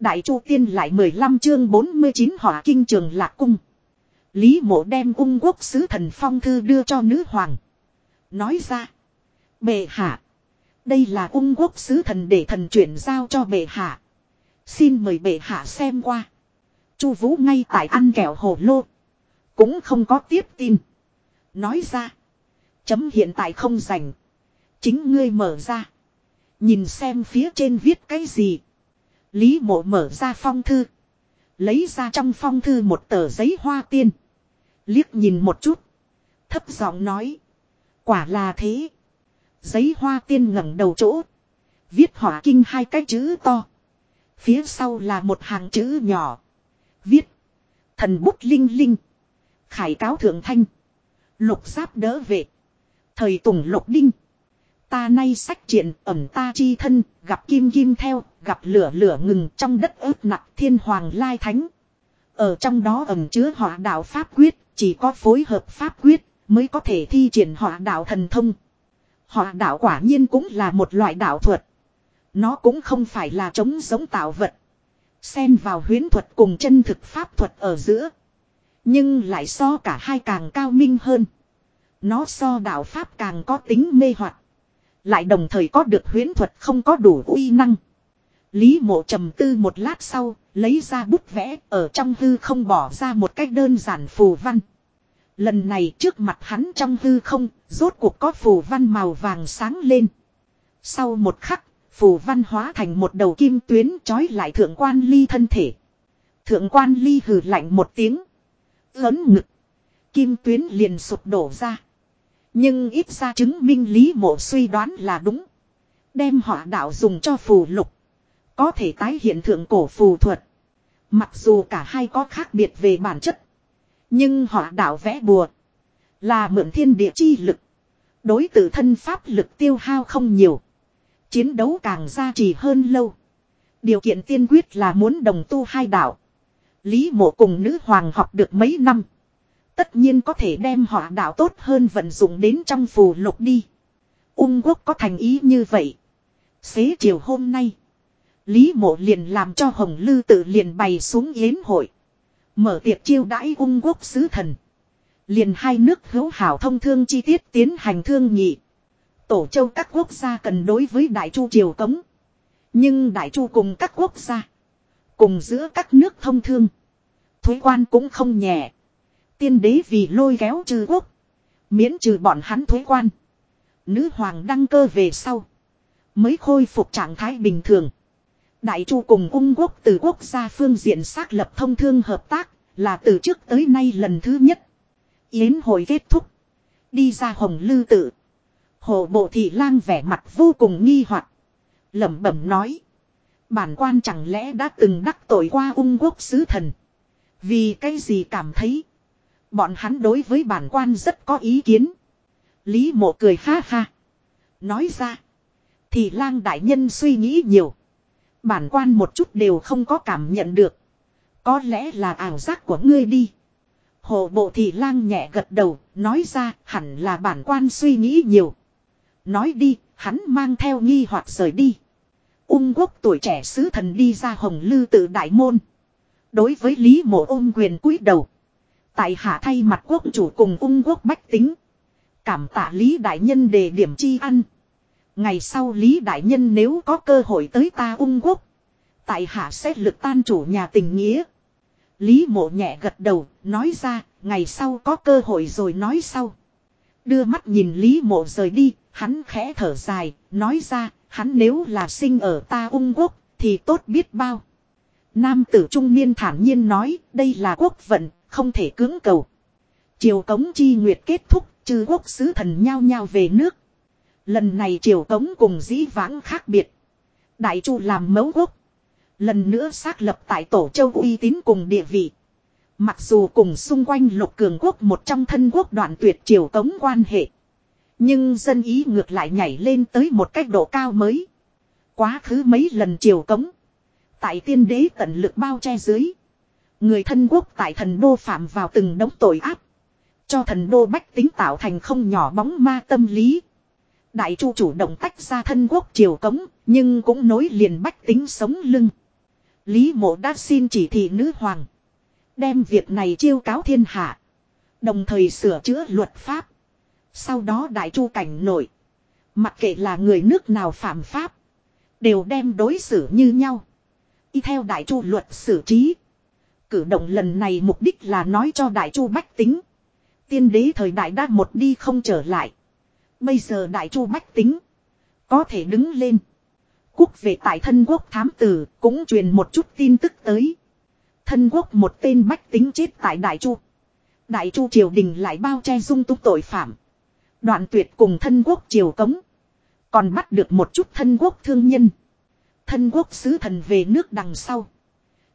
Đại Chu Tiên lại 15 chương 49 hỏa kinh trường lạc cung. Lý mộ đem ung quốc sứ thần phong thư đưa cho nữ hoàng. Nói ra. Bệ hạ. Đây là ung quốc sứ thần để thần chuyển giao cho bệ hạ. Xin mời bệ hạ xem qua. Chu Vũ ngay tại ăn kẹo hồ lô. Cũng không có tiếp tin. Nói ra. Chấm hiện tại không rảnh. Chính ngươi mở ra. Nhìn xem phía trên viết cái gì. Lý mộ mở ra phong thư. Lấy ra trong phong thư một tờ giấy hoa tiên. Liếc nhìn một chút. Thấp giọng nói. Quả là thế. Giấy hoa tiên ngẩng đầu chỗ. Viết hỏa kinh hai cái chữ to. Phía sau là một hàng chữ nhỏ. Viết. Thần bút linh linh. Khải cáo thượng thanh. Lục giáp đỡ vệ. Thời tùng lục đinh. Ta nay sách triển ẩm ta chi thân, gặp kim kim theo, gặp lửa lửa ngừng trong đất ướt nặng thiên hoàng lai thánh. Ở trong đó ẩm chứa họa đạo pháp quyết, chỉ có phối hợp pháp quyết mới có thể thi triển họa đạo thần thông. Họa đạo quả nhiên cũng là một loại đạo thuật. Nó cũng không phải là chống giống tạo vật. Xen vào huyến thuật cùng chân thực pháp thuật ở giữa. Nhưng lại so cả hai càng cao minh hơn. Nó so đạo pháp càng có tính mê hoặc lại đồng thời có được huyễn thuật không có đủ uy năng. Lý mộ trầm tư một lát sau, lấy ra bút vẽ ở trong hư không bỏ ra một cách đơn giản phù văn. Lần này trước mặt hắn trong hư không, rốt cuộc có phù văn màu vàng sáng lên. Sau một khắc, phù văn hóa thành một đầu kim tuyến trói lại thượng quan ly thân thể. Thượng quan ly hừ lạnh một tiếng. Lớn ngực. Kim tuyến liền sụp đổ ra. Nhưng ít ra chứng minh Lý Mộ suy đoán là đúng. Đem họa đạo dùng cho phù lục. Có thể tái hiện thượng cổ phù thuật. Mặc dù cả hai có khác biệt về bản chất. Nhưng họa đạo vẽ bùa. Là mượn thiên địa chi lực. Đối tự thân pháp lực tiêu hao không nhiều. Chiến đấu càng gia trì hơn lâu. Điều kiện tiên quyết là muốn đồng tu hai đạo. Lý mộ cùng nữ hoàng học được mấy năm. Tất nhiên có thể đem họa đạo tốt hơn vận dụng đến trong phù lục đi. Ung quốc có thành ý như vậy. Xế chiều hôm nay. Lý mộ liền làm cho Hồng Lư tự liền bày xuống yến hội. Mở tiệc chiêu đãi ung quốc sứ thần. Liền hai nước hữu hảo thông thương chi tiết tiến hành thương nghị. Tổ châu các quốc gia cần đối với Đại Chu Triều Cống. Nhưng Đại Chu cùng các quốc gia. Cùng giữa các nước thông thương. Thuế quan cũng không nhẹ. Tiên đế vì lôi kéo trừ quốc. Miễn trừ bọn hắn thuế quan. Nữ hoàng đăng cơ về sau. Mới khôi phục trạng thái bình thường. Đại chu cùng ung quốc từ quốc gia phương diện xác lập thông thương hợp tác. Là từ trước tới nay lần thứ nhất. Yến hội kết thúc. Đi ra hồng lư tự. Hồ bộ thị lang vẻ mặt vô cùng nghi hoặc, lẩm bẩm nói. Bản quan chẳng lẽ đã từng đắc tội qua ung quốc sứ thần. Vì cái gì cảm thấy. Bọn hắn đối với bản quan rất có ý kiến. Lý mộ cười ha ha. Nói ra. Thì lang đại nhân suy nghĩ nhiều. Bản quan một chút đều không có cảm nhận được. Có lẽ là ảo giác của ngươi đi. Hồ bộ thị lang nhẹ gật đầu, nói ra hẳn là bản quan suy nghĩ nhiều. Nói đi, hắn mang theo nghi hoặc rời đi. Ung quốc tuổi trẻ sứ thần đi ra hồng lư tự đại môn. Đối với Lý mộ ôm quyền cúi đầu. Tại hạ thay mặt quốc chủ cùng ung quốc bách tính. Cảm tạ Lý Đại Nhân đề điểm chi ăn. Ngày sau Lý Đại Nhân nếu có cơ hội tới ta ung quốc. Tại hạ sẽ lực tan chủ nhà tình nghĩa. Lý mộ nhẹ gật đầu, nói ra, ngày sau có cơ hội rồi nói sau. Đưa mắt nhìn Lý mộ rời đi, hắn khẽ thở dài, nói ra, hắn nếu là sinh ở ta ung quốc, thì tốt biết bao. Nam tử trung niên thản nhiên nói, đây là quốc vận, không thể cưỡng cầu. Triều cống chi nguyệt kết thúc, chư quốc sứ thần nhao nhao về nước. Lần này triều cống cùng dĩ vãng khác biệt. Đại chu làm mẫu quốc. Lần nữa xác lập tại tổ châu uy tín cùng địa vị. Mặc dù cùng xung quanh lục cường quốc một trong thân quốc đoạn tuyệt triều cống quan hệ. Nhưng dân ý ngược lại nhảy lên tới một cách độ cao mới. Quá khứ mấy lần triều cống. Tại tiên đế tận lực bao che dưới. Người thân quốc tại thần đô phạm vào từng đống tội ác. Cho thần đô bách tính tạo thành không nhỏ bóng ma tâm lý. Đại chu chủ động tách ra thân quốc triều cống, nhưng cũng nối liền bách tính sống lưng. Lý mộ đã xin chỉ thị nữ hoàng. Đem việc này chiêu cáo thiên hạ. Đồng thời sửa chữa luật pháp. Sau đó đại chu cảnh nổi. Mặc kệ là người nước nào phạm pháp. Đều đem đối xử như nhau. Y theo đại chu luật xử trí. Cử động lần này mục đích là nói cho đại chu bách tính. Tiên đế thời đại đã một đi không trở lại. Bây giờ đại chu bách tính. Có thể đứng lên. Quốc về tại thân quốc thám tử cũng truyền một chút tin tức tới. Thân quốc một tên bách tính chết tại đại chu. Đại chu triều đình lại bao che dung túc tội phạm. Đoạn tuyệt cùng thân quốc triều cống. Còn bắt được một chút thân quốc thương nhân. Thân quốc sứ thần về nước đằng sau.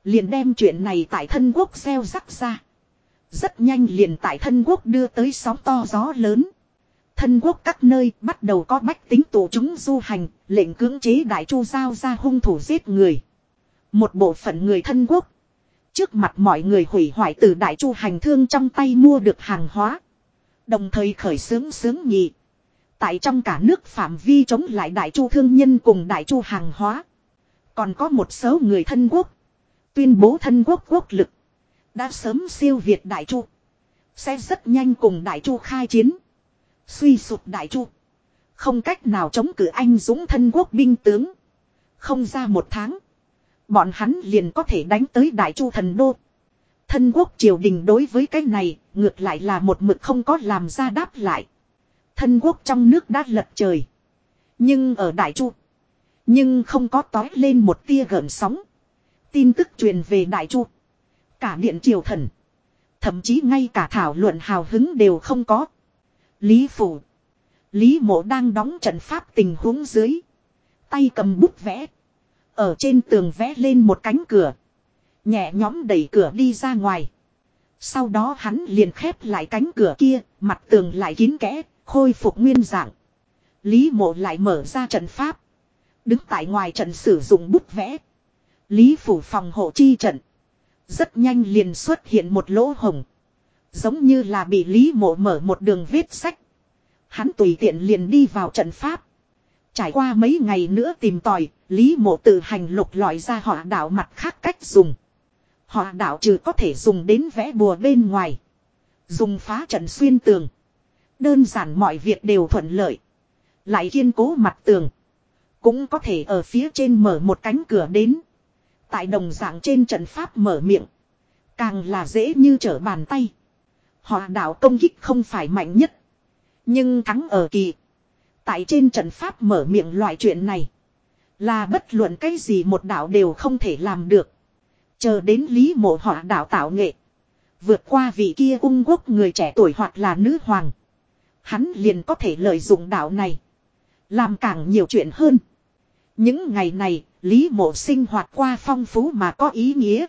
Liền đem chuyện này tại thân quốc gieo rắc ra. Rất nhanh liền tại thân quốc đưa tới sóng to gió lớn. Thân quốc các nơi bắt đầu có bách tính tổ chúng du hành, lệnh cưỡng chế đại chu giao ra hung thủ giết người. Một bộ phận người thân quốc. Trước mặt mọi người hủy hoại từ đại chu hành thương trong tay mua được hàng hóa. Đồng thời khởi xướng sướng nhị. Tại trong cả nước phạm vi chống lại đại chu thương nhân cùng đại chu hàng hóa. Còn có một số người thân quốc. Tuyên bố thân quốc quốc lực. Đã sớm siêu việt đại chu. Sẽ rất nhanh cùng đại chu khai chiến. Suy sụp đại chu. Không cách nào chống cự anh dũng thân quốc binh tướng. Không ra một tháng. Bọn hắn liền có thể đánh tới đại chu thần đô. Thân quốc triều đình đối với cái này, ngược lại là một mực không có làm ra đáp lại. Thân quốc trong nước đã lật trời. Nhưng ở đại chu. Nhưng không có tói lên một tia gợn sóng. Tin tức truyền về đại chu. Cả điện triều thần. Thậm chí ngay cả thảo luận hào hứng đều không có. Lý Phủ. Lý mộ đang đóng trận pháp tình huống dưới. Tay cầm bút vẽ. Ở trên tường vẽ lên một cánh cửa. Nhẹ nhóm đẩy cửa đi ra ngoài. Sau đó hắn liền khép lại cánh cửa kia, mặt tường lại kín kẽ, khôi phục nguyên dạng. Lý mộ lại mở ra trận pháp. Đứng tại ngoài trận sử dụng bút vẽ. Lý phủ phòng hộ chi trận. Rất nhanh liền xuất hiện một lỗ hồng. Giống như là bị Lý mộ mở một đường viết sách. Hắn tùy tiện liền đi vào trận pháp. Trải qua mấy ngày nữa tìm tòi, Lý mộ tự hành lục lọi ra họa đạo mặt khác cách dùng. Họa đạo trừ có thể dùng đến vẽ bùa bên ngoài. Dùng phá trận xuyên tường. Đơn giản mọi việc đều thuận lợi. Lại kiên cố mặt tường. Cũng có thể ở phía trên mở một cánh cửa đến. Tại đồng dạng trên trận pháp mở miệng. Càng là dễ như trở bàn tay. Họ đạo công kích không phải mạnh nhất. Nhưng thắng ở kỳ. Tại trên trận pháp mở miệng loại chuyện này. Là bất luận cái gì một đạo đều không thể làm được. Chờ đến lý mộ họ đạo tạo nghệ. Vượt qua vị kia ung quốc người trẻ tuổi hoặc là nữ hoàng. Hắn liền có thể lợi dụng đạo này. Làm càng nhiều chuyện hơn. Những ngày này, Lý mộ sinh hoạt qua phong phú mà có ý nghĩa.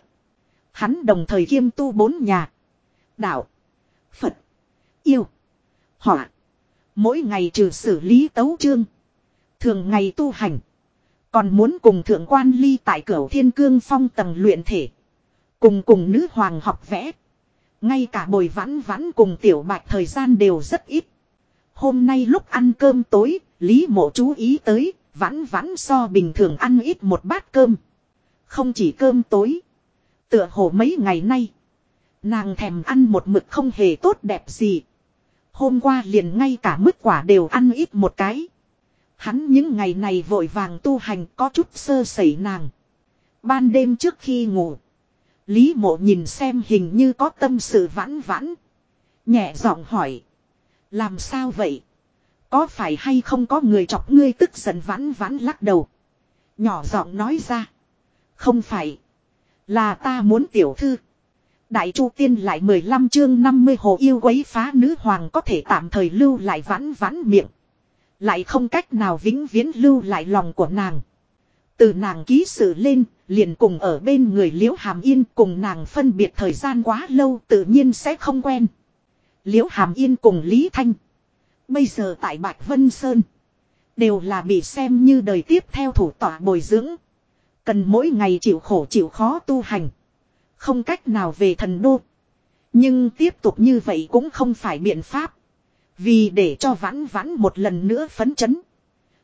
Hắn đồng thời kiêm tu bốn nhà. Đạo. Phật. Yêu. Họa. Mỗi ngày trừ xử lý tấu chương. Thường ngày tu hành. Còn muốn cùng thượng quan ly tại cửa thiên cương phong tầng luyện thể. Cùng cùng nữ hoàng học vẽ. Ngay cả bồi vãn vãn cùng tiểu bạch thời gian đều rất ít. Hôm nay lúc ăn cơm tối, Lý mộ chú ý tới, vãn vãn so bình thường ăn ít một bát cơm. Không chỉ cơm tối. Tựa hồ mấy ngày nay. Nàng thèm ăn một mực không hề tốt đẹp gì. Hôm qua liền ngay cả mứt quả đều ăn ít một cái. Hắn những ngày này vội vàng tu hành có chút sơ sẩy nàng. Ban đêm trước khi ngủ. Lý mộ nhìn xem hình như có tâm sự vãn vãn. Nhẹ giọng hỏi. Làm sao vậy? Có phải hay không có người chọc ngươi tức giận vãn vãn lắc đầu. Nhỏ giọng nói ra. Không phải. Là ta muốn tiểu thư. Đại Chu Tiên lại 15 chương 50 hồ yêu quấy phá nữ hoàng có thể tạm thời lưu lại vãn vãn miệng. Lại không cách nào vĩnh viễn lưu lại lòng của nàng. Từ nàng ký sự lên, liền cùng ở bên người liễu hàm yên cùng nàng phân biệt thời gian quá lâu tự nhiên sẽ không quen. Liễu hàm yên cùng Lý Thanh. Bây giờ tại Bạch Vân Sơn. Đều là bị xem như đời tiếp theo thủ tọa bồi dưỡng. Cần mỗi ngày chịu khổ chịu khó tu hành. Không cách nào về thần đô. Nhưng tiếp tục như vậy cũng không phải biện pháp. Vì để cho vãn vãn một lần nữa phấn chấn.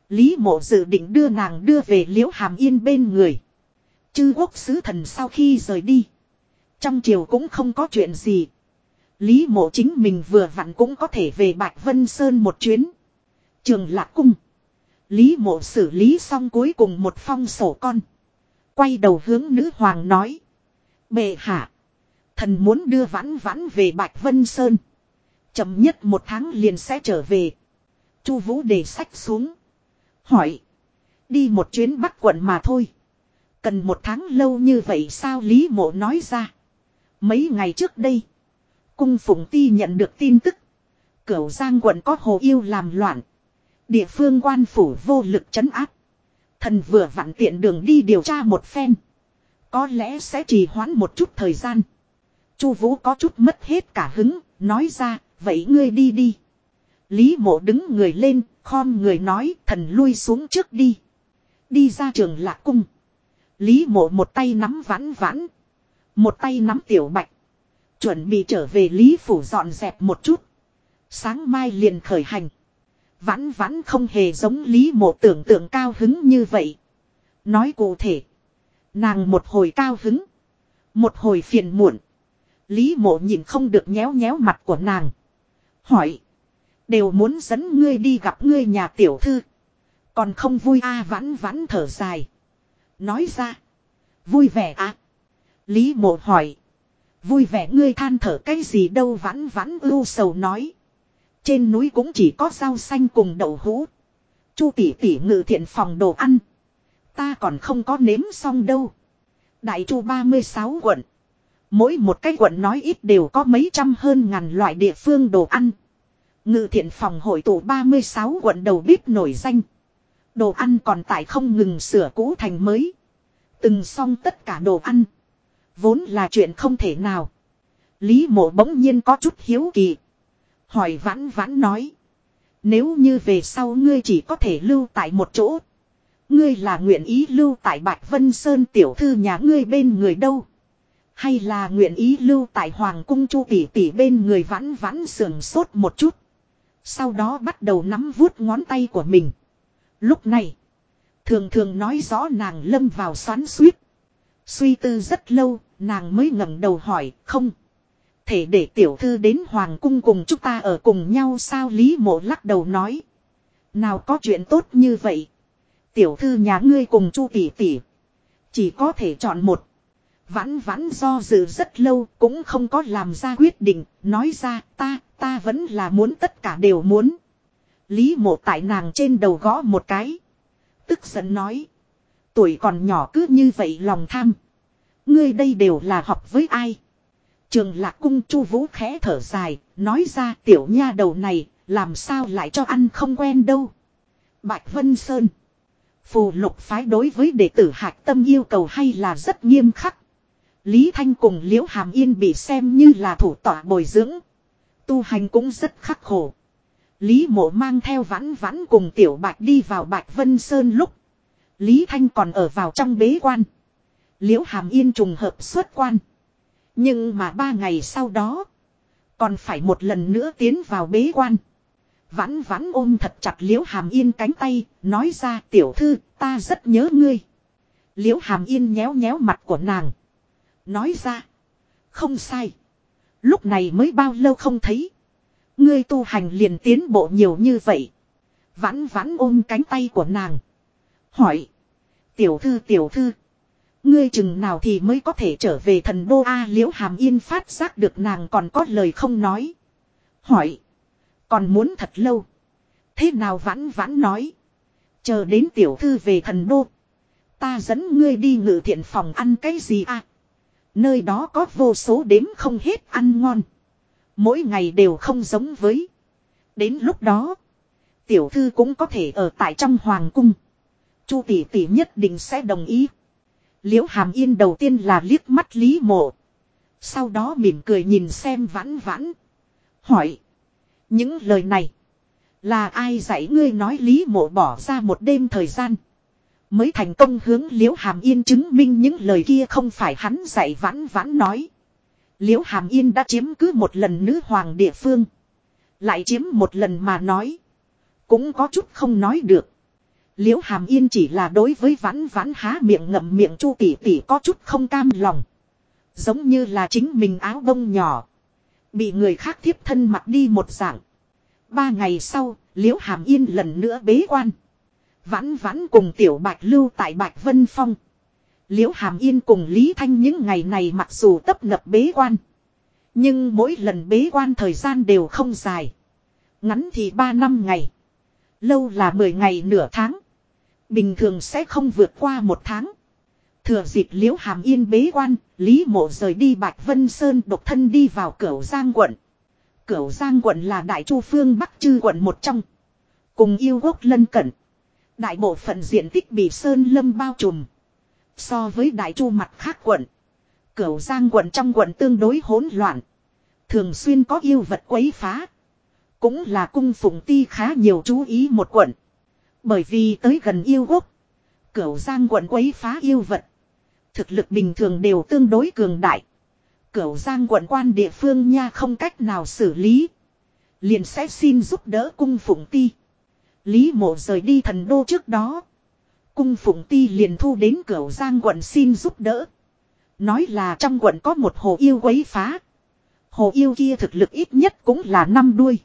Lý mộ dự định đưa nàng đưa về liễu hàm yên bên người. Chư quốc sứ thần sau khi rời đi. Trong triều cũng không có chuyện gì. Lý mộ chính mình vừa vặn cũng có thể về Bạch Vân Sơn một chuyến. Trường Lạc Cung. Lý mộ xử lý xong cuối cùng một phong sổ con. Quay đầu hướng nữ hoàng nói. Bệ hạ. Thần muốn đưa vãn vãn về Bạch Vân Sơn. Chậm nhất một tháng liền sẽ trở về. Chu Vũ để sách xuống. Hỏi. Đi một chuyến bắc quận mà thôi. Cần một tháng lâu như vậy sao Lý mộ nói ra. Mấy ngày trước đây. Cung Phụng Ti nhận được tin tức. Cửu Giang quận có hồ yêu làm loạn. Địa phương quan phủ vô lực chấn áp. Thần vừa vặn tiện đường đi điều tra một phen. Có lẽ sẽ trì hoãn một chút thời gian. Chu Vũ có chút mất hết cả hứng, nói ra, vậy ngươi đi đi. Lý mộ đứng người lên, khom người nói, thần lui xuống trước đi. Đi ra trường lạc cung. Lý mộ một tay nắm vãn vãn. Một tay nắm tiểu bạch. Chuẩn bị trở về Lý phủ dọn dẹp một chút. Sáng mai liền khởi hành. Vãn vãn không hề giống Lý mộ tưởng tượng cao hứng như vậy. Nói cụ thể. Nàng một hồi cao hứng. Một hồi phiền muộn. Lý mộ nhìn không được nhéo nhéo mặt của nàng. Hỏi. Đều muốn dẫn ngươi đi gặp ngươi nhà tiểu thư. Còn không vui a à, vãn vãn thở dài. Nói ra. Vui vẻ à. Lý mộ hỏi. Vui vẻ ngươi than thở cái gì đâu vãn vãn ưu sầu nói. Trên núi cũng chỉ có rau xanh cùng đậu hũ. Chu tỷ tỷ ngự thiện phòng đồ ăn. Ta còn không có nếm xong đâu. Đại chu 36 quận. Mỗi một cái quận nói ít đều có mấy trăm hơn ngàn loại địa phương đồ ăn. Ngự thiện phòng hội tụ 36 quận đầu bếp nổi danh. Đồ ăn còn tại không ngừng sửa cũ thành mới. Từng xong tất cả đồ ăn. Vốn là chuyện không thể nào. Lý mộ bỗng nhiên có chút hiếu kỳ. Hỏi vãn vãn nói. Nếu như về sau ngươi chỉ có thể lưu tại một chỗ. Ngươi là nguyện ý lưu tại Bạch Vân Sơn tiểu thư nhà ngươi bên người đâu. Hay là nguyện ý lưu tại Hoàng cung chu tỷ tỷ bên người vãn vãn sườn sốt một chút. Sau đó bắt đầu nắm vuốt ngón tay của mình. Lúc này. Thường thường nói rõ nàng lâm vào xoắn suýt. Suy tư rất lâu, nàng mới ngẩng đầu hỏi, không. Thể để tiểu thư đến hoàng cung cùng chúng ta ở cùng nhau sao Lý mộ lắc đầu nói. Nào có chuyện tốt như vậy. Tiểu thư nhà ngươi cùng chu tỷ tỷ. Chỉ có thể chọn một. Vãn vãn do dự rất lâu cũng không có làm ra quyết định. Nói ra ta, ta vẫn là muốn tất cả đều muốn. Lý mộ tại nàng trên đầu gõ một cái. Tức giận nói. Tuổi còn nhỏ cứ như vậy lòng tham. Ngươi đây đều là học với ai. Trường lạc cung chu vũ khẽ thở dài. Nói ra, tiểu nha đầu này. Làm sao lại cho ăn không quen đâu. Bạch Vân Sơn. Phù lục phái đối với đệ tử hạc tâm yêu cầu hay là rất nghiêm khắc. Lý Thanh cùng Liễu Hàm Yên bị xem như là thủ tọa bồi dưỡng. Tu hành cũng rất khắc khổ. Lý mộ mang theo vãn vãn cùng tiểu bạch đi vào Bạch Vân Sơn lúc. Lý Thanh còn ở vào trong bế quan. Liễu Hàm Yên trùng hợp xuất quan. Nhưng mà ba ngày sau đó. Còn phải một lần nữa tiến vào bế quan. Vãn vãn ôm thật chặt Liễu Hàm Yên cánh tay. Nói ra, tiểu thư, ta rất nhớ ngươi. Liễu Hàm Yên nhéo nhéo mặt của nàng. Nói ra. Không sai. Lúc này mới bao lâu không thấy. Ngươi tu hành liền tiến bộ nhiều như vậy. Vãn vãn ôm cánh tay của nàng. Hỏi. Tiểu thư tiểu thư. Ngươi chừng nào thì mới có thể trở về thần đô A liễu hàm yên phát giác được nàng còn có lời không nói. Hỏi. Còn muốn thật lâu. Thế nào vãn vãn nói. Chờ đến tiểu thư về thần đô. Ta dẫn ngươi đi ngự thiện phòng ăn cái gì à. Nơi đó có vô số đếm không hết ăn ngon. Mỗi ngày đều không giống với. Đến lúc đó. Tiểu thư cũng có thể ở tại trong hoàng cung. Chu tỷ tỷ nhất định sẽ đồng ý. Liễu hàm yên đầu tiên là liếc mắt lý mộ. Sau đó mỉm cười nhìn xem vãn vãn. Hỏi. Những lời này. Là ai dạy ngươi nói lý mộ bỏ ra một đêm thời gian. Mới thành công hướng liễu hàm yên chứng minh những lời kia không phải hắn dạy vãn vãn nói. Liễu hàm yên đã chiếm cứ một lần nữ hoàng địa phương. Lại chiếm một lần mà nói. Cũng có chút không nói được. Liễu Hàm Yên chỉ là đối với vãn vãn há miệng ngậm miệng chu tỷ tỷ có chút không cam lòng. Giống như là chính mình áo bông nhỏ. Bị người khác thiếp thân mặc đi một dạng. Ba ngày sau, Liễu Hàm Yên lần nữa bế quan. Vãn vãn cùng tiểu bạch lưu tại Bạch Vân Phong. Liễu Hàm Yên cùng Lý Thanh những ngày này mặc dù tấp nập bế quan. Nhưng mỗi lần bế quan thời gian đều không dài. Ngắn thì 3 năm ngày. Lâu là 10 ngày nửa tháng. Bình thường sẽ không vượt qua một tháng. Thừa dịp liễu hàm yên bế quan, Lý mộ rời đi Bạch Vân Sơn độc thân đi vào cửu Giang quận. Cửu Giang quận là đại chu phương Bắc chư quận một trong. Cùng yêu quốc lân cận. Đại bộ phận diện tích bị Sơn Lâm bao trùm. So với đại chu mặt khác quận. Cửu Giang quận trong quận tương đối hỗn loạn. Thường xuyên có yêu vật quấy phá. Cũng là cung phụng ti khá nhiều chú ý một quận. Bởi vì tới gần yêu quốc. Cửu Giang quận quấy phá yêu vật. Thực lực bình thường đều tương đối cường đại. Cửu Giang quận quan địa phương nha không cách nào xử lý. Liền sẽ xin giúp đỡ cung phụng ti. Lý mộ rời đi thần đô trước đó. Cung phụng ti liền thu đến cửu Giang quận xin giúp đỡ. Nói là trong quận có một hồ yêu quấy phá. Hồ yêu kia thực lực ít nhất cũng là năm đuôi.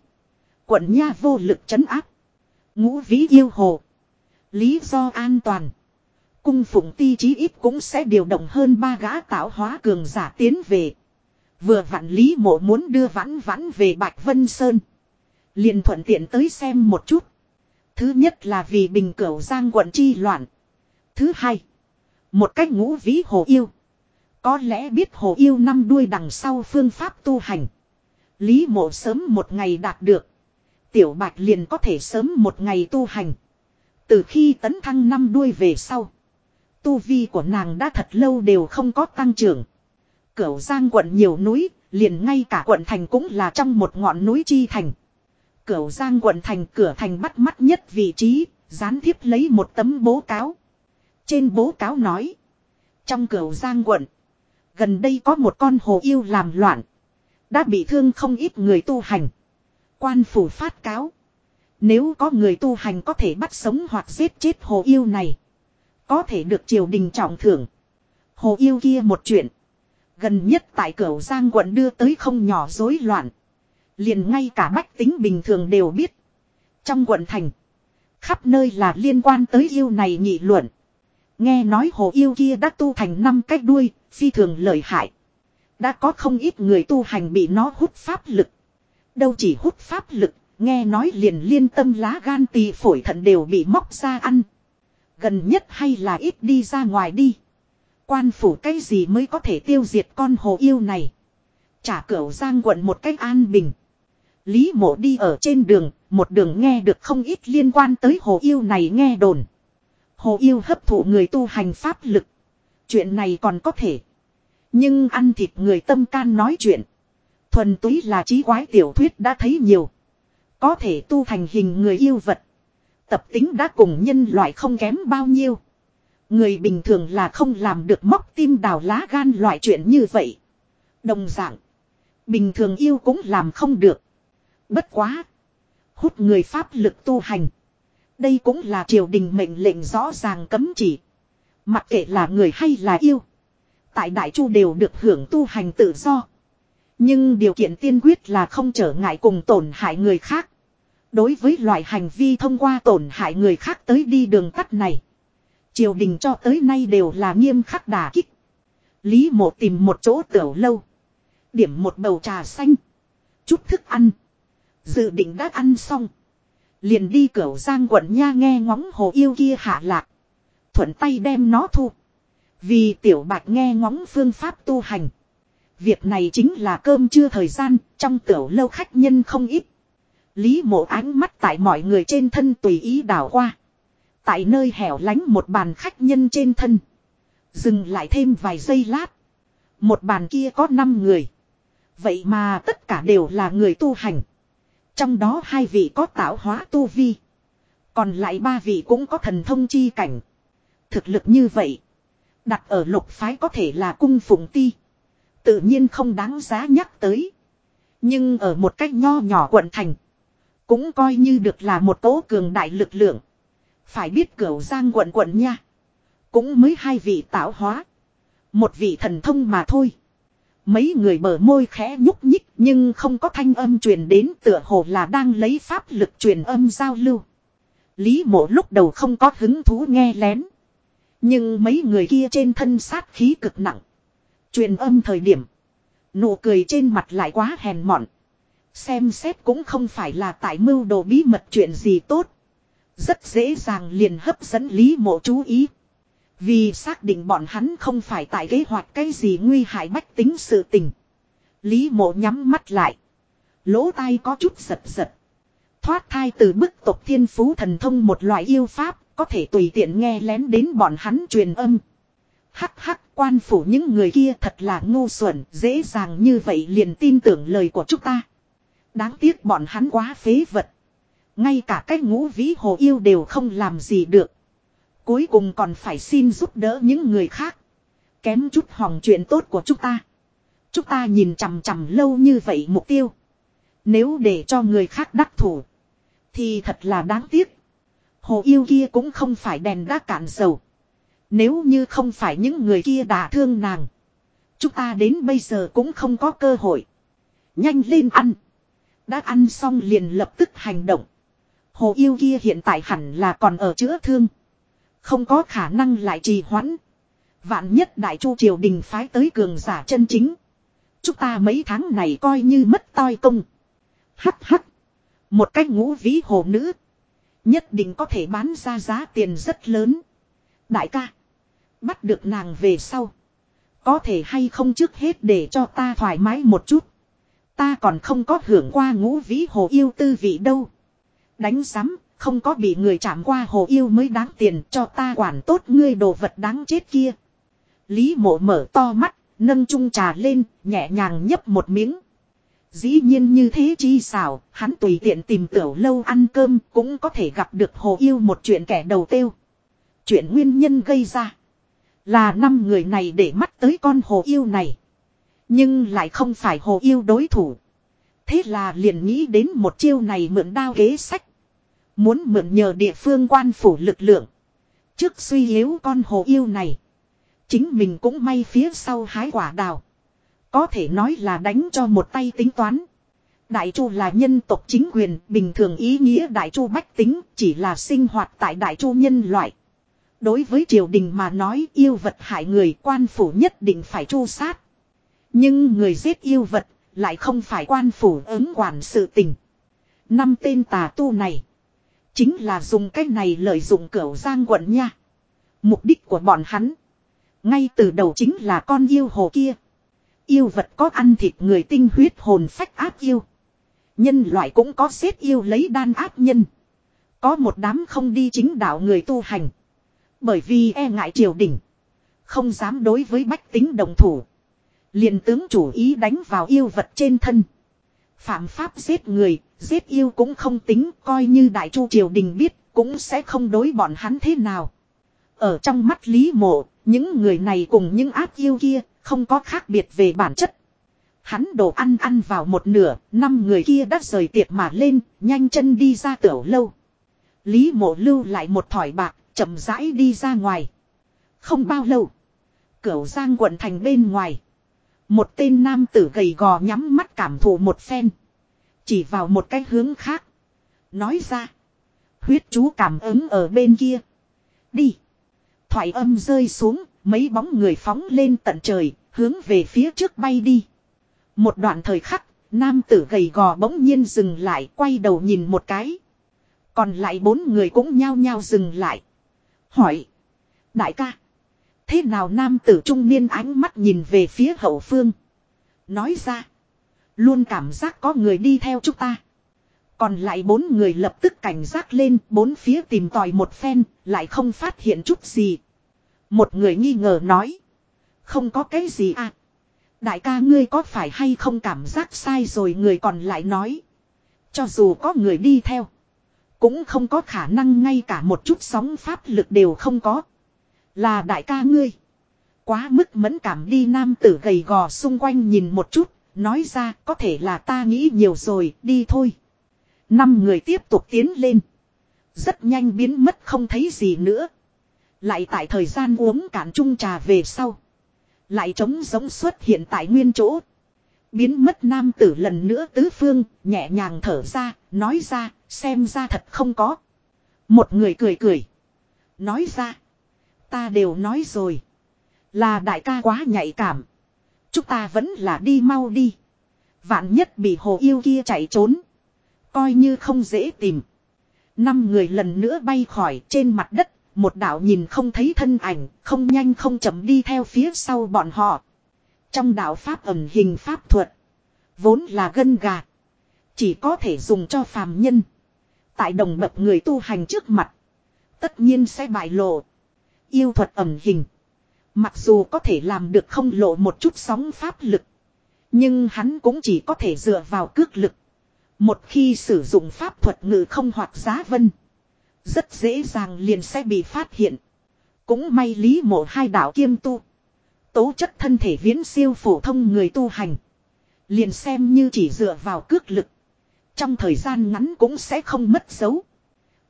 Quận nha vô lực chấn áp. Ngũ vĩ yêu hồ. Lý do an toàn. Cung phụng ti chí ít cũng sẽ điều động hơn ba gã tạo hóa cường giả tiến về. Vừa vặn Lý mộ muốn đưa vãn vãn về Bạch Vân Sơn. liền thuận tiện tới xem một chút. Thứ nhất là vì bình cửu giang quận chi loạn. Thứ hai. Một cách ngũ vĩ hồ yêu. Có lẽ biết hồ yêu năm đuôi đằng sau phương pháp tu hành. Lý mộ sớm một ngày đạt được. Tiểu bạch liền có thể sớm một ngày tu hành. Từ khi tấn thăng năm đuôi về sau. Tu vi của nàng đã thật lâu đều không có tăng trưởng. Cửu Giang quận nhiều núi, liền ngay cả quận thành cũng là trong một ngọn núi chi thành. Cửu Giang quận thành cửa thành bắt mắt nhất vị trí, gián tiếp lấy một tấm bố cáo. Trên bố cáo nói. Trong cửu Giang quận. Gần đây có một con hồ yêu làm loạn. Đã bị thương không ít người tu hành. Quan phủ phát cáo. Nếu có người tu hành có thể bắt sống hoặc giết chết hồ yêu này. Có thể được triều đình trọng thưởng. Hồ yêu kia một chuyện. Gần nhất tại cửa Giang quận đưa tới không nhỏ rối loạn. Liền ngay cả bách tính bình thường đều biết. Trong quận thành. Khắp nơi là liên quan tới yêu này nghị luận. Nghe nói hồ yêu kia đã tu thành năm cách đuôi, phi thường lợi hại. Đã có không ít người tu hành bị nó hút pháp lực. Đâu chỉ hút pháp lực, nghe nói liền liên tâm lá gan tỳ phổi thận đều bị móc ra ăn. Gần nhất hay là ít đi ra ngoài đi. Quan phủ cái gì mới có thể tiêu diệt con hồ yêu này. Trả cửu giang quận một cách an bình. Lý mộ đi ở trên đường, một đường nghe được không ít liên quan tới hồ yêu này nghe đồn. Hồ yêu hấp thụ người tu hành pháp lực. Chuyện này còn có thể. Nhưng ăn thịt người tâm can nói chuyện. Thuần túy là trí quái tiểu thuyết đã thấy nhiều. Có thể tu thành hình người yêu vật. Tập tính đã cùng nhân loại không kém bao nhiêu. Người bình thường là không làm được móc tim đào lá gan loại chuyện như vậy. Đồng dạng. Bình thường yêu cũng làm không được. Bất quá. Hút người pháp lực tu hành. Đây cũng là triều đình mệnh lệnh rõ ràng cấm chỉ. Mặc kệ là người hay là yêu. Tại Đại Chu đều được hưởng tu hành tự do. Nhưng điều kiện tiên quyết là không trở ngại cùng tổn hại người khác. Đối với loại hành vi thông qua tổn hại người khác tới đi đường tắt này. Triều đình cho tới nay đều là nghiêm khắc đà kích. Lý mộ tìm một chỗ tiểu lâu. Điểm một bầu trà xanh. Chút thức ăn. Dự định đã ăn xong. Liền đi cửa giang quận nha nghe ngóng hồ yêu kia hạ lạc. Thuận tay đem nó thu. Vì tiểu bạch nghe ngóng phương pháp tu hành. Việc này chính là cơm chưa thời gian, trong tiểu lâu khách nhân không ít. Lý mộ ánh mắt tại mọi người trên thân tùy ý đảo qua. Tại nơi hẻo lánh một bàn khách nhân trên thân. Dừng lại thêm vài giây lát. Một bàn kia có 5 người. Vậy mà tất cả đều là người tu hành. Trong đó hai vị có tạo hóa tu vi. Còn lại ba vị cũng có thần thông chi cảnh. Thực lực như vậy. Đặt ở lục phái có thể là cung phụng ti. Tự nhiên không đáng giá nhắc tới. Nhưng ở một cách nho nhỏ quận thành. Cũng coi như được là một tố cường đại lực lượng. Phải biết cửu giang quận quận nha. Cũng mới hai vị tạo hóa. Một vị thần thông mà thôi. Mấy người bờ môi khẽ nhúc nhích nhưng không có thanh âm truyền đến tựa hồ là đang lấy pháp lực truyền âm giao lưu. Lý mộ lúc đầu không có hứng thú nghe lén. Nhưng mấy người kia trên thân sát khí cực nặng. Truyền âm thời điểm. Nụ cười trên mặt lại quá hèn mọn. Xem xét cũng không phải là tại mưu đồ bí mật chuyện gì tốt. Rất dễ dàng liền hấp dẫn Lý mộ chú ý. Vì xác định bọn hắn không phải tại kế hoạch cái gì nguy hại bách tính sự tình. Lý mộ nhắm mắt lại. Lỗ tai có chút giật giật. Thoát thai từ bức tộc thiên phú thần thông một loại yêu pháp, có thể tùy tiện nghe lén đến bọn hắn truyền âm. Hắc hắc quan phủ những người kia thật là ngu xuẩn, dễ dàng như vậy liền tin tưởng lời của chúng ta. Đáng tiếc bọn hắn quá phế vật. Ngay cả cái ngũ vĩ hồ yêu đều không làm gì được. Cuối cùng còn phải xin giúp đỡ những người khác. Kém chút hỏng chuyện tốt của chúng ta. Chúng ta nhìn chằm chằm lâu như vậy mục tiêu. Nếu để cho người khác đắc thủ. Thì thật là đáng tiếc. Hồ yêu kia cũng không phải đèn đã cạn dầu. Nếu như không phải những người kia đả thương nàng. Chúng ta đến bây giờ cũng không có cơ hội. Nhanh lên ăn. Đã ăn xong liền lập tức hành động. Hồ yêu kia hiện tại hẳn là còn ở chữa thương. Không có khả năng lại trì hoãn. Vạn nhất đại chu triều đình phái tới cường giả chân chính. Chúng ta mấy tháng này coi như mất toi công. Hắc hắc. Một cách ngũ vĩ hồ nữ. Nhất định có thể bán ra giá tiền rất lớn. Đại ca. Bắt được nàng về sau. Có thể hay không trước hết để cho ta thoải mái một chút. Ta còn không có hưởng qua ngũ vĩ hồ yêu tư vị đâu. Đánh giám, không có bị người chạm qua hồ yêu mới đáng tiền cho ta quản tốt ngươi đồ vật đáng chết kia. Lý mộ mở to mắt, nâng chung trà lên, nhẹ nhàng nhấp một miếng. Dĩ nhiên như thế chi xảo, hắn tùy tiện tìm tiểu lâu ăn cơm cũng có thể gặp được hồ yêu một chuyện kẻ đầu tiêu. Chuyện nguyên nhân gây ra. Là năm người này để mắt tới con hồ yêu này. Nhưng lại không phải hồ yêu đối thủ. Thế là liền nghĩ đến một chiêu này mượn đao kế sách. Muốn mượn nhờ địa phương quan phủ lực lượng. Trước suy yếu con hồ yêu này. Chính mình cũng may phía sau hái quả đào. Có thể nói là đánh cho một tay tính toán. Đại chu là nhân tộc chính quyền, bình thường ý nghĩa đại chu bách tính, chỉ là sinh hoạt tại đại chu nhân loại. Đối với triều đình mà nói yêu vật hại người quan phủ nhất định phải chu sát. Nhưng người giết yêu vật lại không phải quan phủ ứng quản sự tình. Năm tên tà tu này. Chính là dùng cách này lợi dụng cửu giang quận nha. Mục đích của bọn hắn. Ngay từ đầu chính là con yêu hồ kia. Yêu vật có ăn thịt người tinh huyết hồn phách áp yêu. Nhân loại cũng có xếp yêu lấy đan áp nhân. Có một đám không đi chính đạo người tu hành. Bởi vì e ngại triều đình. Không dám đối với bách tính đồng thủ. liền tướng chủ ý đánh vào yêu vật trên thân. Phạm pháp giết người, giết yêu cũng không tính, coi như đại chu triều đình biết, cũng sẽ không đối bọn hắn thế nào. Ở trong mắt Lý Mộ, những người này cùng những ác yêu kia, không có khác biệt về bản chất. Hắn đồ ăn ăn vào một nửa, năm người kia đã rời tiệc mà lên, nhanh chân đi ra tiểu lâu. Lý mộ lưu lại một thỏi bạc, chậm rãi đi ra ngoài. Không bao lâu, cửu giang quận thành bên ngoài. Một tên nam tử gầy gò nhắm mắt cảm thụ một phen. Chỉ vào một cái hướng khác. Nói ra. Huyết chú cảm ứng ở bên kia. Đi. Thoại âm rơi xuống, mấy bóng người phóng lên tận trời, hướng về phía trước bay đi. Một đoạn thời khắc, nam tử gầy gò bỗng nhiên dừng lại, quay đầu nhìn một cái. Còn lại bốn người cũng nhao nhao dừng lại. Hỏi. Đại ca. Thế nào nam tử trung niên ánh mắt nhìn về phía hậu phương. Nói ra. Luôn cảm giác có người đi theo chúng ta. Còn lại bốn người lập tức cảnh giác lên, bốn phía tìm tòi một phen, lại không phát hiện chút gì. Một người nghi ngờ nói. Không có cái gì à. Đại ca ngươi có phải hay không cảm giác sai rồi người còn lại nói. Cho dù có người đi theo. Cũng không có khả năng ngay cả một chút sóng pháp lực đều không có. Là đại ca ngươi. Quá mức mẫn cảm đi nam tử gầy gò xung quanh nhìn một chút. Nói ra có thể là ta nghĩ nhiều rồi đi thôi. Năm người tiếp tục tiến lên. Rất nhanh biến mất không thấy gì nữa. Lại tại thời gian uống cạn chung trà về sau. Lại trống giống xuất hiện tại nguyên chỗ. Biến mất nam tử lần nữa tứ phương, nhẹ nhàng thở ra, nói ra, xem ra thật không có. Một người cười cười. Nói ra. Ta đều nói rồi. Là đại ca quá nhạy cảm. Chúng ta vẫn là đi mau đi. Vạn nhất bị hồ yêu kia chạy trốn. Coi như không dễ tìm. Năm người lần nữa bay khỏi trên mặt đất. Một đạo nhìn không thấy thân ảnh. Không nhanh không chậm đi theo phía sau bọn họ. Trong đạo pháp ẩn hình pháp thuật. Vốn là gân gà. Chỉ có thể dùng cho phàm nhân. Tại đồng bậc người tu hành trước mặt. Tất nhiên sẽ bại lộ. Yêu thuật ẩn hình. Mặc dù có thể làm được không lộ một chút sóng pháp lực. Nhưng hắn cũng chỉ có thể dựa vào cước lực. Một khi sử dụng pháp thuật ngự không hoặc giá vân. Rất dễ dàng liền sẽ bị phát hiện. Cũng may lý mộ hai đạo kiêm tu. Tố chất thân thể viễn siêu phổ thông người tu hành. Liền xem như chỉ dựa vào cước lực. Trong thời gian ngắn cũng sẽ không mất dấu.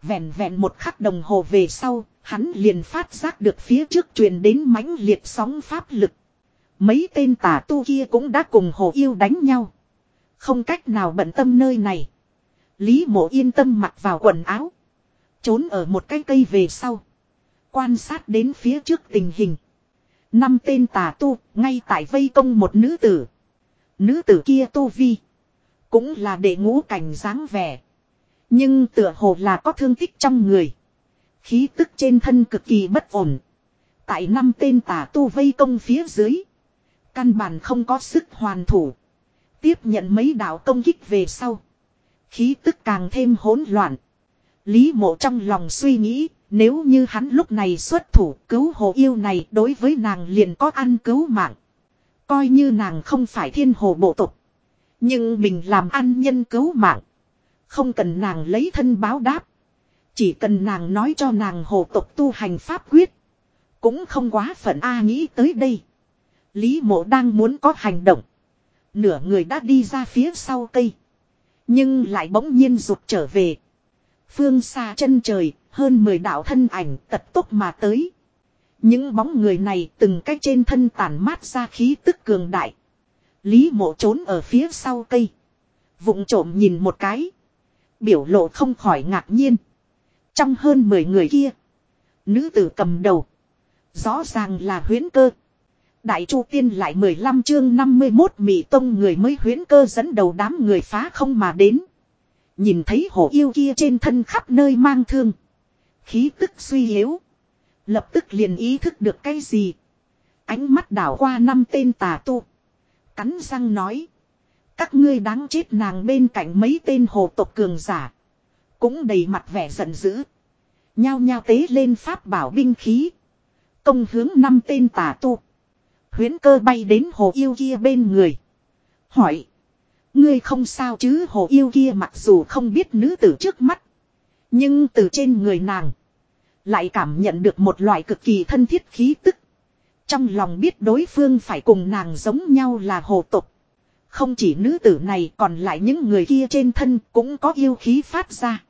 Vẹn vẹn một khắc đồng hồ về sau, hắn liền phát giác được phía trước truyền đến mãnh liệt sóng pháp lực. Mấy tên tà tu kia cũng đã cùng hồ yêu đánh nhau. Không cách nào bận tâm nơi này. Lý mộ yên tâm mặc vào quần áo. Trốn ở một cái cây về sau. Quan sát đến phía trước tình hình. Năm tên tà tu ngay tại vây công một nữ tử. Nữ tử kia tu vi. Cũng là để ngũ cảnh dáng vẻ. Nhưng tựa hồ là có thương tích trong người. Khí tức trên thân cực kỳ bất ổn. Tại năm tên tà tu vây công phía dưới. Căn bản không có sức hoàn thủ. Tiếp nhận mấy đạo công kích về sau. Khí tức càng thêm hỗn loạn. Lý mộ trong lòng suy nghĩ. Nếu như hắn lúc này xuất thủ cứu hồ yêu này đối với nàng liền có ăn cứu mạng. Coi như nàng không phải thiên hồ bộ tục. Nhưng mình làm ăn nhân cứu mạng. Không cần nàng lấy thân báo đáp. Chỉ cần nàng nói cho nàng hồ tục tu hành pháp quyết. Cũng không quá phận A nghĩ tới đây. Lý mộ đang muốn có hành động. Nửa người đã đi ra phía sau cây. Nhưng lại bỗng nhiên rụt trở về. Phương xa chân trời, hơn 10 đạo thân ảnh tật tốc mà tới. Những bóng người này từng cách trên thân tản mát ra khí tức cường đại. Lý mộ trốn ở phía sau cây. vụng trộm nhìn một cái. Biểu lộ không khỏi ngạc nhiên. Trong hơn 10 người kia. Nữ tử cầm đầu. Rõ ràng là huyến cơ. Đại Chu Tiên lại 15 chương 51 Mỹ Tông người mới huyến cơ dẫn đầu đám người phá không mà đến. Nhìn thấy hổ yêu kia trên thân khắp nơi mang thương. Khí tức suy yếu. Lập tức liền ý thức được cái gì. Ánh mắt đảo qua năm tên tà tu. Cắn răng nói. Các ngươi đáng chết nàng bên cạnh mấy tên hồ tộc cường giả. Cũng đầy mặt vẻ giận dữ. Nhao nhao tế lên pháp bảo binh khí. Công hướng năm tên tà tu. Huyến cơ bay đến hồ yêu kia bên người. Hỏi. Ngươi không sao chứ hồ yêu kia mặc dù không biết nữ tử trước mắt. Nhưng từ trên người nàng. Lại cảm nhận được một loại cực kỳ thân thiết khí tức. Trong lòng biết đối phương phải cùng nàng giống nhau là hồ tục. Không chỉ nữ tử này còn lại những người kia trên thân cũng có yêu khí phát ra.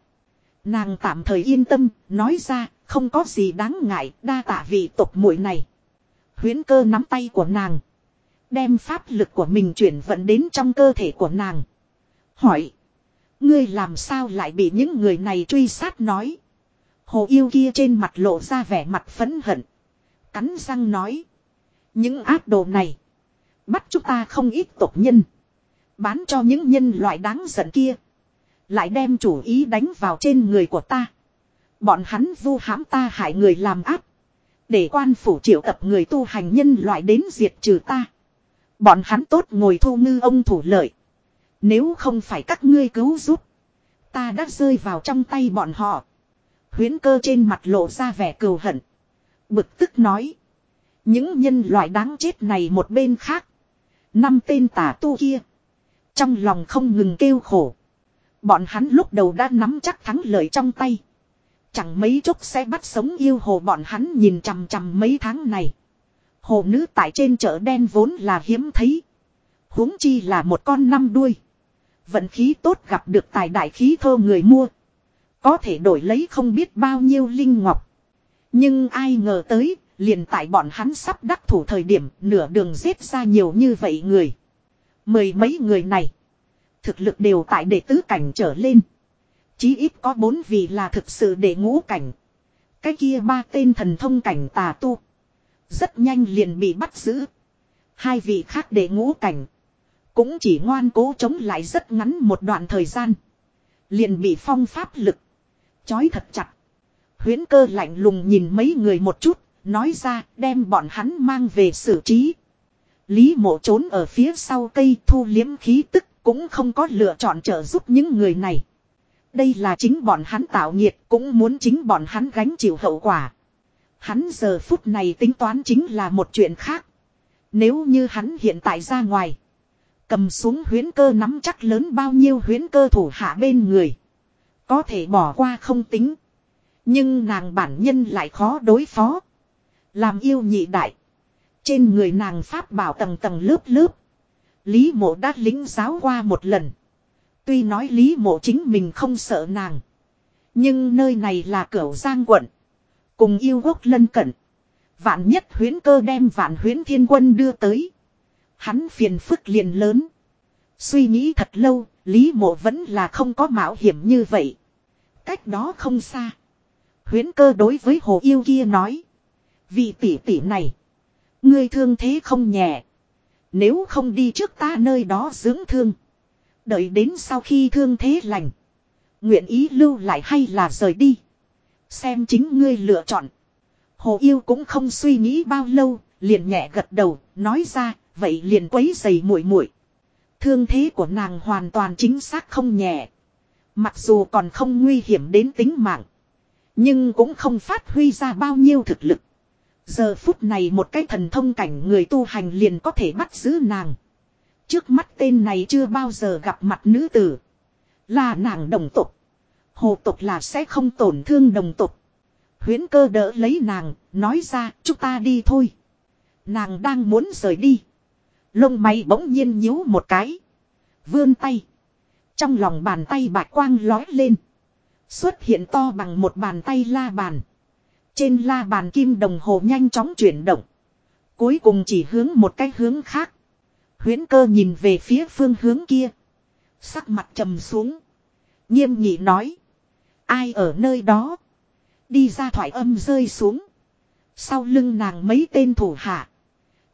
Nàng tạm thời yên tâm, nói ra, không có gì đáng ngại, đa tạ vị tộc muội này. Huyến cơ nắm tay của nàng. Đem pháp lực của mình chuyển vận đến trong cơ thể của nàng. Hỏi. Ngươi làm sao lại bị những người này truy sát nói. Hồ yêu kia trên mặt lộ ra vẻ mặt phấn hận. Cắn răng nói. Những ác đồ này. Bắt chúng ta không ít tộc nhân. Bán cho những nhân loại đáng giận kia. Lại đem chủ ý đánh vào trên người của ta. Bọn hắn vu hãm ta hại người làm áp. Để quan phủ triệu tập người tu hành nhân loại đến diệt trừ ta. Bọn hắn tốt ngồi thu ngư ông thủ lợi. Nếu không phải các ngươi cứu giúp. Ta đã rơi vào trong tay bọn họ. Huyến cơ trên mặt lộ ra vẻ cừu hận. Bực tức nói. Những nhân loại đáng chết này một bên khác. Năm tên tà tu kia. Trong lòng không ngừng kêu khổ. Bọn hắn lúc đầu đã nắm chắc thắng lợi trong tay. Chẳng mấy chốc sẽ bắt sống yêu hồ bọn hắn nhìn chằm chằm mấy tháng này. Hồ nữ tại trên chợ đen vốn là hiếm thấy. huống chi là một con năm đuôi. Vận khí tốt gặp được tài đại khí thơ người mua. Có thể đổi lấy không biết bao nhiêu linh ngọc. Nhưng ai ngờ tới, liền tại bọn hắn sắp đắc thủ thời điểm nửa đường giết ra nhiều như vậy người. Mười mấy người này. Thực lực đều tại đệ tứ cảnh trở lên. Chí ít có bốn vị là thực sự đệ ngũ cảnh. Cái kia ba tên thần thông cảnh tà tu. Rất nhanh liền bị bắt giữ. Hai vị khác đệ ngũ cảnh. Cũng chỉ ngoan cố chống lại rất ngắn một đoạn thời gian. Liền bị phong pháp lực. Chói thật chặt. Huyến cơ lạnh lùng nhìn mấy người một chút. Nói ra đem bọn hắn mang về xử trí. Lý mộ trốn ở phía sau cây thu liếm khí tức cũng không có lựa chọn trợ giúp những người này. Đây là chính bọn hắn tạo nhiệt, cũng muốn chính bọn hắn gánh chịu hậu quả. Hắn giờ phút này tính toán chính là một chuyện khác. Nếu như hắn hiện tại ra ngoài. Cầm xuống huyến cơ nắm chắc lớn bao nhiêu huyến cơ thủ hạ bên người. Có thể bỏ qua không tính. Nhưng nàng bản nhân lại khó đối phó. Làm yêu nhị đại. Trên người nàng pháp bảo tầng tầng lớp lớp. Lý mộ đã lính giáo qua một lần. Tuy nói Lý mộ chính mình không sợ nàng. Nhưng nơi này là cửu giang quận. Cùng yêu quốc lân cận. Vạn nhất huyến cơ đem vạn huyến thiên quân đưa tới. Hắn phiền phức liền lớn. Suy nghĩ thật lâu, Lý mộ vẫn là không có mạo hiểm như vậy. Cách đó không xa. Huyến cơ đối với hồ yêu kia nói. Vị tỷ tỷ này. Ngươi thương thế không nhẹ. Nếu không đi trước ta nơi đó dưỡng thương. Đợi đến sau khi thương thế lành. Nguyện ý lưu lại hay là rời đi. Xem chính ngươi lựa chọn. Hồ yêu cũng không suy nghĩ bao lâu. Liền nhẹ gật đầu. Nói ra. Vậy liền quấy giày muội muội Thương thế của nàng hoàn toàn chính xác không nhẹ. Mặc dù còn không nguy hiểm đến tính mạng. Nhưng cũng không phát huy ra bao nhiêu thực lực. Giờ phút này một cái thần thông cảnh người tu hành liền có thể bắt giữ nàng. Trước mắt tên này chưa bao giờ gặp mặt nữ tử. Là nàng đồng tục. Hồ tục là sẽ không tổn thương đồng tục. Huyến cơ đỡ lấy nàng, nói ra chúng ta đi thôi. Nàng đang muốn rời đi. Lông mày bỗng nhiên nhíu một cái. Vươn tay. Trong lòng bàn tay bạch quang lói lên. Xuất hiện to bằng một bàn tay la bàn. Trên la bàn kim đồng hồ nhanh chóng chuyển động. Cuối cùng chỉ hướng một cái hướng khác. Huyến cơ nhìn về phía phương hướng kia. Sắc mặt trầm xuống. Nghiêm nhị nói. Ai ở nơi đó. Đi ra thoại âm rơi xuống. Sau lưng nàng mấy tên thủ hạ.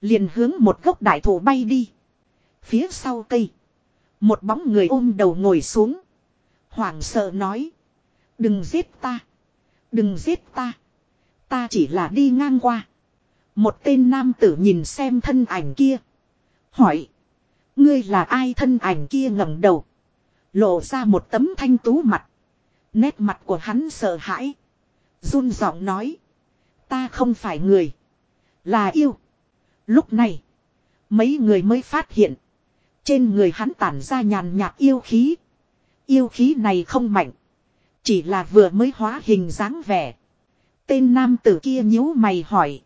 Liền hướng một gốc đại thụ bay đi. Phía sau cây. Một bóng người ôm đầu ngồi xuống. Hoảng sợ nói. Đừng giết ta. Đừng giết ta. Ta chỉ là đi ngang qua. Một tên nam tử nhìn xem thân ảnh kia. Hỏi. Ngươi là ai thân ảnh kia ngẩng đầu. Lộ ra một tấm thanh tú mặt. Nét mặt của hắn sợ hãi. run giọng nói. Ta không phải người. Là yêu. Lúc này. Mấy người mới phát hiện. Trên người hắn tản ra nhàn nhạt yêu khí. Yêu khí này không mạnh. Chỉ là vừa mới hóa hình dáng vẻ. Tên nam tử kia nhíu mày hỏi.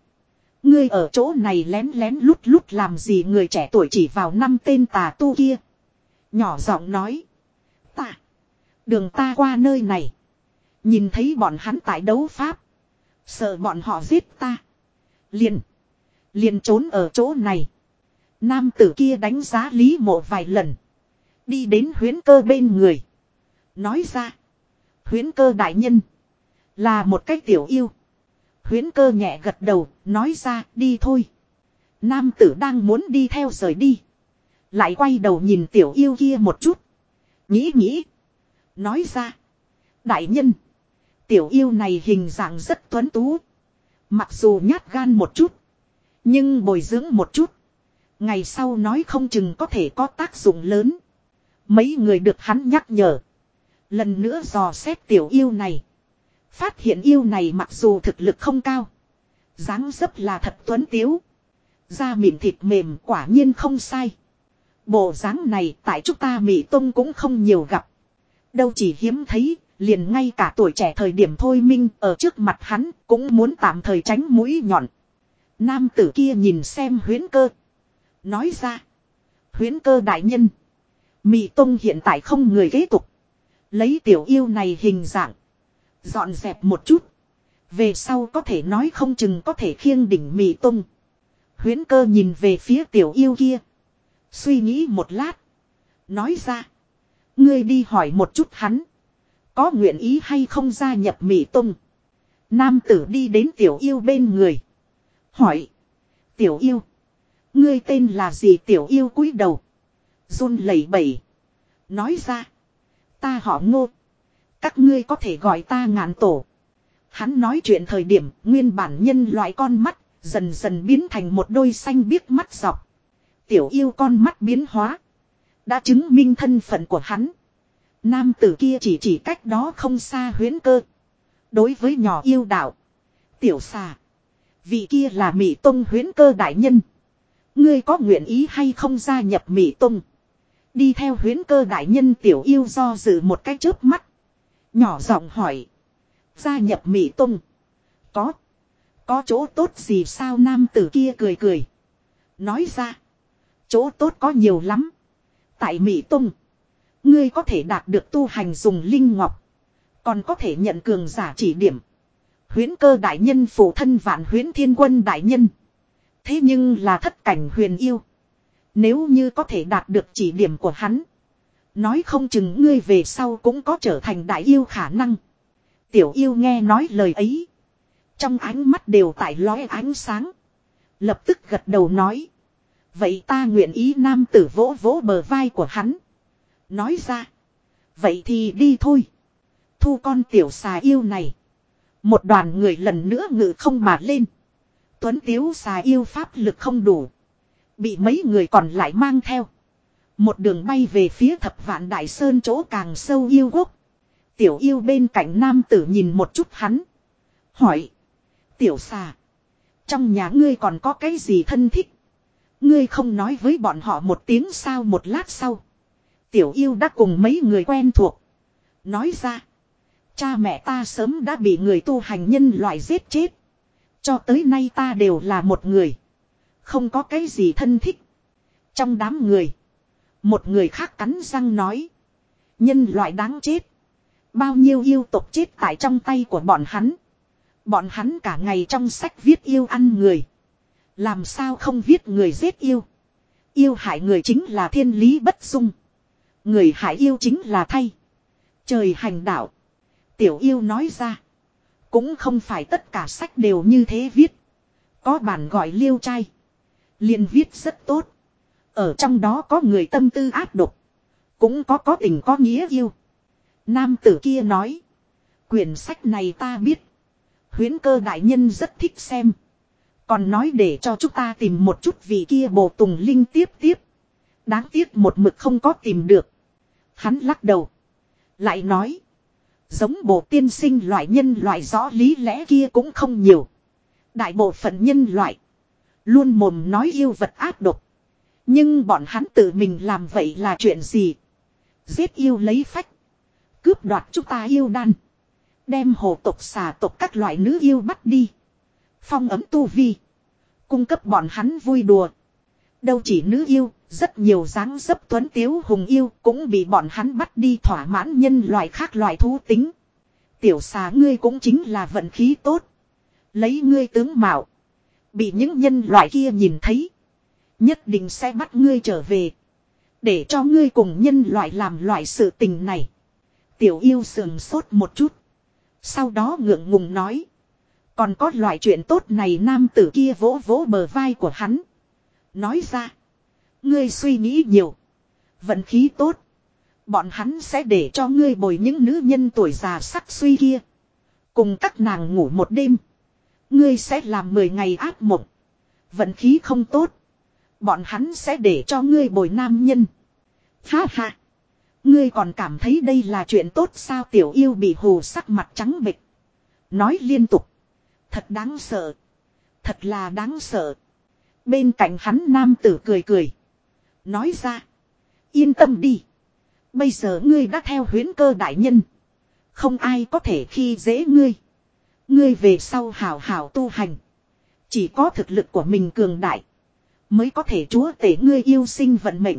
Ngươi ở chỗ này lén lén lút lút làm gì người trẻ tuổi chỉ vào năm tên tà tu kia. Nhỏ giọng nói. Ta. Đường ta qua nơi này. Nhìn thấy bọn hắn tại đấu pháp. Sợ bọn họ giết ta. Liền. Liền trốn ở chỗ này. Nam tử kia đánh giá Lý Mộ vài lần. Đi đến huyến cơ bên người. Nói ra. Huyến cơ đại nhân. Là một cách tiểu yêu. Huyến cơ nhẹ gật đầu, nói ra đi thôi. Nam tử đang muốn đi theo rời đi. Lại quay đầu nhìn tiểu yêu kia một chút. Nghĩ nghĩ. Nói ra. Đại nhân. Tiểu yêu này hình dạng rất tuấn tú. Mặc dù nhát gan một chút. Nhưng bồi dưỡng một chút. Ngày sau nói không chừng có thể có tác dụng lớn. Mấy người được hắn nhắc nhở. Lần nữa dò xét tiểu yêu này. Phát hiện yêu này mặc dù thực lực không cao. dáng dấp là thật tuấn tiếu. Da mịn thịt mềm quả nhiên không sai. Bộ dáng này tại chúng ta Mỹ Tông cũng không nhiều gặp. Đâu chỉ hiếm thấy, liền ngay cả tuổi trẻ thời điểm thôi minh ở trước mặt hắn cũng muốn tạm thời tránh mũi nhọn. Nam tử kia nhìn xem huyến cơ. Nói ra. Huyến cơ đại nhân. Mỹ Tông hiện tại không người kế tục. Lấy tiểu yêu này hình dạng. Dọn dẹp một chút. Về sau có thể nói không chừng có thể khiêng đỉnh mì tung. Huyến cơ nhìn về phía tiểu yêu kia. Suy nghĩ một lát. Nói ra. Ngươi đi hỏi một chút hắn. Có nguyện ý hay không gia nhập mì tung. Nam tử đi đến tiểu yêu bên người. Hỏi. Tiểu yêu. Ngươi tên là gì tiểu yêu cúi đầu. run lẩy bẩy. Nói ra. Ta họ ngô. Các ngươi có thể gọi ta ngàn tổ. Hắn nói chuyện thời điểm, nguyên bản nhân loại con mắt dần dần biến thành một đôi xanh biếc mắt dọc. Tiểu yêu con mắt biến hóa. Đã chứng minh thân phận của hắn. Nam tử kia chỉ chỉ cách đó không xa huyến cơ. Đối với nhỏ yêu đạo. Tiểu xà. Vị kia là Mỹ Tông huyến cơ đại nhân. Ngươi có nguyện ý hay không gia nhập Mỹ Tông. Đi theo huyến cơ đại nhân tiểu yêu do dự một cái chớp mắt. Nhỏ giọng hỏi. Gia nhập Mỹ Tông. Có. Có chỗ tốt gì sao nam tử kia cười cười. Nói ra. Chỗ tốt có nhiều lắm. Tại Mỹ Tông. Ngươi có thể đạt được tu hành dùng linh ngọc. Còn có thể nhận cường giả chỉ điểm. Huyến cơ đại nhân phụ thân vạn huyến thiên quân đại nhân. Thế nhưng là thất cảnh huyền yêu. Nếu như có thể đạt được chỉ điểm của hắn. Nói không chừng ngươi về sau cũng có trở thành đại yêu khả năng. Tiểu yêu nghe nói lời ấy. Trong ánh mắt đều tại lóe ánh sáng. Lập tức gật đầu nói. Vậy ta nguyện ý nam tử vỗ vỗ bờ vai của hắn. Nói ra. Vậy thì đi thôi. Thu con tiểu xà yêu này. Một đoàn người lần nữa ngự không mà lên. Tuấn tiếu xà yêu pháp lực không đủ. Bị mấy người còn lại mang theo. Một đường bay về phía thập vạn đại sơn chỗ càng sâu yêu quốc. Tiểu yêu bên cạnh nam tử nhìn một chút hắn. Hỏi. Tiểu xà. Trong nhà ngươi còn có cái gì thân thích? Ngươi không nói với bọn họ một tiếng sao một lát sau. Tiểu yêu đã cùng mấy người quen thuộc. Nói ra. Cha mẹ ta sớm đã bị người tu hành nhân loại giết chết. Cho tới nay ta đều là một người. Không có cái gì thân thích. Trong đám người. Một người khác cắn răng nói. Nhân loại đáng chết. Bao nhiêu yêu tộc chết tại trong tay của bọn hắn. Bọn hắn cả ngày trong sách viết yêu ăn người. Làm sao không viết người giết yêu. Yêu hại người chính là thiên lý bất dung. Người hại yêu chính là thay. Trời hành đạo. Tiểu yêu nói ra. Cũng không phải tất cả sách đều như thế viết. Có bản gọi liêu trai liên viết rất tốt. Ở trong đó có người tâm tư áp độc. Cũng có có tình có nghĩa yêu. Nam tử kia nói. Quyển sách này ta biết. Huyến cơ đại nhân rất thích xem. Còn nói để cho chúng ta tìm một chút vì kia bồ tùng linh tiếp tiếp. Đáng tiếc một mực không có tìm được. Hắn lắc đầu. Lại nói. Giống bộ tiên sinh loại nhân loại rõ lý lẽ kia cũng không nhiều. Đại bộ phận nhân loại. Luôn mồm nói yêu vật ác độc. Nhưng bọn hắn tự mình làm vậy là chuyện gì? Giết yêu lấy phách. Cướp đoạt chúng ta yêu đan. Đem hồ tộc xà tộc các loại nữ yêu bắt đi. Phong ấm tu vi. Cung cấp bọn hắn vui đùa. Đâu chỉ nữ yêu, rất nhiều dáng dấp tuấn tiếu hùng yêu cũng bị bọn hắn bắt đi thỏa mãn nhân loại khác loại thú tính. Tiểu xà ngươi cũng chính là vận khí tốt. Lấy ngươi tướng mạo. Bị những nhân loại kia nhìn thấy. Nhất định sẽ bắt ngươi trở về. Để cho ngươi cùng nhân loại làm loại sự tình này. Tiểu yêu sườn sốt một chút. Sau đó ngượng ngùng nói. Còn có loại chuyện tốt này nam tử kia vỗ vỗ bờ vai của hắn. Nói ra. Ngươi suy nghĩ nhiều. Vận khí tốt. Bọn hắn sẽ để cho ngươi bồi những nữ nhân tuổi già sắc suy kia. Cùng các nàng ngủ một đêm. Ngươi sẽ làm 10 ngày ác mộng. Vận khí không tốt. Bọn hắn sẽ để cho ngươi bồi nam nhân. Ha ha. Ngươi còn cảm thấy đây là chuyện tốt sao tiểu yêu bị hồ sắc mặt trắng bịch. Nói liên tục. Thật đáng sợ. Thật là đáng sợ. Bên cạnh hắn nam tử cười cười. Nói ra. Yên tâm đi. Bây giờ ngươi đã theo huyến cơ đại nhân. Không ai có thể khi dễ ngươi. Ngươi về sau hảo hảo tu hành. Chỉ có thực lực của mình cường đại. Mới có thể chúa tể ngươi yêu sinh vận mệnh.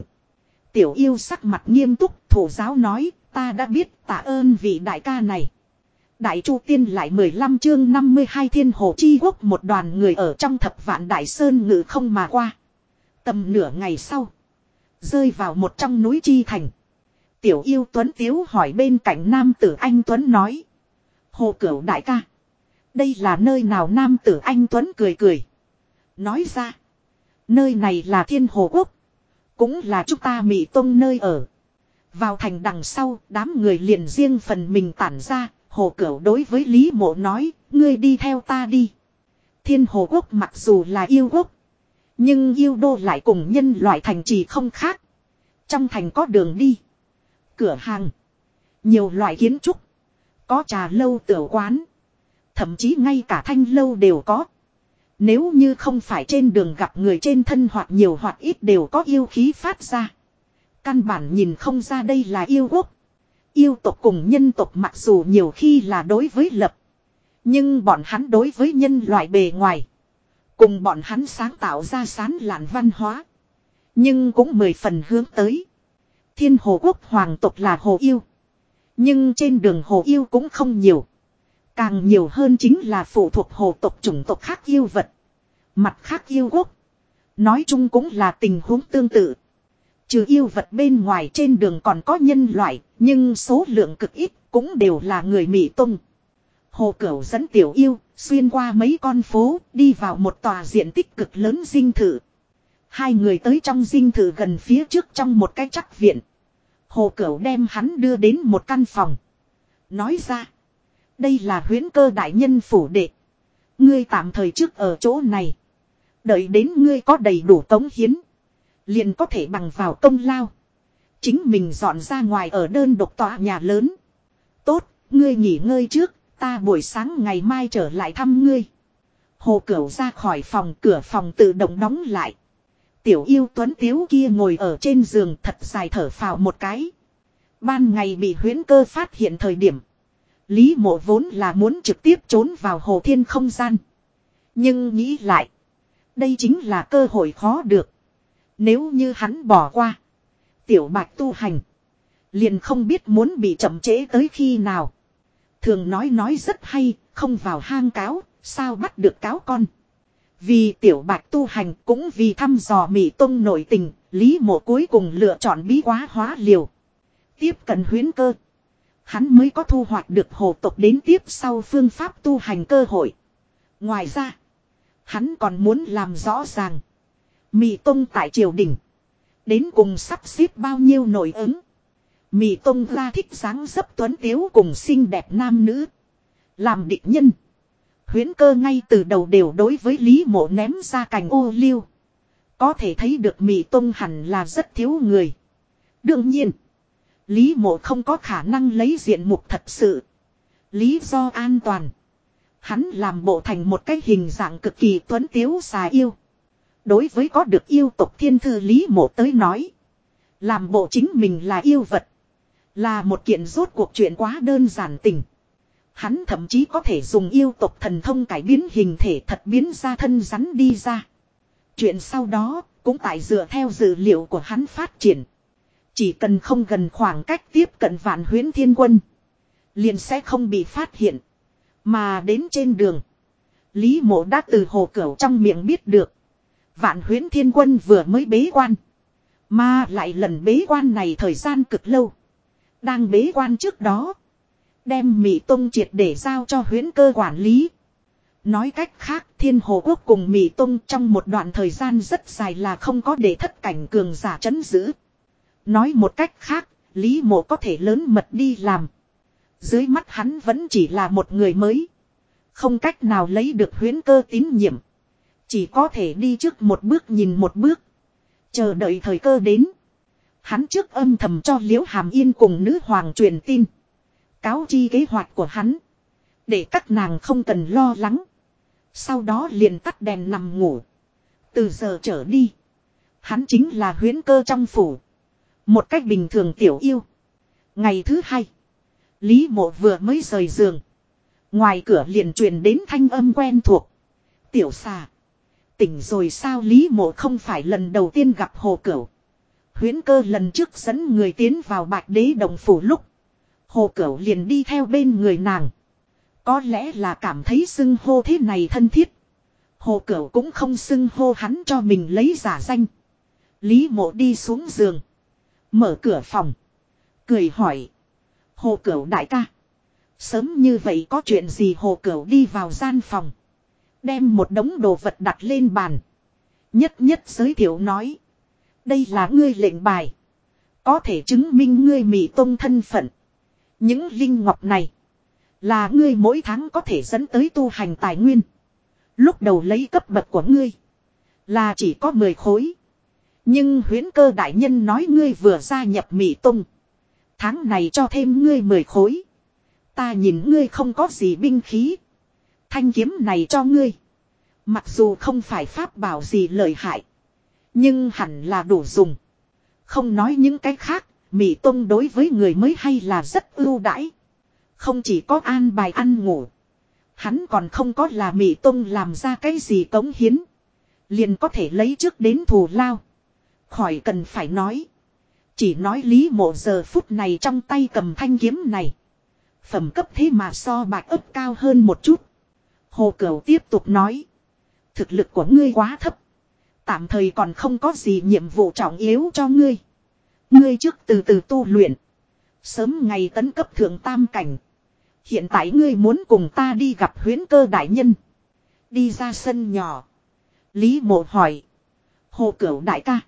Tiểu yêu sắc mặt nghiêm túc, thủ giáo nói, ta đã biết tạ ơn vị đại ca này. Đại Chu Tiên lại 15 chương 52 thiên hồ chi quốc một đoàn người ở trong thập vạn đại sơn ngự không mà qua. Tầm nửa ngày sau. Rơi vào một trong núi chi thành. Tiểu yêu Tuấn Tiếu hỏi bên cạnh nam tử anh Tuấn nói. Hồ cửu đại ca. Đây là nơi nào nam tử anh Tuấn cười cười. Nói ra. Nơi này là thiên hồ quốc. Cũng là chúng ta Mỹ Tông nơi ở. Vào thành đằng sau, đám người liền riêng phần mình tản ra, hồ cửu đối với Lý Mộ nói, ngươi đi theo ta đi. Thiên hồ quốc mặc dù là yêu quốc, nhưng yêu đô lại cùng nhân loại thành trì không khác. Trong thành có đường đi, cửa hàng, nhiều loại kiến trúc, có trà lâu tiểu quán, thậm chí ngay cả thanh lâu đều có. Nếu như không phải trên đường gặp người trên thân hoặc nhiều hoặc ít đều có yêu khí phát ra. Căn bản nhìn không ra đây là yêu quốc. Yêu tộc cùng nhân tộc mặc dù nhiều khi là đối với lập. Nhưng bọn hắn đối với nhân loại bề ngoài. Cùng bọn hắn sáng tạo ra sán lạn văn hóa. Nhưng cũng mười phần hướng tới. Thiên hồ quốc hoàng tộc là hồ yêu. Nhưng trên đường hồ yêu cũng không nhiều. Càng nhiều hơn chính là phụ thuộc hồ tộc chủng tộc khác yêu vật. Mặt khác yêu quốc. Nói chung cũng là tình huống tương tự. Trừ yêu vật bên ngoài trên đường còn có nhân loại, nhưng số lượng cực ít, cũng đều là người Mỹ Tông. Hồ Cửu dẫn tiểu yêu, xuyên qua mấy con phố, đi vào một tòa diện tích cực lớn dinh thự. Hai người tới trong dinh thự gần phía trước trong một cái chắc viện. Hồ Cửu đem hắn đưa đến một căn phòng. Nói ra, đây là huyến cơ đại nhân phủ đệ. Ngươi tạm thời trước ở chỗ này. Đợi đến ngươi có đầy đủ tống hiến. Liền có thể bằng vào công lao. Chính mình dọn ra ngoài ở đơn độc tòa nhà lớn. Tốt, ngươi nghỉ ngơi trước, ta buổi sáng ngày mai trở lại thăm ngươi. Hồ Cửu ra khỏi phòng, cửa phòng tự động đóng lại. Tiểu yêu tuấn tiếu kia ngồi ở trên giường thật dài thở phào một cái. Ban ngày bị huyễn cơ phát hiện thời điểm. Lý mộ vốn là muốn trực tiếp trốn vào hồ thiên không gian. Nhưng nghĩ lại. Đây chính là cơ hội khó được. Nếu như hắn bỏ qua. Tiểu bạch tu hành. Liền không biết muốn bị chậm trễ tới khi nào. Thường nói nói rất hay, không vào hang cáo, sao bắt được cáo con. Vì tiểu bạch tu hành cũng vì thăm dò mỹ tông nội tình, lý mộ cuối cùng lựa chọn bí quá hóa liều. Tiếp cận huyến cơ. Hắn mới có thu hoạch được hồ tộc đến tiếp sau phương pháp tu hành cơ hội. Ngoài ra, hắn còn muốn làm rõ ràng. Mị Tông tại triều đình. Đến cùng sắp xếp bao nhiêu nổi ứng. Mị Tông ra thích dáng dấp tuấn tiếu cùng xinh đẹp nam nữ. Làm địch nhân. Huyến cơ ngay từ đầu đều đối với Lý Mộ ném ra cành ô liu. Có thể thấy được Mị Tông hẳn là rất thiếu người. Đương nhiên. Lý Mộ không có khả năng lấy diện mục thật sự. Lý do an toàn. Hắn làm bộ thành một cái hình dạng cực kỳ tuấn tiếu xà yêu. Đối với có được yêu tộc thiên thư Lý Mộ tới nói. Làm bộ chính mình là yêu vật. Là một kiện rốt cuộc chuyện quá đơn giản tình. Hắn thậm chí có thể dùng yêu tộc thần thông cải biến hình thể thật biến ra thân rắn đi ra. Chuyện sau đó, cũng tại dựa theo dữ liệu của hắn phát triển. Chỉ cần không gần khoảng cách tiếp cận vạn huyến thiên quân. Liền sẽ không bị phát hiện. Mà đến trên đường. Lý mộ đã từ hồ cửu trong miệng biết được. Vạn huyến thiên quân vừa mới bế quan. Mà lại lần bế quan này thời gian cực lâu. Đang bế quan trước đó. Đem Mỹ Tông triệt để giao cho huyến cơ quản lý. Nói cách khác, thiên hồ quốc cùng Mỹ Tông trong một đoạn thời gian rất dài là không có để thất cảnh cường giả chấn giữ. Nói một cách khác, Lý Mộ có thể lớn mật đi làm. Dưới mắt hắn vẫn chỉ là một người mới. Không cách nào lấy được huyến cơ tín nhiệm. Chỉ có thể đi trước một bước nhìn một bước. Chờ đợi thời cơ đến. Hắn trước âm thầm cho Liễu Hàm Yên cùng nữ hoàng truyền tin. Cáo chi kế hoạch của hắn. Để các nàng không cần lo lắng. Sau đó liền tắt đèn nằm ngủ. Từ giờ trở đi. Hắn chính là huyến cơ trong phủ. Một cách bình thường tiểu yêu. Ngày thứ hai. Lý mộ vừa mới rời giường. Ngoài cửa liền truyền đến thanh âm quen thuộc. Tiểu xà. Tỉnh rồi sao Lý mộ không phải lần đầu tiên gặp hồ cửu. Huyến cơ lần trước dẫn người tiến vào bạch đế đồng phủ lúc. Hồ cửu liền đi theo bên người nàng. Có lẽ là cảm thấy xưng hô thế này thân thiết. Hồ Cửu cũng không xưng hô hắn cho mình lấy giả danh. Lý mộ đi xuống giường. Mở cửa phòng. Cười hỏi. Hồ Cửu đại ca. Sớm như vậy có chuyện gì Hồ Cửu đi vào gian phòng. Đem một đống đồ vật đặt lên bàn. Nhất nhất giới thiệu nói. Đây là ngươi lệnh bài. Có thể chứng minh ngươi mị tông thân phận. Những linh ngọc này. Là ngươi mỗi tháng có thể dẫn tới tu hành tài nguyên. Lúc đầu lấy cấp bậc của ngươi. Là chỉ có 10 khối. Nhưng huyến cơ đại nhân nói ngươi vừa gia nhập Mỹ Tông. Tháng này cho thêm ngươi 10 khối. Ta nhìn ngươi không có gì binh khí. Thanh kiếm này cho ngươi. Mặc dù không phải pháp bảo gì lợi hại. Nhưng hẳn là đủ dùng. Không nói những cái khác. Mỹ Tông đối với người mới hay là rất ưu đãi. Không chỉ có an bài ăn ngủ. Hắn còn không có là Mỹ Tông làm ra cái gì cống hiến. Liền có thể lấy trước đến thù lao. Khỏi cần phải nói. Chỉ nói lý mộ giờ phút này trong tay cầm thanh kiếm này. Phẩm cấp thế mà so bạch ấp cao hơn một chút. Hồ Cửu tiếp tục nói. Thực lực của ngươi quá thấp. Tạm thời còn không có gì nhiệm vụ trọng yếu cho ngươi. Ngươi trước từ từ tu luyện. Sớm ngày tấn cấp thượng tam cảnh. Hiện tại ngươi muốn cùng ta đi gặp huyến cơ đại nhân. Đi ra sân nhỏ. Lý mộ hỏi. Hồ Cửu đại ca.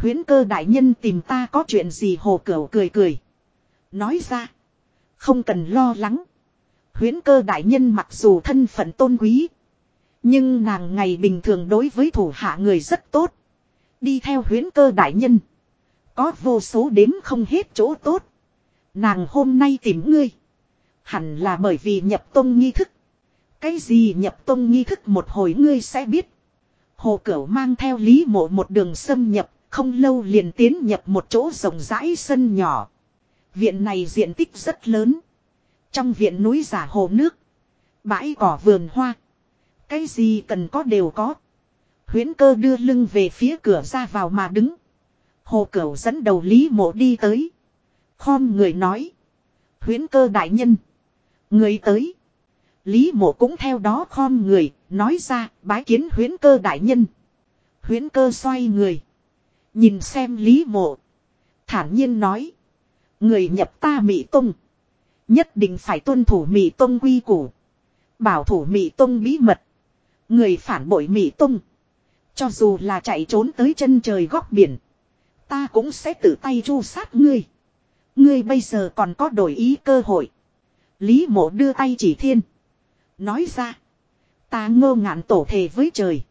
Huyến cơ đại nhân tìm ta có chuyện gì hồ cửu cười cười. Nói ra. Không cần lo lắng. Huyến cơ đại nhân mặc dù thân phận tôn quý. Nhưng nàng ngày bình thường đối với thủ hạ người rất tốt. Đi theo huyến cơ đại nhân. Có vô số đếm không hết chỗ tốt. Nàng hôm nay tìm ngươi. Hẳn là bởi vì nhập tông nghi thức. Cái gì nhập tông nghi thức một hồi ngươi sẽ biết. Hồ Cửu mang theo Lý Mộ một đường xâm nhập không lâu liền tiến nhập một chỗ rộng rãi sân nhỏ. Viện này diện tích rất lớn. Trong viện núi giả hồ nước. Bãi cỏ vườn hoa. Cái gì cần có đều có. Huyễn cơ đưa lưng về phía cửa ra vào mà đứng. Hồ Cửu dẫn đầu Lý Mộ đi tới. Khom người nói. Huyễn cơ đại nhân. Người tới. Lý Mộ cũng theo đó khom người, nói ra, bái kiến huyễn cơ đại nhân. Huyễn cơ xoay người. Nhìn xem Lý Mộ. Thản nhiên nói. Người nhập ta Mỹ Tông. Nhất định phải tuân thủ Mỹ Tông quy củ. Bảo thủ Mỹ Tông bí mật. Người phản bội Mỹ Tông. Cho dù là chạy trốn tới chân trời góc biển. Ta cũng sẽ tự tay chu sát ngươi. Ngươi bây giờ còn có đổi ý cơ hội. Lý mộ đưa tay chỉ thiên. Nói ra. Ta ngơ ngạn tổ thề với trời.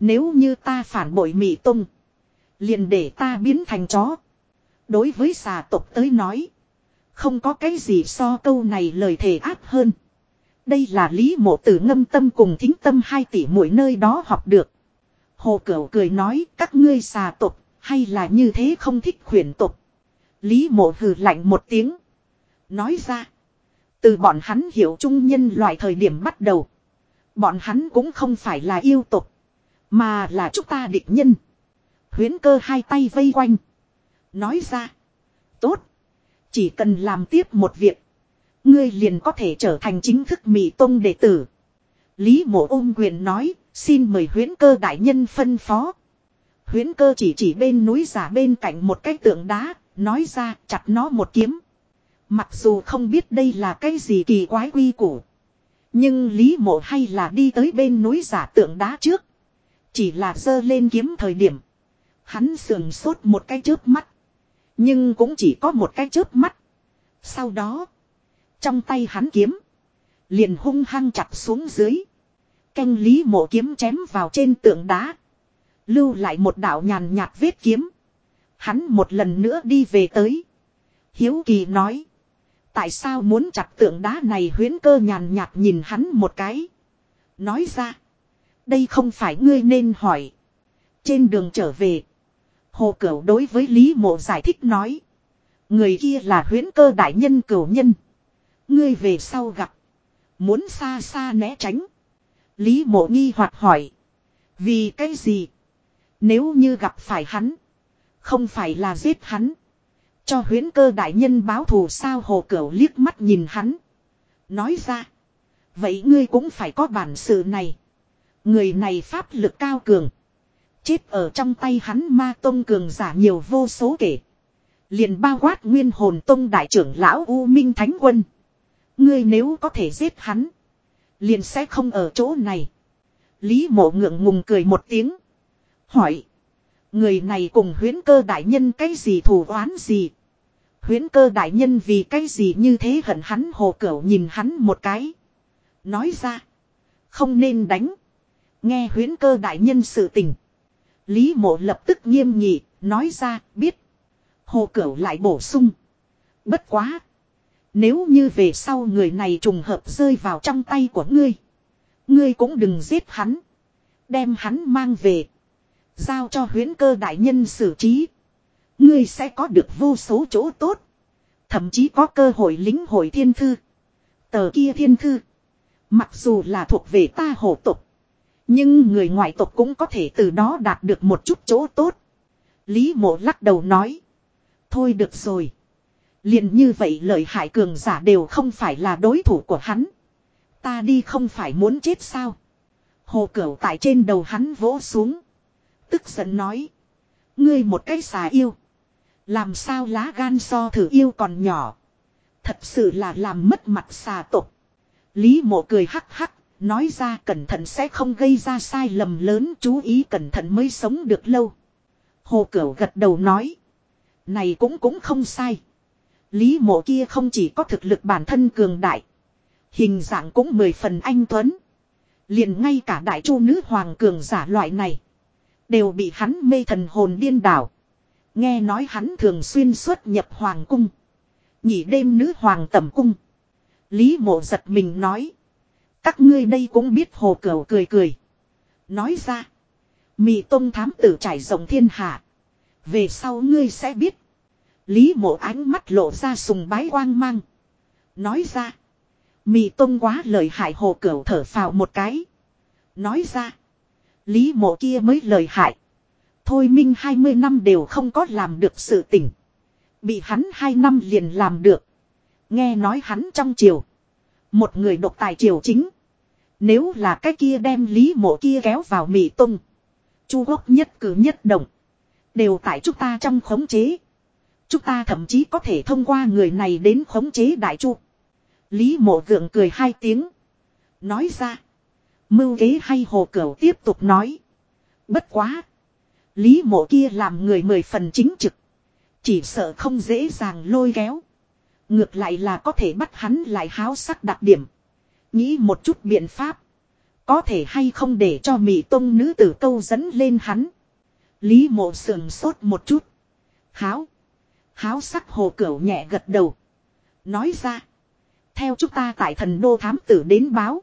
Nếu như ta phản bội Mỹ Tông. Liền để ta biến thành chó. Đối với xà tộc tới nói. Không có cái gì so câu này lời thề áp hơn. Đây là lý mộ tử ngâm tâm cùng thính tâm hai tỷ mỗi nơi đó học được. Hồ Cửu cười nói, các ngươi xà tộc, hay là như thế không thích khuyển tộc. Lý mộ hừ lạnh một tiếng. Nói ra. Từ bọn hắn hiểu trung nhân loại thời điểm bắt đầu. Bọn hắn cũng không phải là yêu tộc. Mà là chúng ta địch nhân. Huyến cơ hai tay vây quanh. Nói ra. Tốt. Chỉ cần làm tiếp một việc. Ngươi liền có thể trở thành chính thức Mỹ Tông đệ tử. Lý mộ ôm quyền nói. Xin mời huyến cơ đại nhân phân phó. Huyến cơ chỉ chỉ bên núi giả bên cạnh một cái tượng đá. Nói ra, chặt nó một kiếm. Mặc dù không biết đây là cái gì kỳ quái quy củ. Nhưng Lý mộ hay là đi tới bên núi giả tượng đá trước. Chỉ là giơ lên kiếm thời điểm. Hắn sườn sốt một cái chớp mắt. Nhưng cũng chỉ có một cái chớp mắt. Sau đó. Trong tay hắn kiếm. Liền hung hăng chặt xuống dưới. Canh lý mộ kiếm chém vào trên tượng đá. Lưu lại một đạo nhàn nhạt vết kiếm. Hắn một lần nữa đi về tới. Hiếu kỳ nói. Tại sao muốn chặt tượng đá này huyến cơ nhàn nhạt nhìn hắn một cái. Nói ra. Đây không phải ngươi nên hỏi. Trên đường trở về. Hồ Cửu đối với Lý Mộ giải thích nói. Người kia là huyễn cơ đại nhân cửu nhân. Ngươi về sau gặp. Muốn xa xa né tránh. Lý Mộ nghi hoặc hỏi. Vì cái gì? Nếu như gặp phải hắn. Không phải là giết hắn. Cho huyễn cơ đại nhân báo thù sao hồ cửu liếc mắt nhìn hắn. Nói ra. Vậy ngươi cũng phải có bản sự này. Người này pháp lực cao cường. Chết ở trong tay hắn ma tông cường giả nhiều vô số kể. Liền bao quát nguyên hồn tông đại trưởng lão U Minh Thánh Quân. Ngươi nếu có thể giết hắn. Liền sẽ không ở chỗ này. Lý mộ ngượng ngùng cười một tiếng. Hỏi. Người này cùng huyến cơ đại nhân cái gì thù oán gì. Huyến cơ đại nhân vì cái gì như thế hận hắn hồ cửu nhìn hắn một cái. Nói ra. Không nên đánh. Nghe huyến cơ đại nhân sự tình. Lý mộ lập tức nghiêm nghị, nói ra, biết. Hồ cửu lại bổ sung. Bất quá. Nếu như về sau người này trùng hợp rơi vào trong tay của ngươi. Ngươi cũng đừng giết hắn. Đem hắn mang về. Giao cho huyến cơ đại nhân xử trí. Ngươi sẽ có được vô số chỗ tốt. Thậm chí có cơ hội lính hội thiên thư. Tờ kia thiên thư. Mặc dù là thuộc về ta hổ tục. Nhưng người ngoại tộc cũng có thể từ đó đạt được một chút chỗ tốt. Lý mộ lắc đầu nói. Thôi được rồi. liền như vậy lợi hại cường giả đều không phải là đối thủ của hắn. Ta đi không phải muốn chết sao. Hồ cửu tại trên đầu hắn vỗ xuống. Tức giận nói. Ngươi một cái xà yêu. Làm sao lá gan so thử yêu còn nhỏ. Thật sự là làm mất mặt xà tục. Lý mộ cười hắc hắc. Nói ra cẩn thận sẽ không gây ra sai lầm lớn, chú ý cẩn thận mới sống được lâu. Hồ Cửu gật đầu nói. Này cũng cũng không sai. Lý mộ kia không chỉ có thực lực bản thân cường đại. Hình dạng cũng mười phần anh tuấn. liền ngay cả đại chu nữ hoàng cường giả loại này. Đều bị hắn mê thần hồn điên đảo. Nghe nói hắn thường xuyên xuất nhập hoàng cung. nhị đêm nữ hoàng tẩm cung. Lý mộ giật mình nói. Các ngươi đây cũng biết hồ cửu cười cười. Nói ra. Mị tông thám tử trải rộng thiên hạ. Về sau ngươi sẽ biết. Lý mộ ánh mắt lộ ra sùng bái quang mang. Nói ra. Mị tông quá lời hại hồ cửu thở phào một cái. Nói ra. Lý mộ kia mới lời hại. Thôi minh 20 năm đều không có làm được sự tình. Bị hắn 2 năm liền làm được. Nghe nói hắn trong chiều một người độc tài triều chính. Nếu là cái kia đem lý mộ kia kéo vào mỹ tung. Chu quốc nhất cử nhất động. Đều tại chúng ta trong khống chế. Chúng ta thậm chí có thể thông qua người này đến khống chế đại chu. Lý mộ gượng cười hai tiếng. Nói ra. Mưu kế hay hồ cửu tiếp tục nói. Bất quá. Lý mộ kia làm người mười phần chính trực. Chỉ sợ không dễ dàng lôi kéo. Ngược lại là có thể bắt hắn lại háo sắc đặc điểm. Nghĩ một chút biện pháp. Có thể hay không để cho mỹ tông nữ tử câu dẫn lên hắn. Lý mộ sườn sốt một chút. Háo. Háo sắc hồ cửu nhẹ gật đầu. Nói ra. Theo chúng ta tại thần đô thám tử đến báo.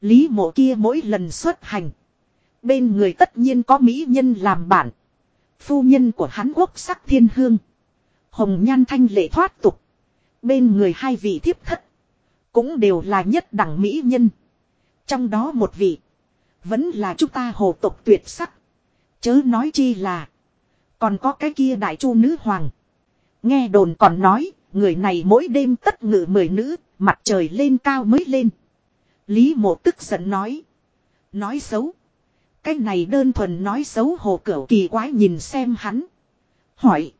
Lý mộ kia mỗi lần xuất hành. Bên người tất nhiên có mỹ nhân làm bản. Phu nhân của hắn quốc sắc thiên hương. Hồng nhan thanh lệ thoát tục. Bên người hai vị thiếp thất. Cũng đều là nhất đẳng mỹ nhân. Trong đó một vị. Vẫn là chúng ta hồ tộc tuyệt sắc. Chớ nói chi là. Còn có cái kia đại chu nữ hoàng. Nghe đồn còn nói. Người này mỗi đêm tất ngự mười nữ. Mặt trời lên cao mới lên. Lý mộ tức giận nói. Nói xấu. Cái này đơn thuần nói xấu hồ cửu kỳ quái nhìn xem hắn. Hỏi.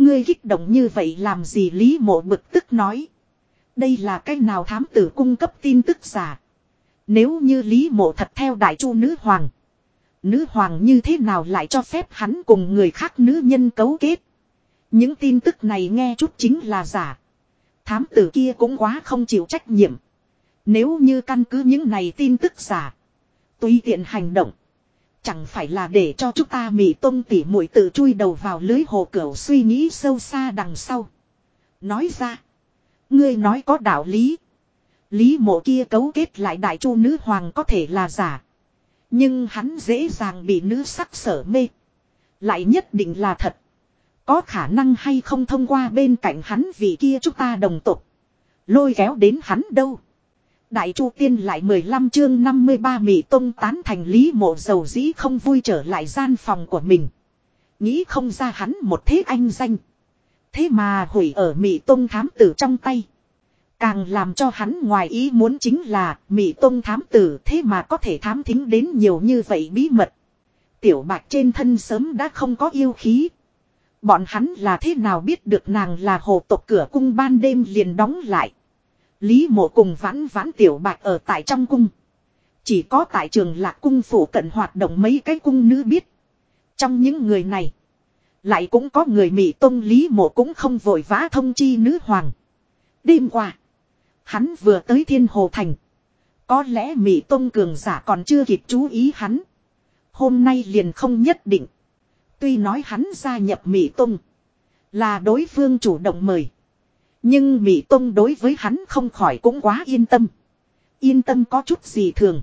Ngươi kích động như vậy làm gì Lý mộ bực tức nói. Đây là cái nào thám tử cung cấp tin tức giả. Nếu như Lý mộ thật theo đại chu nữ hoàng. Nữ hoàng như thế nào lại cho phép hắn cùng người khác nữ nhân cấu kết. Những tin tức này nghe chút chính là giả. Thám tử kia cũng quá không chịu trách nhiệm. Nếu như căn cứ những này tin tức giả. Tùy tiện hành động. Chẳng phải là để cho chúng ta mỉ tông tỉ mũi tự chui đầu vào lưới hồ cửu suy nghĩ sâu xa đằng sau. Nói ra. Ngươi nói có đạo lý. Lý mộ kia cấu kết lại đại chu nữ hoàng có thể là giả. Nhưng hắn dễ dàng bị nữ sắc sở mê. Lại nhất định là thật. Có khả năng hay không thông qua bên cạnh hắn vì kia chúng ta đồng tục. Lôi kéo đến hắn đâu. Đại Chu Tiên lại 15 chương 53 Mỹ Tông tán thành Lý Mộ dầu dĩ không vui trở lại gian phòng của mình. Nghĩ không ra hắn một thế anh danh. Thế mà hủy ở Mỹ Tông thám tử trong tay. Càng làm cho hắn ngoài ý muốn chính là Mỹ Tông thám tử thế mà có thể thám thính đến nhiều như vậy bí mật. Tiểu bạch trên thân sớm đã không có yêu khí. Bọn hắn là thế nào biết được nàng là hồ tộc cửa cung ban đêm liền đóng lại. Lý mộ cùng vãn vãn tiểu bạch ở tại trong cung. Chỉ có tại trường lạc cung phủ cận hoạt động mấy cái cung nữ biết. Trong những người này. Lại cũng có người Mỹ Tông Lý mộ cũng không vội vã thông chi nữ hoàng. Đêm qua. Hắn vừa tới thiên hồ thành. Có lẽ Mỹ Tông cường giả còn chưa kịp chú ý hắn. Hôm nay liền không nhất định. Tuy nói hắn gia nhập Mỹ Tông. Là đối phương chủ động mời. Nhưng Mỹ Tông đối với hắn không khỏi cũng quá yên tâm. Yên tâm có chút gì thường.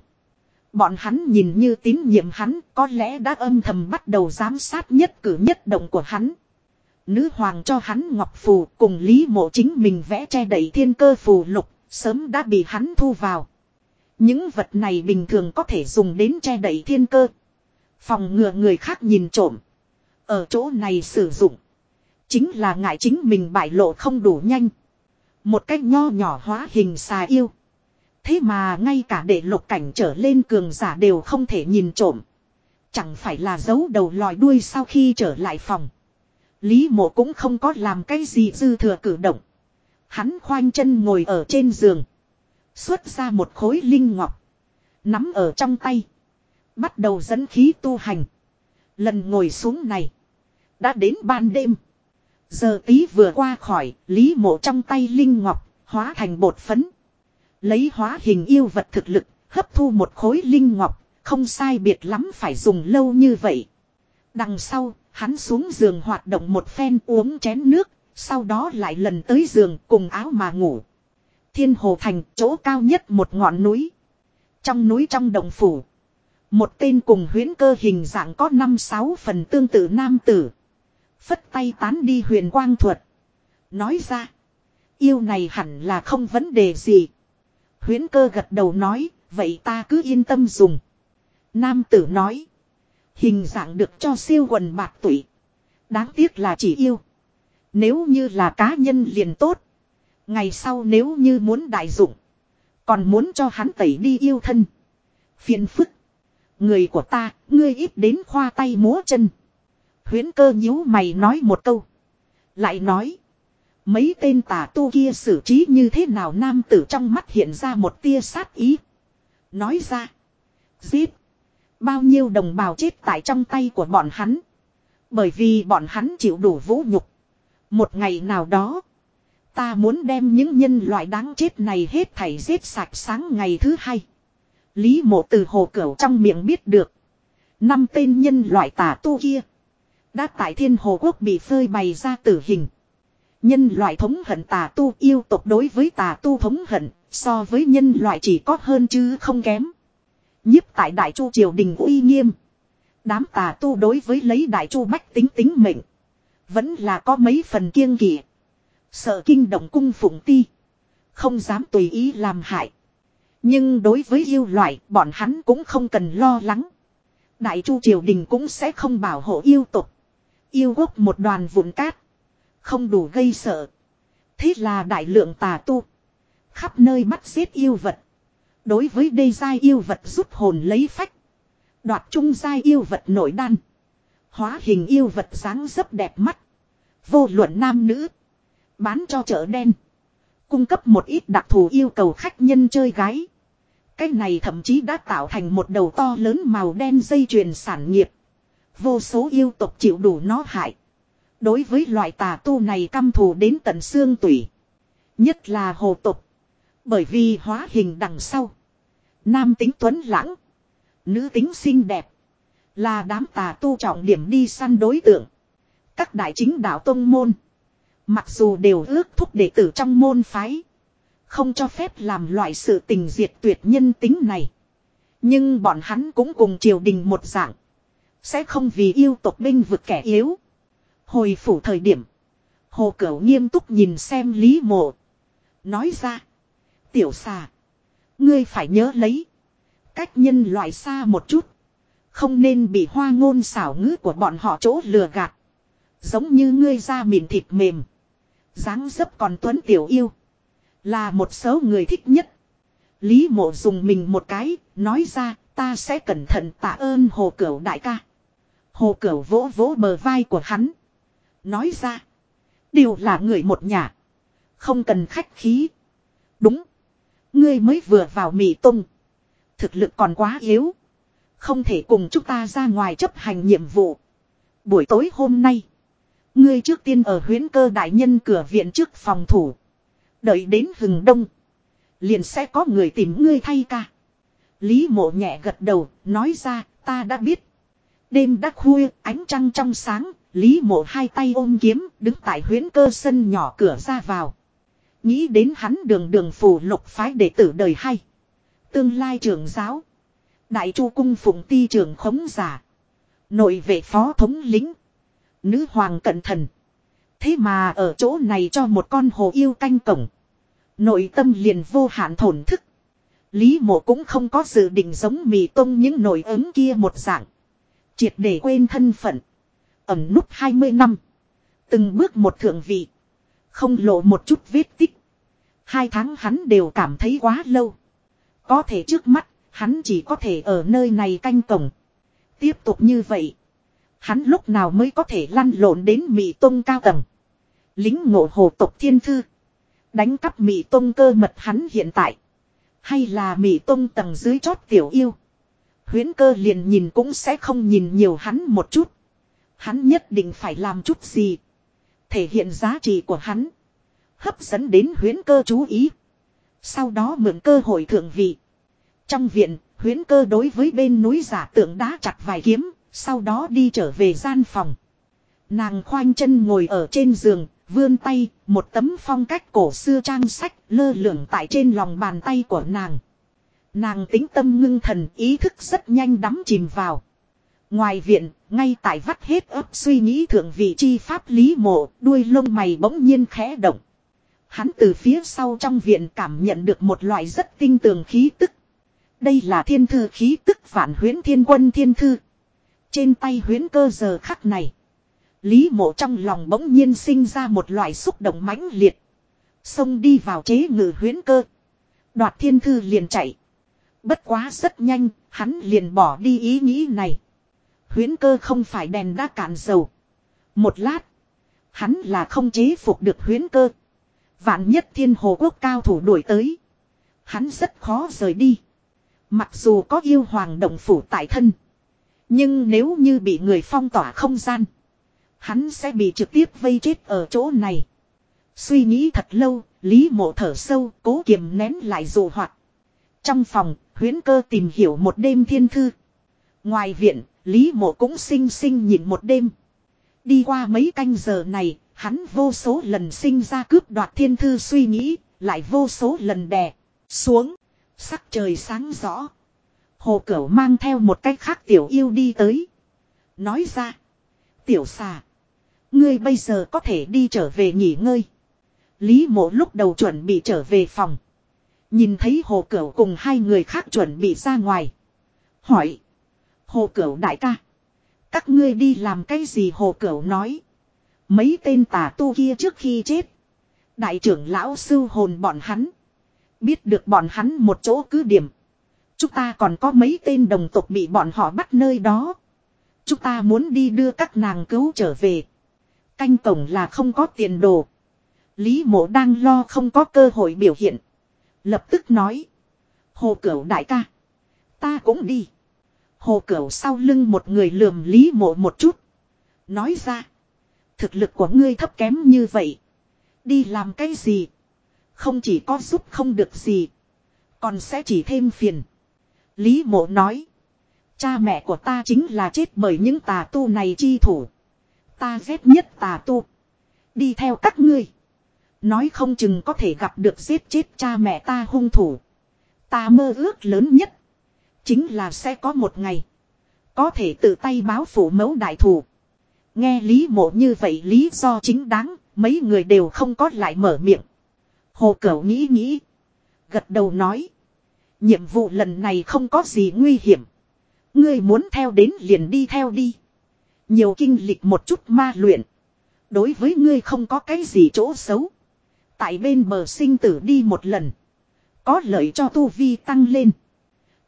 Bọn hắn nhìn như tín nhiệm hắn có lẽ đã âm thầm bắt đầu giám sát nhất cử nhất động của hắn. Nữ hoàng cho hắn ngọc phù cùng Lý Mộ chính mình vẽ che đẩy thiên cơ phù lục, sớm đã bị hắn thu vào. Những vật này bình thường có thể dùng đến che đẩy thiên cơ. Phòng ngừa người khác nhìn trộm. Ở chỗ này sử dụng. Chính là ngại chính mình bại lộ không đủ nhanh. Một cách nho nhỏ hóa hình xà yêu. Thế mà ngay cả để lục cảnh trở lên cường giả đều không thể nhìn trộm. Chẳng phải là giấu đầu lòi đuôi sau khi trở lại phòng. Lý mộ cũng không có làm cái gì dư thừa cử động. Hắn khoanh chân ngồi ở trên giường. Xuất ra một khối linh ngọc. Nắm ở trong tay. Bắt đầu dẫn khí tu hành. Lần ngồi xuống này. Đã đến ban đêm. Giờ tí vừa qua khỏi, lý mộ trong tay linh ngọc, hóa thành bột phấn. Lấy hóa hình yêu vật thực lực, hấp thu một khối linh ngọc, không sai biệt lắm phải dùng lâu như vậy. Đằng sau, hắn xuống giường hoạt động một phen uống chén nước, sau đó lại lần tới giường cùng áo mà ngủ. Thiên Hồ Thành, chỗ cao nhất một ngọn núi. Trong núi trong đồng phủ. Một tên cùng huyến cơ hình dạng có 5-6 phần tương tự nam tử. Phất tay tán đi huyền quang thuật. Nói ra. Yêu này hẳn là không vấn đề gì. Huyến cơ gật đầu nói. Vậy ta cứ yên tâm dùng. Nam tử nói. Hình dạng được cho siêu quần bạc tụy. Đáng tiếc là chỉ yêu. Nếu như là cá nhân liền tốt. Ngày sau nếu như muốn đại dụng. Còn muốn cho hắn tẩy đi yêu thân. Phiền phức. Người của ta, ngươi ít đến khoa tay múa chân. Huyến cơ nhíu mày nói một câu. Lại nói. Mấy tên tà tu kia xử trí như thế nào nam tử trong mắt hiện ra một tia sát ý. Nói ra. Giết. Bao nhiêu đồng bào chết tại trong tay của bọn hắn. Bởi vì bọn hắn chịu đủ vũ nhục. Một ngày nào đó. Ta muốn đem những nhân loại đáng chết này hết thảy giết sạch sáng ngày thứ hai. Lý mộ từ hồ cửu trong miệng biết được. Năm tên nhân loại tà tu kia. Đã tại thiên hồ quốc bị phơi bày ra tử hình. Nhân loại thống hận tà tu yêu tộc đối với tà tu thống hận. So với nhân loại chỉ có hơn chứ không kém. nhiếp tại đại chu triều đình uy nghiêm. Đám tà tu đối với lấy đại chu bách tính tính mệnh. Vẫn là có mấy phần kiêng kỵ. Sợ kinh động cung phụng ti. Không dám tùy ý làm hại. Nhưng đối với yêu loại, bọn hắn cũng không cần lo lắng. Đại chu triều đình cũng sẽ không bảo hộ yêu tục. Yêu quốc một đoàn vụn cát. Không đủ gây sợ. Thế là đại lượng tà tu. Khắp nơi bắt giết yêu vật. Đối với đê giai yêu vật rút hồn lấy phách. Đoạt trung giai yêu vật nội đan. Hóa hình yêu vật dáng dấp đẹp mắt. Vô luận nam nữ. Bán cho chợ đen. Cung cấp một ít đặc thù yêu cầu khách nhân chơi gái. Cái này thậm chí đã tạo thành một đầu to lớn màu đen dây chuyền sản nghiệp. Vô số yêu tộc chịu đủ nó hại. Đối với loại tà tu này căm thù đến tận xương tủy. Nhất là hồ tộc. Bởi vì hóa hình đằng sau. Nam tính tuấn lãng. Nữ tính xinh đẹp. Là đám tà tu trọng điểm đi săn đối tượng. Các đại chính đạo tông môn. Mặc dù đều ước thúc đệ tử trong môn phái. Không cho phép làm loại sự tình diệt tuyệt nhân tính này. Nhưng bọn hắn cũng cùng triều đình một dạng. Sẽ không vì yêu tộc binh vực kẻ yếu. Hồi phủ thời điểm. Hồ Cửu nghiêm túc nhìn xem Lý Mộ. Nói ra. Tiểu xà. Ngươi phải nhớ lấy. Cách nhân loại xa một chút. Không nên bị hoa ngôn xảo ngữ của bọn họ chỗ lừa gạt. Giống như ngươi da mịn thịt mềm. dáng dấp còn tuấn tiểu yêu. Là một số người thích nhất. Lý mộ dùng mình một cái, nói ra, ta sẽ cẩn thận tạ ơn hồ cửu đại ca. Hồ cửu vỗ vỗ bờ vai của hắn. Nói ra, đều là người một nhà. Không cần khách khí. Đúng. Ngươi mới vừa vào Mỹ tung. Thực lực còn quá yếu. Không thể cùng chúng ta ra ngoài chấp hành nhiệm vụ. Buổi tối hôm nay. Ngươi trước tiên ở huyến cơ đại nhân cửa viện trước phòng thủ. Đợi đến hừng đông. Liền sẽ có người tìm ngươi thay ca. Lý mộ nhẹ gật đầu, nói ra, ta đã biết. Đêm đã khuya, ánh trăng trong sáng, Lý mộ hai tay ôm kiếm, đứng tại huyến cơ sân nhỏ cửa ra vào. Nghĩ đến hắn đường đường phủ lục phái đệ tử đời hay. Tương lai trưởng giáo. Đại chu cung phụng ti trưởng khống giả. Nội vệ phó thống lính. Nữ hoàng cận thần. Thế mà ở chỗ này cho một con hồ yêu canh cổng. Nội tâm liền vô hạn thổn thức. Lý mộ cũng không có dự định giống mì tông những nội ứng kia một dạng. Triệt để quên thân phận. Ẩm nút 20 năm. Từng bước một thượng vị. Không lộ một chút vết tích. Hai tháng hắn đều cảm thấy quá lâu. Có thể trước mắt, hắn chỉ có thể ở nơi này canh cổng. Tiếp tục như vậy. Hắn lúc nào mới có thể lăn lộn đến Mỹ Tông cao tầng. Lính ngộ hồ tộc thiên thư. Đánh cắp Mỹ Tông cơ mật hắn hiện tại. Hay là Mỹ Tông tầng dưới chót tiểu yêu. Huyến cơ liền nhìn cũng sẽ không nhìn nhiều hắn một chút. Hắn nhất định phải làm chút gì. Thể hiện giá trị của hắn. Hấp dẫn đến huyến cơ chú ý. Sau đó mượn cơ hội thượng vị. Trong viện, huyến cơ đối với bên núi giả tượng đá chặt vài kiếm, sau đó đi trở về gian phòng. Nàng khoanh chân ngồi ở trên giường, vươn tay, một tấm phong cách cổ xưa trang sách lơ lửng tại trên lòng bàn tay của nàng. Nàng tính tâm ngưng thần ý thức rất nhanh đắm chìm vào. Ngoài viện, ngay tại vắt hết ấp suy nghĩ thượng vị chi pháp lý mộ, đuôi lông mày bỗng nhiên khẽ động. Hắn từ phía sau trong viện cảm nhận được một loại rất tinh tường khí tức. Đây là thiên thư khí tức phản huyến thiên quân thiên thư. Trên tay huyến cơ giờ khắc này. Lý mộ trong lòng bỗng nhiên sinh ra một loại xúc động mãnh liệt. Xông đi vào chế ngự huyến cơ. Đoạt thiên thư liền chạy. Bất quá rất nhanh, hắn liền bỏ đi ý nghĩ này. Huyến cơ không phải đèn đã cạn dầu. Một lát, hắn là không chế phục được huyến cơ. Vạn nhất thiên hồ quốc cao thủ đuổi tới. Hắn rất khó rời đi. Mặc dù có yêu hoàng động phủ tại thân. Nhưng nếu như bị người phong tỏa không gian. Hắn sẽ bị trực tiếp vây chết ở chỗ này. Suy nghĩ thật lâu, Lý mộ thở sâu, cố kiềm nén lại dù hoạt. Trong phòng, huyến cơ tìm hiểu một đêm thiên thư. Ngoài viện, Lý mộ cũng sinh sinh nhịn một đêm. Đi qua mấy canh giờ này, hắn vô số lần sinh ra cướp đoạt thiên thư suy nghĩ, lại vô số lần đè xuống. Sắc trời sáng rõ. Hồ Cửu mang theo một cách khác tiểu yêu đi tới. Nói ra. Tiểu xà. Ngươi bây giờ có thể đi trở về nghỉ ngơi. Lý mộ lúc đầu chuẩn bị trở về phòng. Nhìn thấy hồ cửu cùng hai người khác chuẩn bị ra ngoài. Hỏi. Hồ cửu đại ca. Các ngươi đi làm cái gì hồ cửu nói. Mấy tên tà tu kia trước khi chết. Đại trưởng lão sư hồn bọn hắn. Biết được bọn hắn một chỗ cứ điểm. Chúng ta còn có mấy tên đồng tộc bị bọn họ bắt nơi đó. Chúng ta muốn đi đưa các nàng cứu trở về. Canh tổng là không có tiền đồ. Lý mộ đang lo không có cơ hội biểu hiện. Lập tức nói. Hồ cửu đại ca. Ta cũng đi. Hồ cửu sau lưng một người lườm lý mộ một chút. Nói ra. Thực lực của ngươi thấp kém như vậy. Đi làm cái gì? Không chỉ có giúp không được gì. Còn sẽ chỉ thêm phiền. Lý mộ nói. Cha mẹ của ta chính là chết bởi những tà tu này chi thủ. Ta ghét nhất tà tu. Đi theo các ngươi. Nói không chừng có thể gặp được giết chết cha mẹ ta hung thủ. Ta mơ ước lớn nhất. Chính là sẽ có một ngày. Có thể tự tay báo phủ mẫu đại thủ. Nghe lý mộ như vậy lý do chính đáng. Mấy người đều không có lại mở miệng. Hồ Cẩu nghĩ nghĩ. Gật đầu nói. Nhiệm vụ lần này không có gì nguy hiểm. Ngươi muốn theo đến liền đi theo đi. Nhiều kinh lịch một chút ma luyện. Đối với ngươi không có cái gì chỗ xấu. Tại bên bờ sinh tử đi một lần. Có lợi cho tu vi tăng lên.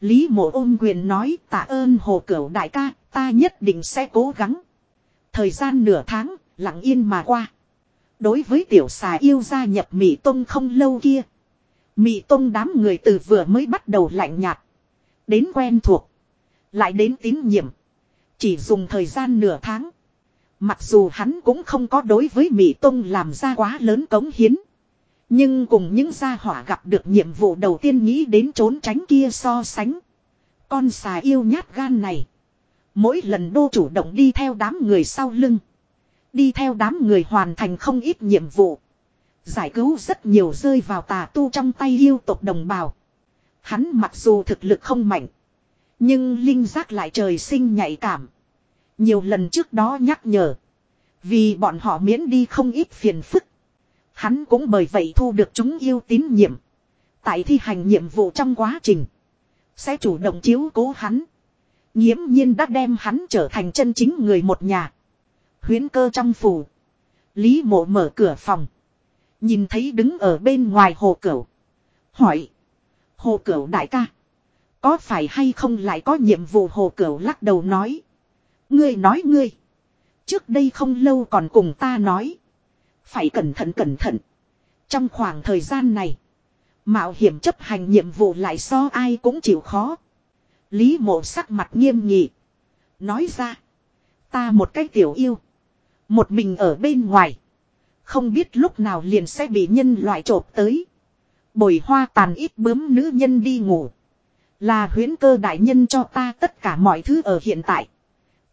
Lý mộ ôm quyền nói tạ ơn hồ cửu đại ca, ta nhất định sẽ cố gắng. Thời gian nửa tháng, lặng yên mà qua. Đối với tiểu xà yêu gia nhập Mỹ Tông không lâu kia. Mỹ Tông đám người từ vừa mới bắt đầu lạnh nhạt. Đến quen thuộc. Lại đến tín nhiệm. Chỉ dùng thời gian nửa tháng. Mặc dù hắn cũng không có đối với Mỹ Tông làm ra quá lớn cống hiến. Nhưng cùng những gia hỏa gặp được nhiệm vụ đầu tiên nghĩ đến trốn tránh kia so sánh. Con xà yêu nhát gan này. Mỗi lần đô chủ động đi theo đám người sau lưng. Đi theo đám người hoàn thành không ít nhiệm vụ. Giải cứu rất nhiều rơi vào tà tu trong tay yêu tộc đồng bào. Hắn mặc dù thực lực không mạnh. Nhưng linh giác lại trời sinh nhạy cảm. Nhiều lần trước đó nhắc nhở. Vì bọn họ miễn đi không ít phiền phức. Hắn cũng bởi vậy thu được chúng yêu tín nhiệm. Tại thi hành nhiệm vụ trong quá trình. Sẽ chủ động chiếu cố hắn. Nhiễm nhiên đã đem hắn trở thành chân chính người một nhà. Huyến cơ trong phủ. Lý mộ mở cửa phòng. Nhìn thấy đứng ở bên ngoài hồ cửu. Hỏi. Hồ cửu đại ca. Có phải hay không lại có nhiệm vụ hồ cửu lắc đầu nói. Ngươi nói ngươi. Trước đây không lâu còn cùng ta nói. Phải cẩn thận cẩn thận. Trong khoảng thời gian này. Mạo hiểm chấp hành nhiệm vụ lại so ai cũng chịu khó. Lý mộ sắc mặt nghiêm nghị. Nói ra. Ta một cái tiểu yêu. Một mình ở bên ngoài. Không biết lúc nào liền sẽ bị nhân loại trộp tới. Bồi hoa tàn ít bướm nữ nhân đi ngủ. Là huyến cơ đại nhân cho ta tất cả mọi thứ ở hiện tại.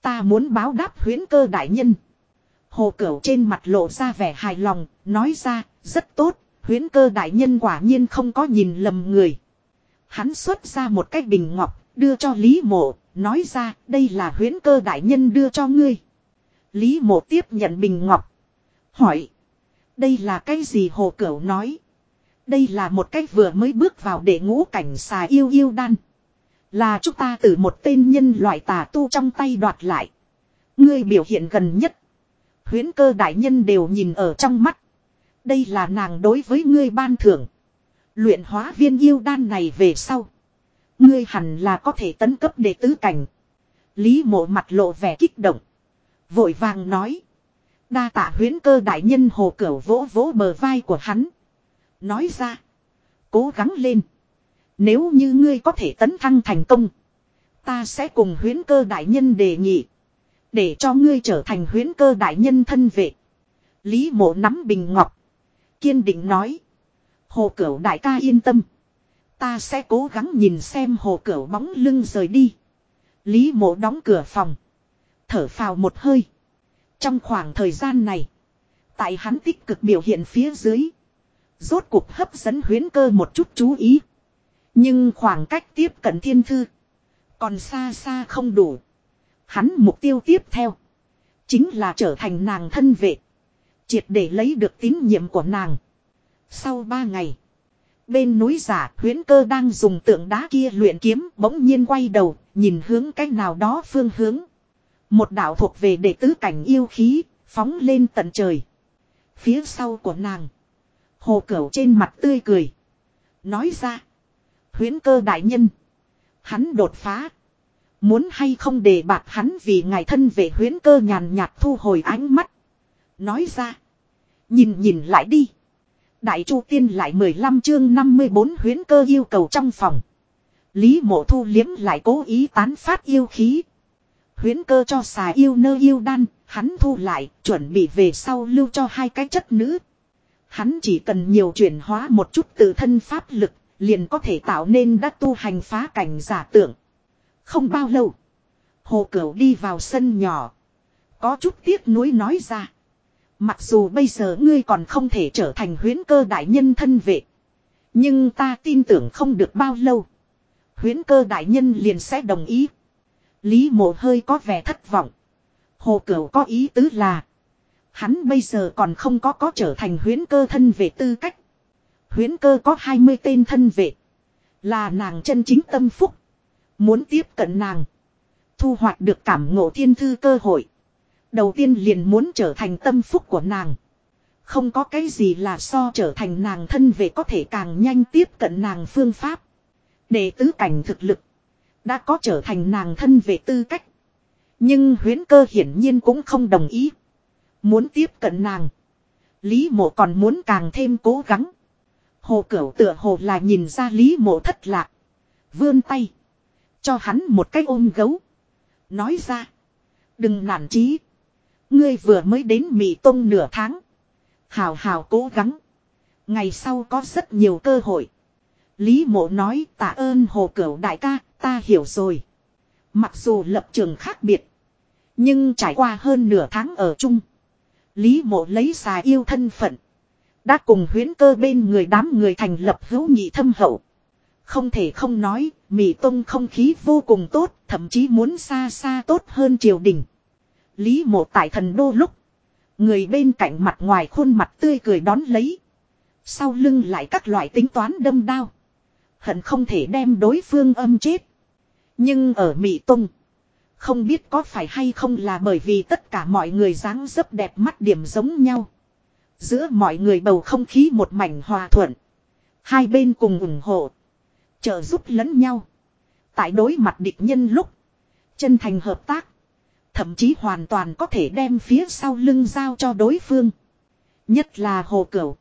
Ta muốn báo đáp huyến cơ đại nhân. Hồ Cửu trên mặt lộ ra vẻ hài lòng, nói ra, rất tốt, huyến cơ đại nhân quả nhiên không có nhìn lầm người. Hắn xuất ra một cái bình ngọc, đưa cho Lý Mộ, nói ra, đây là huyến cơ đại nhân đưa cho ngươi. Lý Mộ tiếp nhận bình ngọc. Hỏi, đây là cái gì Hồ Cửu nói? Đây là một cái vừa mới bước vào để ngũ cảnh xà yêu yêu đan. Là chúng ta từ một tên nhân loại tà tu trong tay đoạt lại. Ngươi biểu hiện gần nhất. Huyến cơ đại nhân đều nhìn ở trong mắt. Đây là nàng đối với ngươi ban thưởng. Luyện hóa viên yêu đan này về sau. Ngươi hẳn là có thể tấn cấp đệ tứ cảnh. Lý mộ mặt lộ vẻ kích động. Vội vàng nói. Đa tạ huyến cơ đại nhân hồ cửu vỗ vỗ bờ vai của hắn. Nói ra. Cố gắng lên. Nếu như ngươi có thể tấn thăng thành công. Ta sẽ cùng huyến cơ đại nhân đề nghị. Để cho ngươi trở thành huyến cơ đại nhân thân vệ. Lý mộ nắm bình ngọc. Kiên định nói. Hồ cửu đại ca yên tâm. Ta sẽ cố gắng nhìn xem hồ cửu bóng lưng rời đi. Lý mộ đóng cửa phòng. Thở phào một hơi. Trong khoảng thời gian này. Tại hắn tích cực biểu hiện phía dưới. Rốt cuộc hấp dẫn huyến cơ một chút chú ý. Nhưng khoảng cách tiếp cận thiên thư. Còn xa xa không đủ. Hắn mục tiêu tiếp theo. Chính là trở thành nàng thân vệ. Triệt để lấy được tín nhiệm của nàng. Sau ba ngày. Bên núi giả huyễn cơ đang dùng tượng đá kia luyện kiếm bỗng nhiên quay đầu, nhìn hướng cách nào đó phương hướng. Một đạo thuộc về đệ tứ cảnh yêu khí, phóng lên tận trời. Phía sau của nàng. Hồ cẩu trên mặt tươi cười. Nói ra. huyễn cơ đại nhân. Hắn đột phá. Muốn hay không để bạc hắn vì ngài thân về huyến cơ nhàn nhạt thu hồi ánh mắt. Nói ra. Nhìn nhìn lại đi. Đại chu tiên lại 15 chương 54 huyến cơ yêu cầu trong phòng. Lý mộ thu liếm lại cố ý tán phát yêu khí. Huyến cơ cho xà yêu nơ yêu đan, hắn thu lại, chuẩn bị về sau lưu cho hai cái chất nữ. Hắn chỉ cần nhiều chuyển hóa một chút tự thân pháp lực, liền có thể tạo nên đã tu hành phá cảnh giả tưởng. Không bao lâu. Hồ Cửu đi vào sân nhỏ. Có chút tiếc nuối nói ra. Mặc dù bây giờ ngươi còn không thể trở thành huyến cơ đại nhân thân vệ. Nhưng ta tin tưởng không được bao lâu. Huyến cơ đại nhân liền sẽ đồng ý. Lý mộ hơi có vẻ thất vọng. Hồ Cửu có ý tứ là. Hắn bây giờ còn không có có trở thành huyến cơ thân vệ tư cách. Huyến cơ có 20 tên thân vệ. Là nàng chân chính tâm phúc. Muốn tiếp cận nàng. Thu hoạch được cảm ngộ thiên thư cơ hội. Đầu tiên liền muốn trở thành tâm phúc của nàng. Không có cái gì là so trở thành nàng thân về có thể càng nhanh tiếp cận nàng phương pháp. Để tứ cảnh thực lực. Đã có trở thành nàng thân về tư cách. Nhưng huyến cơ hiển nhiên cũng không đồng ý. Muốn tiếp cận nàng. Lý mộ còn muốn càng thêm cố gắng. Hồ cửu tựa hồ là nhìn ra lý mộ thất lạc. Vươn tay. Cho hắn một cái ôm gấu. Nói ra. Đừng nản chí. Ngươi vừa mới đến Mỹ Tông nửa tháng. Hào hào cố gắng. Ngày sau có rất nhiều cơ hội. Lý mộ nói tạ ơn hồ cửu đại ca, ta hiểu rồi. Mặc dù lập trường khác biệt. Nhưng trải qua hơn nửa tháng ở chung. Lý mộ lấy xà yêu thân phận. Đã cùng huyến cơ bên người đám người thành lập hữu nhị thâm hậu. Không thể không nói, Mỹ Tông không khí vô cùng tốt, thậm chí muốn xa xa tốt hơn triều đình. Lý mộ tại thần đô lúc. Người bên cạnh mặt ngoài khuôn mặt tươi cười đón lấy. Sau lưng lại các loại tính toán đâm đao. Hận không thể đem đối phương âm chết. Nhưng ở Mỹ Tông. Không biết có phải hay không là bởi vì tất cả mọi người dáng dấp đẹp mắt điểm giống nhau. Giữa mọi người bầu không khí một mảnh hòa thuận. Hai bên cùng ủng hộ. Trợ giúp lẫn nhau. Tại đối mặt địch nhân lúc. Chân thành hợp tác. Thậm chí hoàn toàn có thể đem phía sau lưng giao cho đối phương. Nhất là hồ cửu.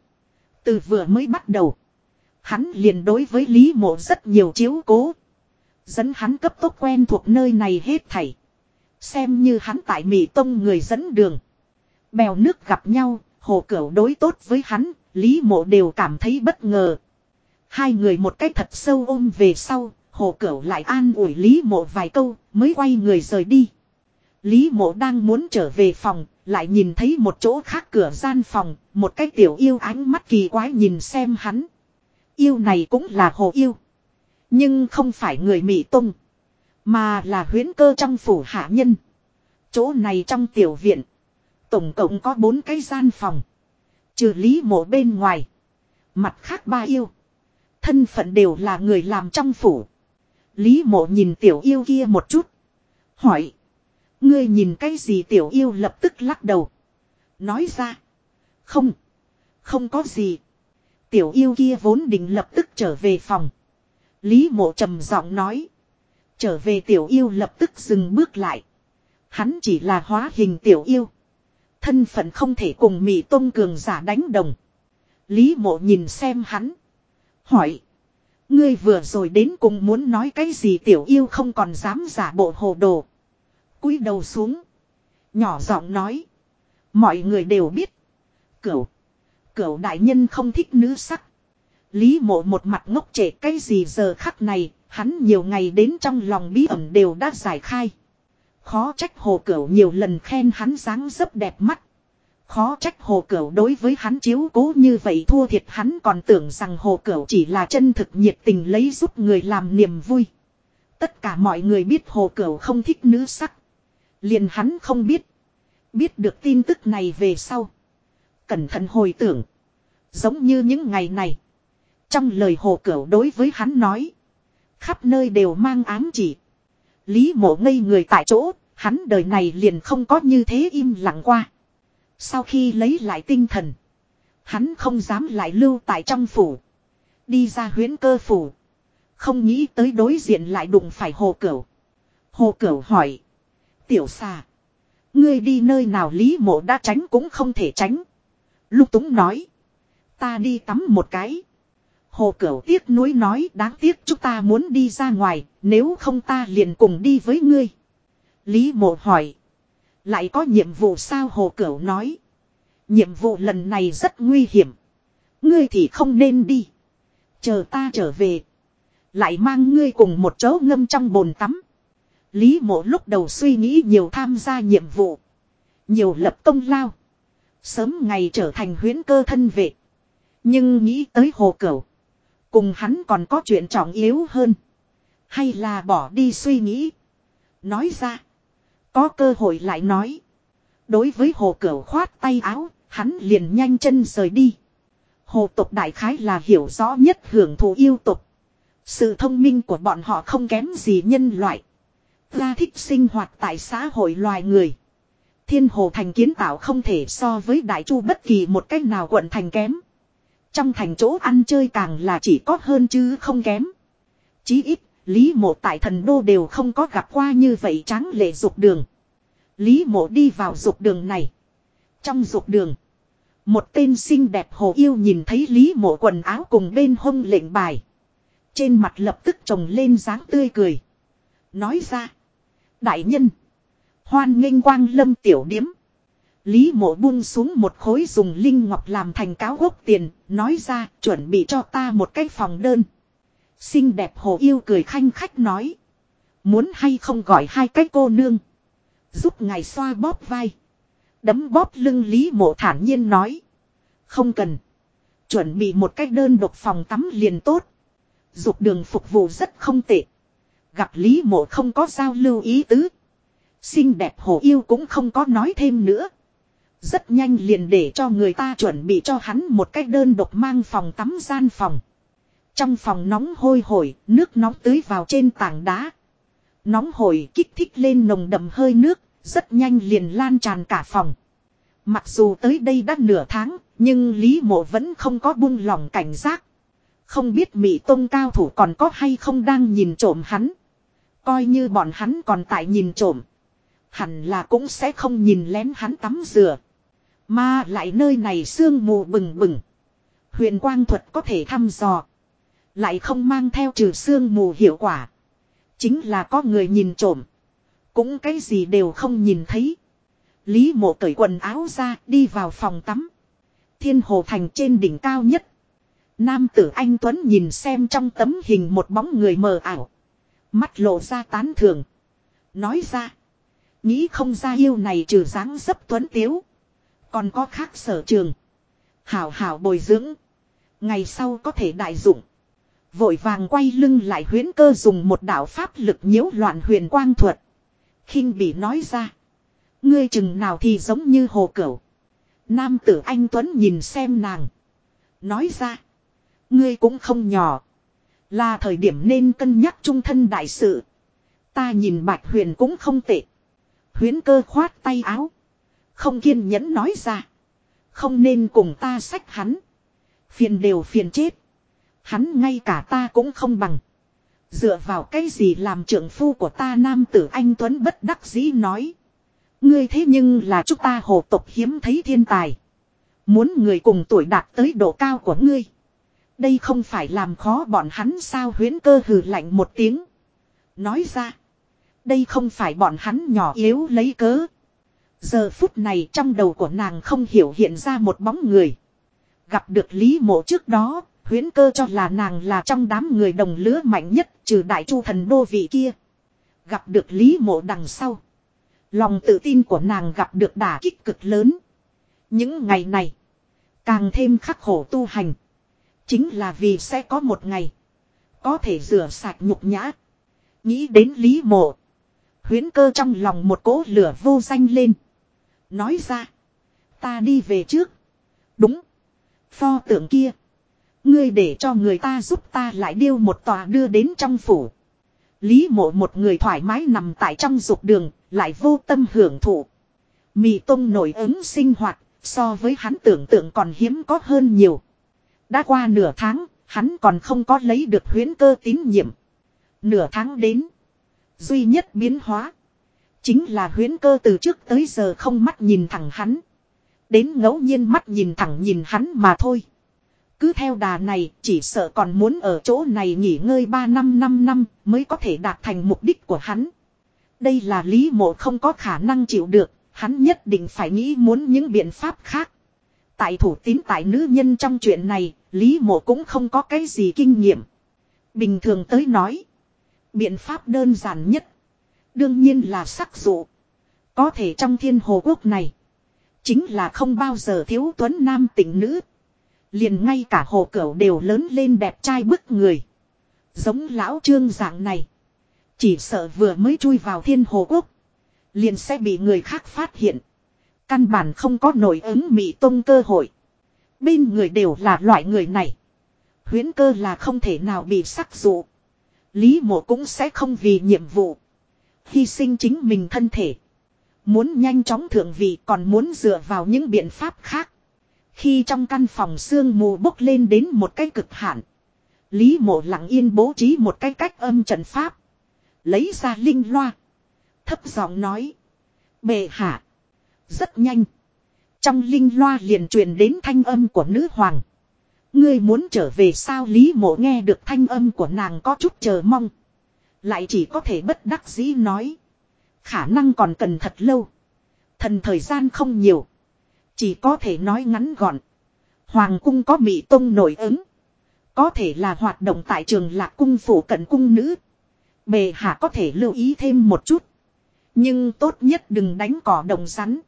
Từ vừa mới bắt đầu. Hắn liền đối với Lý Mộ rất nhiều chiếu cố. Dẫn hắn cấp tốc quen thuộc nơi này hết thảy. Xem như hắn tại Mỹ Tông người dẫn đường. Bèo nước gặp nhau, hồ cửu đối tốt với hắn, Lý Mộ đều cảm thấy bất ngờ. Hai người một cách thật sâu ôm về sau, hồ cửu lại an ủi Lý Mộ vài câu, mới quay người rời đi. Lý Mộ đang muốn trở về phòng, lại nhìn thấy một chỗ khác cửa gian phòng, một cái tiểu yêu ánh mắt kỳ quái nhìn xem hắn. Yêu này cũng là hồ yêu. Nhưng không phải người Mỹ Tông. Mà là huyến cơ trong phủ hạ nhân. Chỗ này trong tiểu viện. Tổng cộng có bốn cái gian phòng. Trừ lý mộ bên ngoài. Mặt khác ba yêu. Thân phận đều là người làm trong phủ. Lý mộ nhìn tiểu yêu kia một chút. Hỏi. Ngươi nhìn cái gì tiểu yêu lập tức lắc đầu. Nói ra. Không. Không có gì. Tiểu yêu kia vốn định lập tức trở về phòng. Lý mộ trầm giọng nói. Trở về tiểu yêu lập tức dừng bước lại. Hắn chỉ là hóa hình tiểu yêu. Thân phận không thể cùng Mỹ Tôn Cường giả đánh đồng. Lý mộ nhìn xem hắn. Hỏi. Ngươi vừa rồi đến cùng muốn nói cái gì tiểu yêu không còn dám giả bộ hồ đồ. cúi đầu xuống. Nhỏ giọng nói. Mọi người đều biết. Cửu. Cửu đại nhân không thích nữ sắc. Lý mộ một mặt ngốc trệ cái gì giờ khắc này, hắn nhiều ngày đến trong lòng bí ẩn đều đã giải khai. Khó trách hồ cửu nhiều lần khen hắn dáng dấp đẹp mắt. Khó trách hồ cửu đối với hắn chiếu cố như vậy thua thiệt hắn còn tưởng rằng hồ cửu chỉ là chân thực nhiệt tình lấy giúp người làm niềm vui. Tất cả mọi người biết hồ cửu không thích nữ sắc. Liền hắn không biết. Biết được tin tức này về sau. Cẩn thận hồi tưởng. Giống như những ngày này. Trong lời hồ cửu đối với hắn nói. Khắp nơi đều mang ám chỉ. Lý mộ ngây người tại chỗ, hắn đời này liền không có như thế im lặng qua. Sau khi lấy lại tinh thần. Hắn không dám lại lưu tại trong phủ. Đi ra huyến cơ phủ. Không nghĩ tới đối diện lại đụng phải hồ cửu. Hồ cửu hỏi. Tiểu xà. Ngươi đi nơi nào lý mộ đã tránh cũng không thể tránh. Lúc túng nói. Ta đi tắm một cái. Hồ Cửu tiếc nuối nói đáng tiếc chúng ta muốn đi ra ngoài, nếu không ta liền cùng đi với ngươi. Lý mộ hỏi. Lại có nhiệm vụ sao Hồ Cửu nói. Nhiệm vụ lần này rất nguy hiểm. Ngươi thì không nên đi. Chờ ta trở về. Lại mang ngươi cùng một chỗ ngâm trong bồn tắm. Lý mộ lúc đầu suy nghĩ nhiều tham gia nhiệm vụ. Nhiều lập công lao. Sớm ngày trở thành huyến cơ thân vệ. Nhưng nghĩ tới hồ cửu. Cùng hắn còn có chuyện trọng yếu hơn. Hay là bỏ đi suy nghĩ. Nói ra. Có cơ hội lại nói. Đối với hồ cửu khoát tay áo. Hắn liền nhanh chân rời đi. Hồ tục đại khái là hiểu rõ nhất hưởng thụ yêu tục. Sự thông minh của bọn họ không kém gì nhân loại. Ra thích sinh hoạt tại xã hội loài người. Thiên hồ thành kiến tạo không thể so với đại chu bất kỳ một cách nào quận thành kém. Trong thành chỗ ăn chơi càng là chỉ có hơn chứ không kém. Chí ít, Lý mộ tại thần đô đều không có gặp qua như vậy tráng lệ dục đường. Lý mộ đi vào dục đường này. Trong dục đường. Một tên xinh đẹp hồ yêu nhìn thấy Lý mộ quần áo cùng bên hông lệnh bài. Trên mặt lập tức trồng lên dáng tươi cười. Nói ra. Đại nhân. Hoan nghênh quang lâm tiểu điếm. Lý mộ buông xuống một khối dùng linh ngọc làm thành cáo gốc tiền. Nói ra, chuẩn bị cho ta một cái phòng đơn. Xinh đẹp hồ yêu cười khanh khách nói. Muốn hay không gọi hai cái cô nương. Giúp ngài xoa bóp vai. Đấm bóp lưng Lý mộ thản nhiên nói. Không cần. Chuẩn bị một cách đơn độc phòng tắm liền tốt. Dục đường phục vụ rất không tệ. Gặp Lý mộ không có giao lưu ý tứ. Xinh đẹp hồ yêu cũng không có nói thêm nữa. Rất nhanh liền để cho người ta chuẩn bị cho hắn một cách đơn độc mang phòng tắm gian phòng. Trong phòng nóng hôi hổi, nước nóng tưới vào trên tảng đá. Nóng hổi kích thích lên nồng đậm hơi nước, rất nhanh liền lan tràn cả phòng. Mặc dù tới đây đã nửa tháng, nhưng Lý Mộ vẫn không có buông lòng cảnh giác. Không biết Mỹ Tông cao thủ còn có hay không đang nhìn trộm hắn. Coi như bọn hắn còn tại nhìn trộm. Hẳn là cũng sẽ không nhìn lén hắn tắm rửa. Mà lại nơi này sương mù bừng bừng. Huyền quang thuật có thể thăm dò. Lại không mang theo trừ xương mù hiệu quả. Chính là có người nhìn trộm. Cũng cái gì đều không nhìn thấy. Lý mộ cởi quần áo ra, đi vào phòng tắm. Thiên hồ thành trên đỉnh cao nhất. Nam tử anh Tuấn nhìn xem trong tấm hình một bóng người mờ ảo. Mắt lộ ra tán thường. Nói ra. Nghĩ không ra yêu này trừ dáng dấp Tuấn Tiếu. Còn có khác sở trường. Hảo hảo bồi dưỡng. Ngày sau có thể đại dụng. Vội vàng quay lưng lại huyến cơ dùng một đạo pháp lực nhiễu loạn huyền quang thuật. khinh bị nói ra. Ngươi chừng nào thì giống như hồ cửu. Nam tử anh Tuấn nhìn xem nàng. Nói ra. Ngươi cũng không nhỏ. Là thời điểm nên cân nhắc trung thân đại sự. Ta nhìn bạch huyền cũng không tệ. Huyến cơ khoát tay áo. Không kiên nhẫn nói ra. Không nên cùng ta sách hắn. Phiền đều phiền chết. Hắn ngay cả ta cũng không bằng. Dựa vào cái gì làm trưởng phu của ta nam tử anh Tuấn bất đắc dĩ nói. Ngươi thế nhưng là chúng ta hồ tộc hiếm thấy thiên tài. Muốn người cùng tuổi đạt tới độ cao của ngươi. Đây không phải làm khó bọn hắn sao huyến cơ hừ lạnh một tiếng. Nói ra. Đây không phải bọn hắn nhỏ yếu lấy cớ. Giờ phút này trong đầu của nàng không hiểu hiện ra một bóng người. Gặp được Lý Mộ trước đó, huyến cơ cho là nàng là trong đám người đồng lứa mạnh nhất trừ đại chu thần đô vị kia. Gặp được Lý Mộ đằng sau. Lòng tự tin của nàng gặp được đả kích cực lớn. Những ngày này, càng thêm khắc khổ tu hành. Chính là vì sẽ có một ngày, có thể rửa sạch nhục nhã. Nghĩ đến Lý Mộ. Huyến cơ trong lòng một cỗ lửa vô danh lên. Nói ra, ta đi về trước. Đúng, pho tượng kia. Ngươi để cho người ta giúp ta lại điêu một tòa đưa đến trong phủ. Lý mộ một người thoải mái nằm tại trong dục đường, lại vô tâm hưởng thụ. Mì tông nổi ứng sinh hoạt, so với hắn tưởng tượng còn hiếm có hơn nhiều. Đã qua nửa tháng, hắn còn không có lấy được huyến cơ tín nhiệm. Nửa tháng đến. Duy nhất biến hóa. Chính là huyến cơ từ trước tới giờ không mắt nhìn thẳng hắn. Đến ngẫu nhiên mắt nhìn thẳng nhìn hắn mà thôi. Cứ theo đà này chỉ sợ còn muốn ở chỗ này nghỉ ngơi 3 năm 5 năm mới có thể đạt thành mục đích của hắn. Đây là lý mộ không có khả năng chịu được, hắn nhất định phải nghĩ muốn những biện pháp khác. Tại thủ tín tại nữ nhân trong chuyện này, lý mộ cũng không có cái gì kinh nghiệm. Bình thường tới nói, biện pháp đơn giản nhất, đương nhiên là sắc dụ. Có thể trong thiên hồ quốc này, chính là không bao giờ thiếu tuấn nam tỉnh nữ. Liền ngay cả hồ cửu đều lớn lên đẹp trai bức người. Giống lão trương dạng này. Chỉ sợ vừa mới chui vào thiên hồ quốc. Liền sẽ bị người khác phát hiện. Căn bản không có nổi ứng mị tông cơ hội. Bên người đều là loại người này. Huyến cơ là không thể nào bị sắc dụ. Lý mộ cũng sẽ không vì nhiệm vụ. Hy sinh chính mình thân thể. Muốn nhanh chóng thượng vị còn muốn dựa vào những biện pháp khác. Khi trong căn phòng sương mù bốc lên đến một cái cực hạn. Lý mộ lặng yên bố trí một cái cách âm trận pháp. Lấy ra linh loa. Thấp giọng nói. Bệ hạ. Rất nhanh. Trong linh loa liền truyền đến thanh âm của nữ hoàng. Ngươi muốn trở về sao Lý mộ nghe được thanh âm của nàng có chút chờ mong. Lại chỉ có thể bất đắc dĩ nói. Khả năng còn cần thật lâu. Thần thời gian không nhiều. Chỉ có thể nói ngắn gọn. Hoàng cung có mỹ tông nổi ứng. Có thể là hoạt động tại trường lạc cung phủ cận cung nữ. Bề hạ có thể lưu ý thêm một chút. Nhưng tốt nhất đừng đánh cỏ đồng rắn.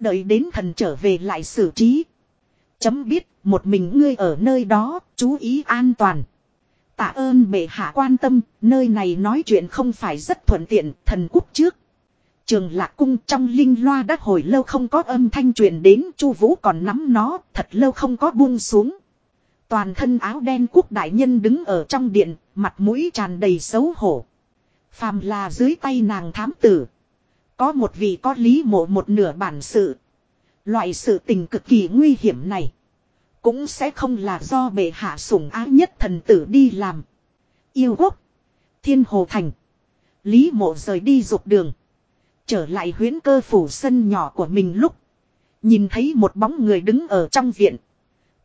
Đợi đến thần trở về lại xử trí. Chấm biết, một mình ngươi ở nơi đó, chú ý an toàn. Tạ ơn bệ hạ quan tâm, nơi này nói chuyện không phải rất thuận tiện, thần quốc trước. Trường lạc cung trong linh loa đã hồi lâu không có âm thanh truyền đến, chu vũ còn nắm nó, thật lâu không có buông xuống. Toàn thân áo đen quốc đại nhân đứng ở trong điện, mặt mũi tràn đầy xấu hổ. Phàm là dưới tay nàng thám tử. Có một vị có lý mộ một nửa bản sự. Loại sự tình cực kỳ nguy hiểm này. Cũng sẽ không là do bệ hạ sủng ái nhất thần tử đi làm. Yêu quốc. Thiên hồ thành. Lý mộ rời đi dục đường. Trở lại huyến cơ phủ sân nhỏ của mình lúc. Nhìn thấy một bóng người đứng ở trong viện.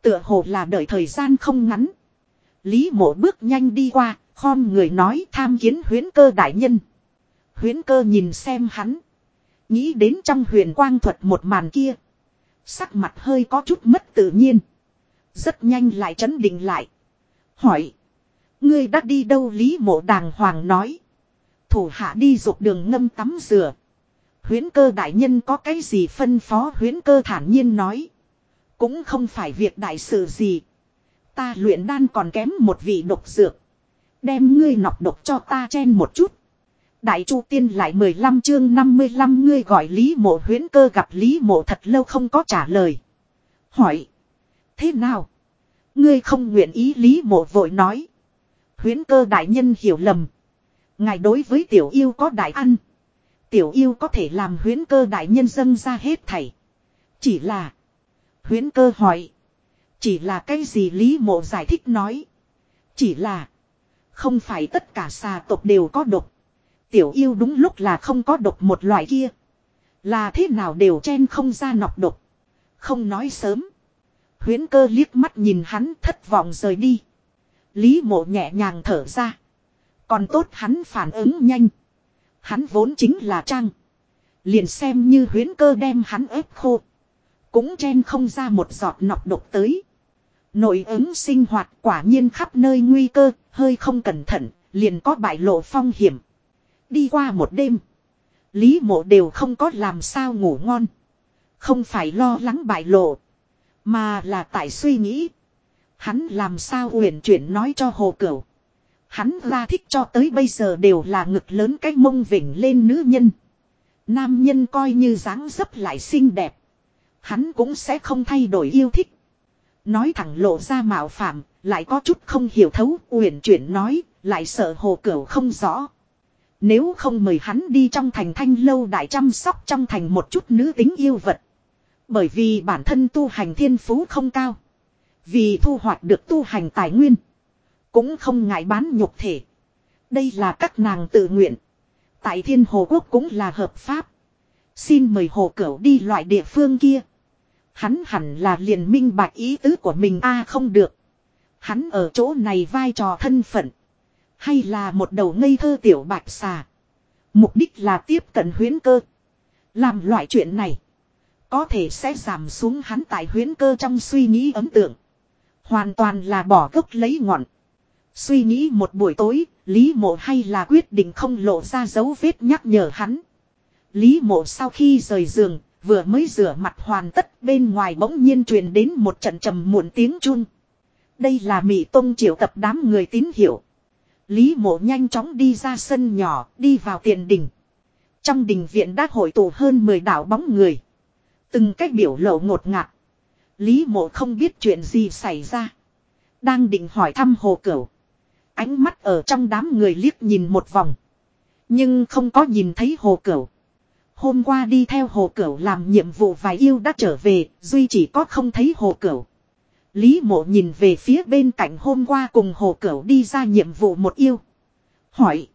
Tựa hồ là đợi thời gian không ngắn. Lý mộ bước nhanh đi qua, khom người nói tham kiến huyến cơ đại nhân. Huyến cơ nhìn xem hắn. Nghĩ đến trong huyền quang thuật một màn kia. Sắc mặt hơi có chút mất tự nhiên. Rất nhanh lại chấn định lại. Hỏi. Ngươi đã đi đâu Lý mộ đàng hoàng nói. Thủ hạ đi dục đường ngâm tắm rửa. Huyến cơ đại nhân có cái gì phân phó huyến cơ thản nhiên nói. Cũng không phải việc đại sự gì. Ta luyện đan còn kém một vị độc dược. Đem ngươi nọc độc cho ta chen một chút. Đại Chu Tiên lại 15 chương 55 ngươi gọi Lý Mộ huyến cơ gặp Lý Mộ thật lâu không có trả lời. Hỏi. Thế nào? Ngươi không nguyện ý Lý Mộ vội nói. Huyến cơ đại nhân hiểu lầm. Ngài đối với tiểu yêu có đại ăn. Tiểu yêu có thể làm huyến cơ đại nhân dân ra hết thảy. Chỉ là. Huyến cơ hỏi. Chỉ là cái gì Lý Mộ giải thích nói. Chỉ là. Không phải tất cả xà tộc đều có độc. Tiểu yêu đúng lúc là không có độc một loại kia. Là thế nào đều chen không ra nọc độc. Không nói sớm. Huyến cơ liếc mắt nhìn hắn thất vọng rời đi. Lý mộ nhẹ nhàng thở ra. Còn tốt hắn phản ứng nhanh. Hắn vốn chính là trang. Liền xem như huyến cơ đem hắn ép khô. Cũng chen không ra một giọt nọc độc tới. Nội ứng sinh hoạt quả nhiên khắp nơi nguy cơ, hơi không cẩn thận, liền có bại lộ phong hiểm. Đi qua một đêm. Lý mộ đều không có làm sao ngủ ngon. Không phải lo lắng bại lộ. Mà là tại suy nghĩ. Hắn làm sao uyển chuyển nói cho hồ cửu. Hắn ra thích cho tới bây giờ đều là ngực lớn cái mông vỉnh lên nữ nhân. Nam nhân coi như dáng dấp lại xinh đẹp. Hắn cũng sẽ không thay đổi yêu thích. Nói thẳng lộ ra mạo phạm, lại có chút không hiểu thấu, uyển chuyển nói, lại sợ hồ cửu không rõ. Nếu không mời hắn đi trong thành thanh lâu đại chăm sóc trong thành một chút nữ tính yêu vật. Bởi vì bản thân tu hành thiên phú không cao. Vì thu hoạch được tu hành tài nguyên. Cũng không ngại bán nhục thể. Đây là các nàng tự nguyện. Tại thiên hồ quốc cũng là hợp pháp. Xin mời hồ cửu đi loại địa phương kia. Hắn hẳn là liền minh bạch ý tứ của mình a không được. Hắn ở chỗ này vai trò thân phận. Hay là một đầu ngây thơ tiểu bạch xà. Mục đích là tiếp cận huyến cơ. Làm loại chuyện này. Có thể sẽ giảm xuống hắn tại huyến cơ trong suy nghĩ ấn tượng. Hoàn toàn là bỏ gốc lấy ngọn. Suy nghĩ một buổi tối, Lý Mộ hay là quyết định không lộ ra dấu vết nhắc nhở hắn. Lý Mộ sau khi rời giường, vừa mới rửa mặt hoàn tất bên ngoài bỗng nhiên truyền đến một trận trầm muộn tiếng chun. Đây là Mỹ Tông triệu tập đám người tín hiệu. Lý mộ nhanh chóng đi ra sân nhỏ, đi vào tiền đình. Trong đình viện đã hội tụ hơn 10 đảo bóng người. Từng cách biểu lộ ngột ngạt. Lý mộ không biết chuyện gì xảy ra. Đang định hỏi thăm hồ cửu. Ánh mắt ở trong đám người liếc nhìn một vòng. Nhưng không có nhìn thấy hồ cửu. Hôm qua đi theo hồ cửu làm nhiệm vụ vài yêu đã trở về, duy chỉ có không thấy hồ cửu. Lý mộ nhìn về phía bên cạnh hôm qua cùng hồ cửu đi ra nhiệm vụ một yêu. Hỏi.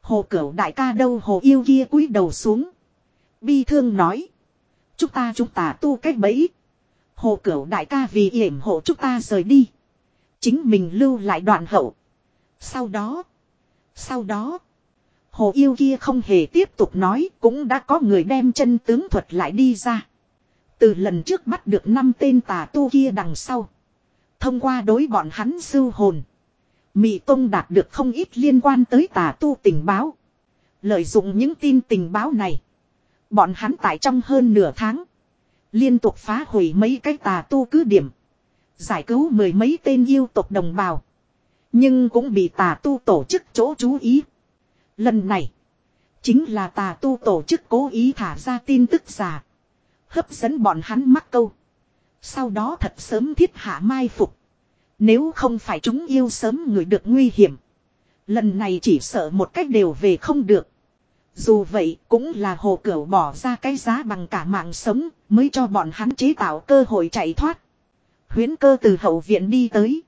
Hồ cửu đại ca đâu hồ yêu kia cúi đầu xuống. Bi thương nói. Chúng ta chúng ta tu cách bẫy. Hồ cửu đại ca vì yểm hộ chúng ta rời đi. Chính mình lưu lại đoạn hậu. Sau đó. Sau đó. Hồ yêu kia không hề tiếp tục nói, cũng đã có người đem chân tướng thuật lại đi ra. Từ lần trước bắt được năm tên tà tu kia đằng sau. Thông qua đối bọn hắn sư hồn. Mị Tông đạt được không ít liên quan tới tà tu tình báo. Lợi dụng những tin tình báo này. Bọn hắn tại trong hơn nửa tháng. Liên tục phá hủy mấy cái tà tu cứ điểm. Giải cứu mười mấy tên yêu tộc đồng bào. Nhưng cũng bị tà tu tổ chức chỗ chú ý. Lần này. Chính là tà tu tổ chức cố ý thả ra tin tức giả. Hấp dẫn bọn hắn mắc câu. Sau đó thật sớm thiết hạ mai phục. Nếu không phải chúng yêu sớm người được nguy hiểm. Lần này chỉ sợ một cách đều về không được. Dù vậy cũng là hồ cửu bỏ ra cái giá bằng cả mạng sống mới cho bọn hắn chế tạo cơ hội chạy thoát. Huyến cơ từ hậu viện đi tới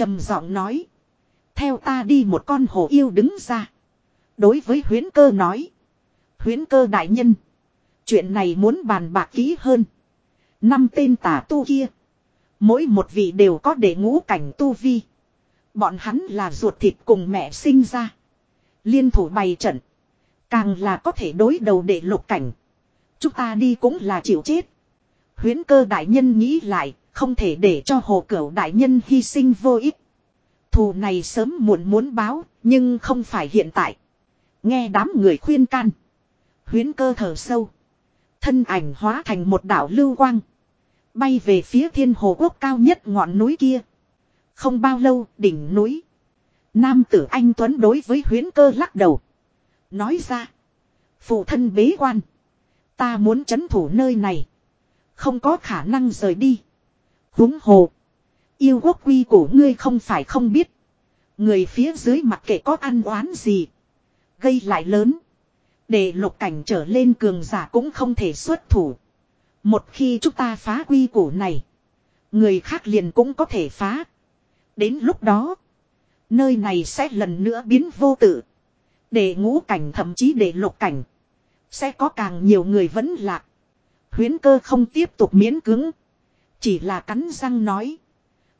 trầm giọng nói. Theo ta đi một con hồ yêu đứng ra. Đối với huyễn cơ nói. huyễn cơ đại nhân. Chuyện này muốn bàn bạc kỹ hơn. Năm tên tả tu kia. Mỗi một vị đều có để ngũ cảnh tu vi. Bọn hắn là ruột thịt cùng mẹ sinh ra. Liên thủ bày trận. Càng là có thể đối đầu để lục cảnh. Chúng ta đi cũng là chịu chết. huyễn cơ đại nhân nghĩ lại, không thể để cho hồ cửu đại nhân hy sinh vô ích. Thù này sớm muộn muốn báo, nhưng không phải hiện tại. Nghe đám người khuyên can. Huyến cơ thở sâu. Thân ảnh hóa thành một đảo lưu quang. Bay về phía thiên hồ quốc cao nhất ngọn núi kia. Không bao lâu, đỉnh núi. Nam tử anh Tuấn đối với huyến cơ lắc đầu. Nói ra. Phụ thân bế quan. Ta muốn chấn thủ nơi này. Không có khả năng rời đi huống hồ. Yêu quốc quy của ngươi không phải không biết. Người phía dưới mặt kệ có ăn oán gì. Gây lại lớn. Để lục cảnh trở lên cường giả cũng không thể xuất thủ. Một khi chúng ta phá quy củ này. Người khác liền cũng có thể phá. Đến lúc đó. Nơi này sẽ lần nữa biến vô tự. Để ngũ cảnh thậm chí để lục cảnh. Sẽ có càng nhiều người vẫn lạc. Huyến cơ không tiếp tục miễn cứng. Chỉ là cắn răng nói.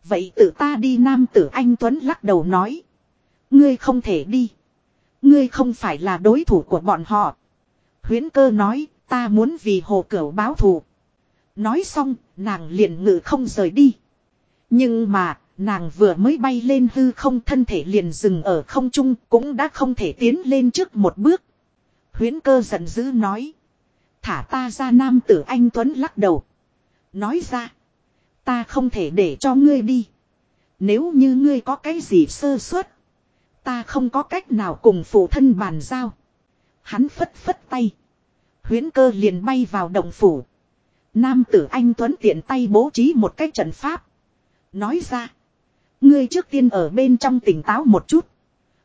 Vậy tự ta đi Nam tử Anh Tuấn lắc đầu nói. Ngươi không thể đi. Ngươi không phải là đối thủ của bọn họ. Huyến cơ nói, ta muốn vì hồ cửu báo thù. Nói xong, nàng liền ngự không rời đi. Nhưng mà, nàng vừa mới bay lên hư không thân thể liền dừng ở không trung cũng đã không thể tiến lên trước một bước. Huyến cơ giận dữ nói. Thả ta ra nam tử anh Tuấn lắc đầu. Nói ra. Ta không thể để cho ngươi đi. Nếu như ngươi có cái gì sơ suất. Ta không có cách nào cùng phụ thân bàn giao. Hắn phất phất tay. Huyến cơ liền bay vào động phủ. Nam tử anh Tuấn tiện tay bố trí một cái trận pháp. Nói ra. Ngươi trước tiên ở bên trong tỉnh táo một chút.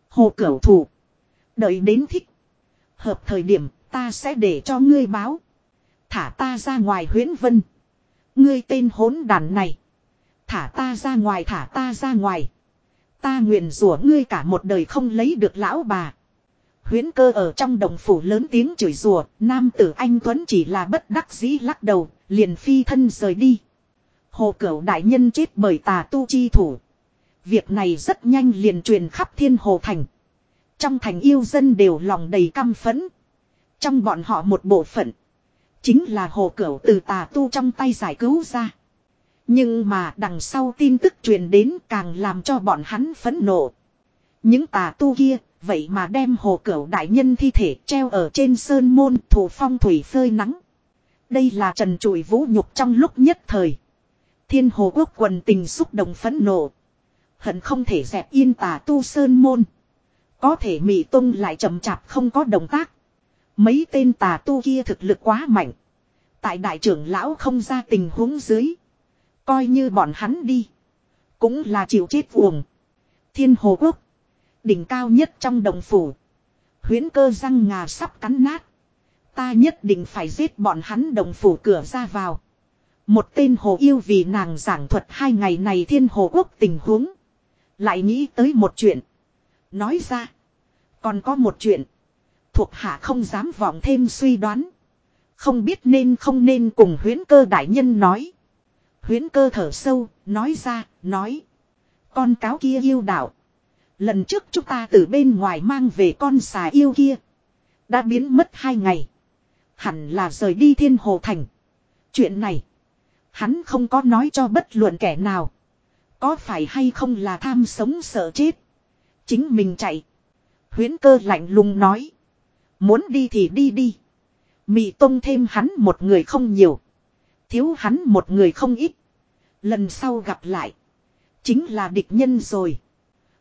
Hồ cửu thủ. Đợi đến thích. Hợp thời điểm, ta sẽ để cho ngươi báo. Thả ta ra ngoài huyến vân. Ngươi tên hỗn đàn này. Thả ta ra ngoài thả ta ra ngoài. Ta nguyện rủa ngươi cả một đời không lấy được lão bà. Huyến cơ ở trong đồng phủ lớn tiếng chửi rủa, nam tử anh Tuấn chỉ là bất đắc dĩ lắc đầu, liền phi thân rời đi. Hồ cửu đại nhân chết bởi tà tu chi thủ. Việc này rất nhanh liền truyền khắp thiên hồ thành. Trong thành yêu dân đều lòng đầy căm phẫn. Trong bọn họ một bộ phận. Chính là hồ cửu từ tà tu trong tay giải cứu ra. Nhưng mà đằng sau tin tức truyền đến càng làm cho bọn hắn phẫn nộ. Những tà tu kia, vậy mà đem hồ cửu đại nhân thi thể treo ở trên sơn môn thủ phong thủy phơi nắng. Đây là trần trụi vũ nhục trong lúc nhất thời. Thiên hồ quốc quần tình xúc động phẫn nộ. Hận không thể dẹp yên tà tu sơn môn. Có thể mị tung lại chậm chạp không có động tác. Mấy tên tà tu kia thực lực quá mạnh. Tại đại trưởng lão không ra tình huống dưới. Coi như bọn hắn đi. Cũng là chịu chết uổng. Thiên hồ quốc. Đỉnh cao nhất trong đồng phủ. Huyến cơ răng ngà sắp cắn nát. Ta nhất định phải giết bọn hắn đồng phủ cửa ra vào. Một tên hồ yêu vì nàng giảng thuật hai ngày này thiên hồ quốc tình huống. Lại nghĩ tới một chuyện. Nói ra. Còn có một chuyện. Thuộc hạ không dám vọng thêm suy đoán. Không biết nên không nên cùng huyến cơ đại nhân nói. Huyến cơ thở sâu, nói ra, nói. Con cáo kia yêu đạo. Lần trước chúng ta từ bên ngoài mang về con xà yêu kia. Đã biến mất hai ngày. Hẳn là rời đi thiên hồ thành. Chuyện này. Hắn không có nói cho bất luận kẻ nào. Có phải hay không là tham sống sợ chết. Chính mình chạy. Huyến cơ lạnh lùng nói. Muốn đi thì đi đi. Mị tông thêm hắn một người không nhiều. Thiếu hắn một người không ít. Lần sau gặp lại. Chính là địch nhân rồi.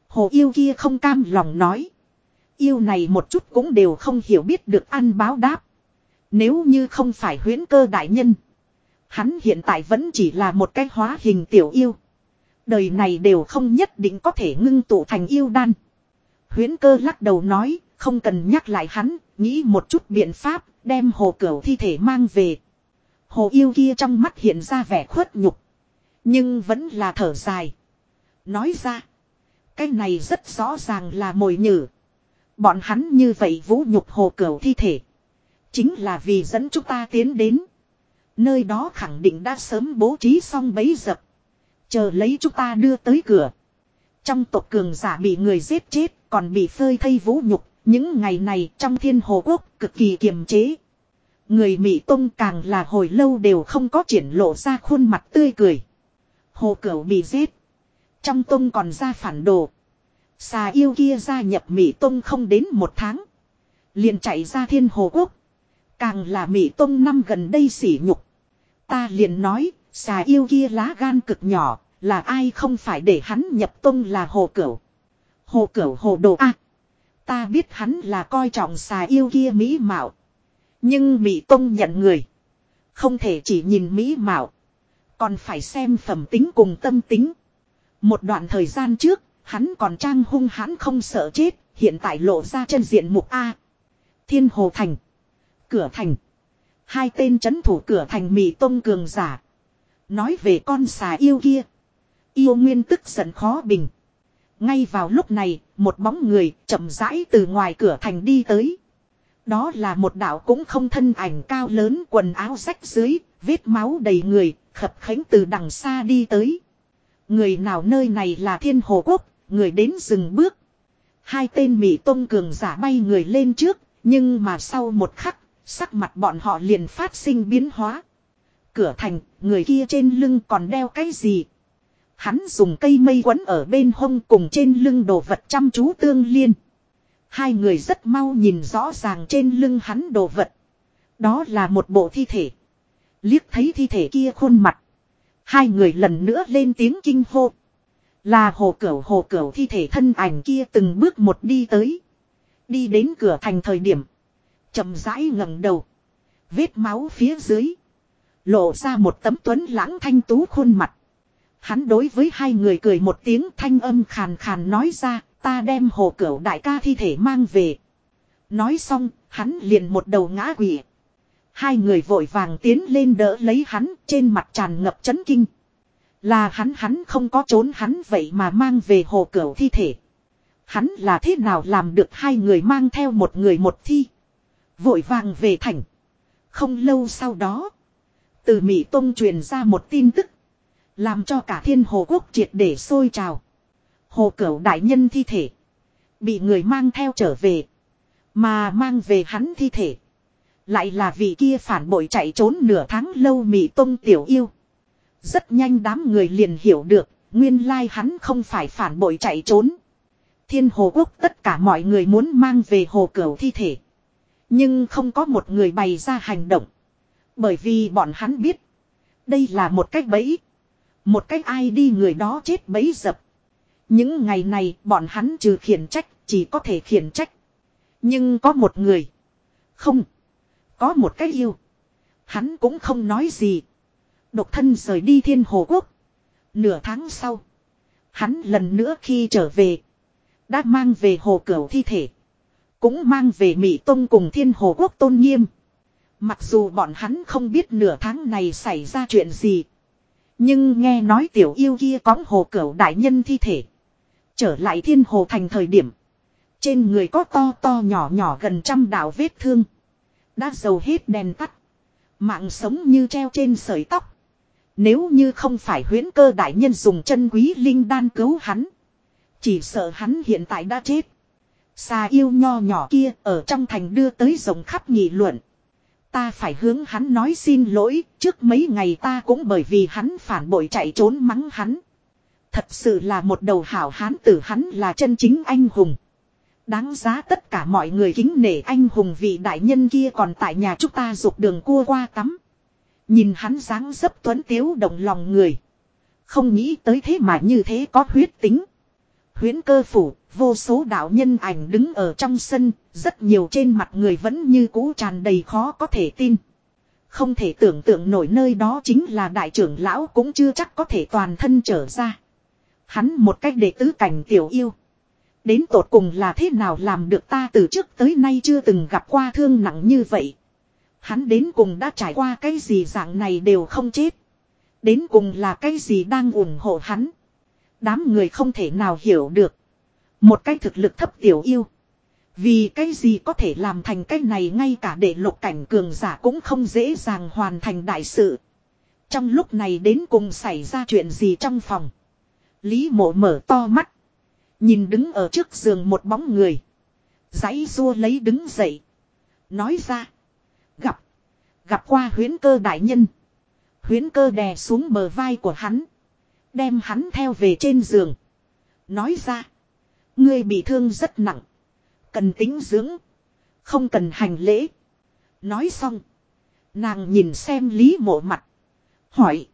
Hồ yêu kia không cam lòng nói. Yêu này một chút cũng đều không hiểu biết được ăn báo đáp. Nếu như không phải huyễn cơ đại nhân. Hắn hiện tại vẫn chỉ là một cái hóa hình tiểu yêu. Đời này đều không nhất định có thể ngưng tụ thành yêu đan. Huyễn cơ lắc đầu nói, không cần nhắc lại hắn, nghĩ một chút biện pháp, đem hồ cửu thi thể mang về. Hồ yêu kia trong mắt hiện ra vẻ khuất nhục. Nhưng vẫn là thở dài. Nói ra. Cái này rất rõ ràng là mồi nhử. Bọn hắn như vậy vũ nhục hồ cửu thi thể. Chính là vì dẫn chúng ta tiến đến. Nơi đó khẳng định đã sớm bố trí xong bấy dập. Chờ lấy chúng ta đưa tới cửa. Trong tộc cường giả bị người giết chết còn bị phơi thây vũ nhục. Những ngày này trong thiên hồ quốc cực kỳ kiềm chế. Người Mỹ Tông càng là hồi lâu đều không có triển lộ ra khuôn mặt tươi cười. Hồ Cửu bị giết. Trong Tông còn ra phản đồ. Xà yêu kia gia nhập Mỹ Tông không đến một tháng. liền chạy ra thiên hồ quốc. Càng là Mỹ Tông năm gần đây sỉ nhục. Ta liền nói, xà yêu kia lá gan cực nhỏ, là ai không phải để hắn nhập Tông là hồ cửu. Hồ cửu hồ đồ A ta biết hắn là coi trọng xà yêu kia mỹ mạo. Nhưng Mỹ Tông nhận người. Không thể chỉ nhìn mỹ mạo. Còn phải xem phẩm tính cùng tâm tính. Một đoạn thời gian trước, hắn còn trang hung hãn không sợ chết, hiện tại lộ ra chân diện mục A. Thiên Hồ Thành. Cửa thành. Hai tên chấn thủ cửa thành Mỹ tông cường giả. Nói về con xà yêu kia. Yêu nguyên tức giận khó bình. Ngay vào lúc này, một bóng người chậm rãi từ ngoài cửa thành đi tới. Đó là một đạo cũng không thân ảnh cao lớn quần áo rách dưới, vết máu đầy người, khập khánh từ đằng xa đi tới. Người nào nơi này là thiên hồ quốc, người đến dừng bước. Hai tên Mỹ Tông cường giả bay người lên trước, nhưng mà sau một khắc, sắc mặt bọn họ liền phát sinh biến hóa. Cửa thành, người kia trên lưng còn đeo cái gì? Hắn dùng cây mây quấn ở bên hông cùng trên lưng đồ vật chăm chú tương liên. Hai người rất mau nhìn rõ ràng trên lưng hắn đồ vật. Đó là một bộ thi thể. Liếc thấy thi thể kia khuôn mặt. Hai người lần nữa lên tiếng kinh hô. Là hồ cửu hồ cửu thi thể thân ảnh kia từng bước một đi tới. Đi đến cửa thành thời điểm. chậm rãi ngẩng đầu. Vết máu phía dưới. Lộ ra một tấm tuấn lãng thanh tú khuôn mặt. Hắn đối với hai người cười một tiếng thanh âm khàn khàn nói ra, ta đem hồ cửu đại ca thi thể mang về. Nói xong, hắn liền một đầu ngã quỷ. Hai người vội vàng tiến lên đỡ lấy hắn trên mặt tràn ngập chấn kinh. Là hắn hắn không có trốn hắn vậy mà mang về hồ cửu thi thể. Hắn là thế nào làm được hai người mang theo một người một thi. Vội vàng về thành. Không lâu sau đó. Từ Mỹ Tông truyền ra một tin tức. Làm cho cả thiên hồ quốc triệt để sôi trào. Hồ cửu đại nhân thi thể. Bị người mang theo trở về. Mà mang về hắn thi thể. Lại là vị kia phản bội chạy trốn nửa tháng lâu mị Tông tiểu yêu. Rất nhanh đám người liền hiểu được, nguyên lai hắn không phải phản bội chạy trốn. Thiên hồ quốc tất cả mọi người muốn mang về hồ cửu thi thể. Nhưng không có một người bày ra hành động. Bởi vì bọn hắn biết. Đây là một cách bẫy. Một cách ai đi người đó chết bấy dập. Những ngày này, bọn hắn trừ khiển trách, chỉ có thể khiển trách. Nhưng có một người. Không. Có một cách yêu. Hắn cũng không nói gì. Độc thân rời đi thiên hồ quốc. Nửa tháng sau. Hắn lần nữa khi trở về. Đã mang về hồ cửu thi thể. Cũng mang về Mỹ Tông cùng thiên hồ quốc tôn nghiêm. Mặc dù bọn hắn không biết nửa tháng này xảy ra chuyện gì. Nhưng nghe nói tiểu yêu kia có hồ cửu đại nhân thi thể. Trở lại thiên hồ thành thời điểm. Trên người có to to nhỏ nhỏ gần trăm đạo vết thương. Đã dầu hết đèn tắt. Mạng sống như treo trên sợi tóc. Nếu như không phải huyến cơ đại nhân dùng chân quý linh đan cứu hắn. Chỉ sợ hắn hiện tại đã chết. Xà yêu nho nhỏ kia ở trong thành đưa tới rồng khắp nghị luận. Ta phải hướng hắn nói xin lỗi, trước mấy ngày ta cũng bởi vì hắn phản bội chạy trốn mắng hắn. Thật sự là một đầu hảo hán tử hắn là chân chính anh hùng. Đáng giá tất cả mọi người kính nể anh hùng vị đại nhân kia còn tại nhà chúng ta dục đường cua qua tắm. Nhìn hắn dáng dấp tuấn tiếu động lòng người. Không nghĩ tới thế mà như thế có huyết tính. Huyến cơ phủ, vô số đạo nhân ảnh đứng ở trong sân, rất nhiều trên mặt người vẫn như cũ tràn đầy khó có thể tin. Không thể tưởng tượng nổi nơi đó chính là đại trưởng lão cũng chưa chắc có thể toàn thân trở ra. Hắn một cách đệ tứ cảnh tiểu yêu. Đến tột cùng là thế nào làm được ta từ trước tới nay chưa từng gặp qua thương nặng như vậy. Hắn đến cùng đã trải qua cái gì dạng này đều không chết. Đến cùng là cái gì đang ủng hộ hắn. Đám người không thể nào hiểu được. Một cái thực lực thấp tiểu yêu. Vì cái gì có thể làm thành cái này ngay cả để lục cảnh cường giả cũng không dễ dàng hoàn thành đại sự. Trong lúc này đến cùng xảy ra chuyện gì trong phòng. Lý mộ mở to mắt. Nhìn đứng ở trước giường một bóng người. Giấy rua lấy đứng dậy. Nói ra. Gặp. Gặp qua huyến cơ đại nhân. Huyến cơ đè xuống bờ vai của hắn. Đem hắn theo về trên giường. Nói ra. Ngươi bị thương rất nặng. Cần tính dưỡng. Không cần hành lễ. Nói xong. Nàng nhìn xem Lý mộ mặt. Hỏi.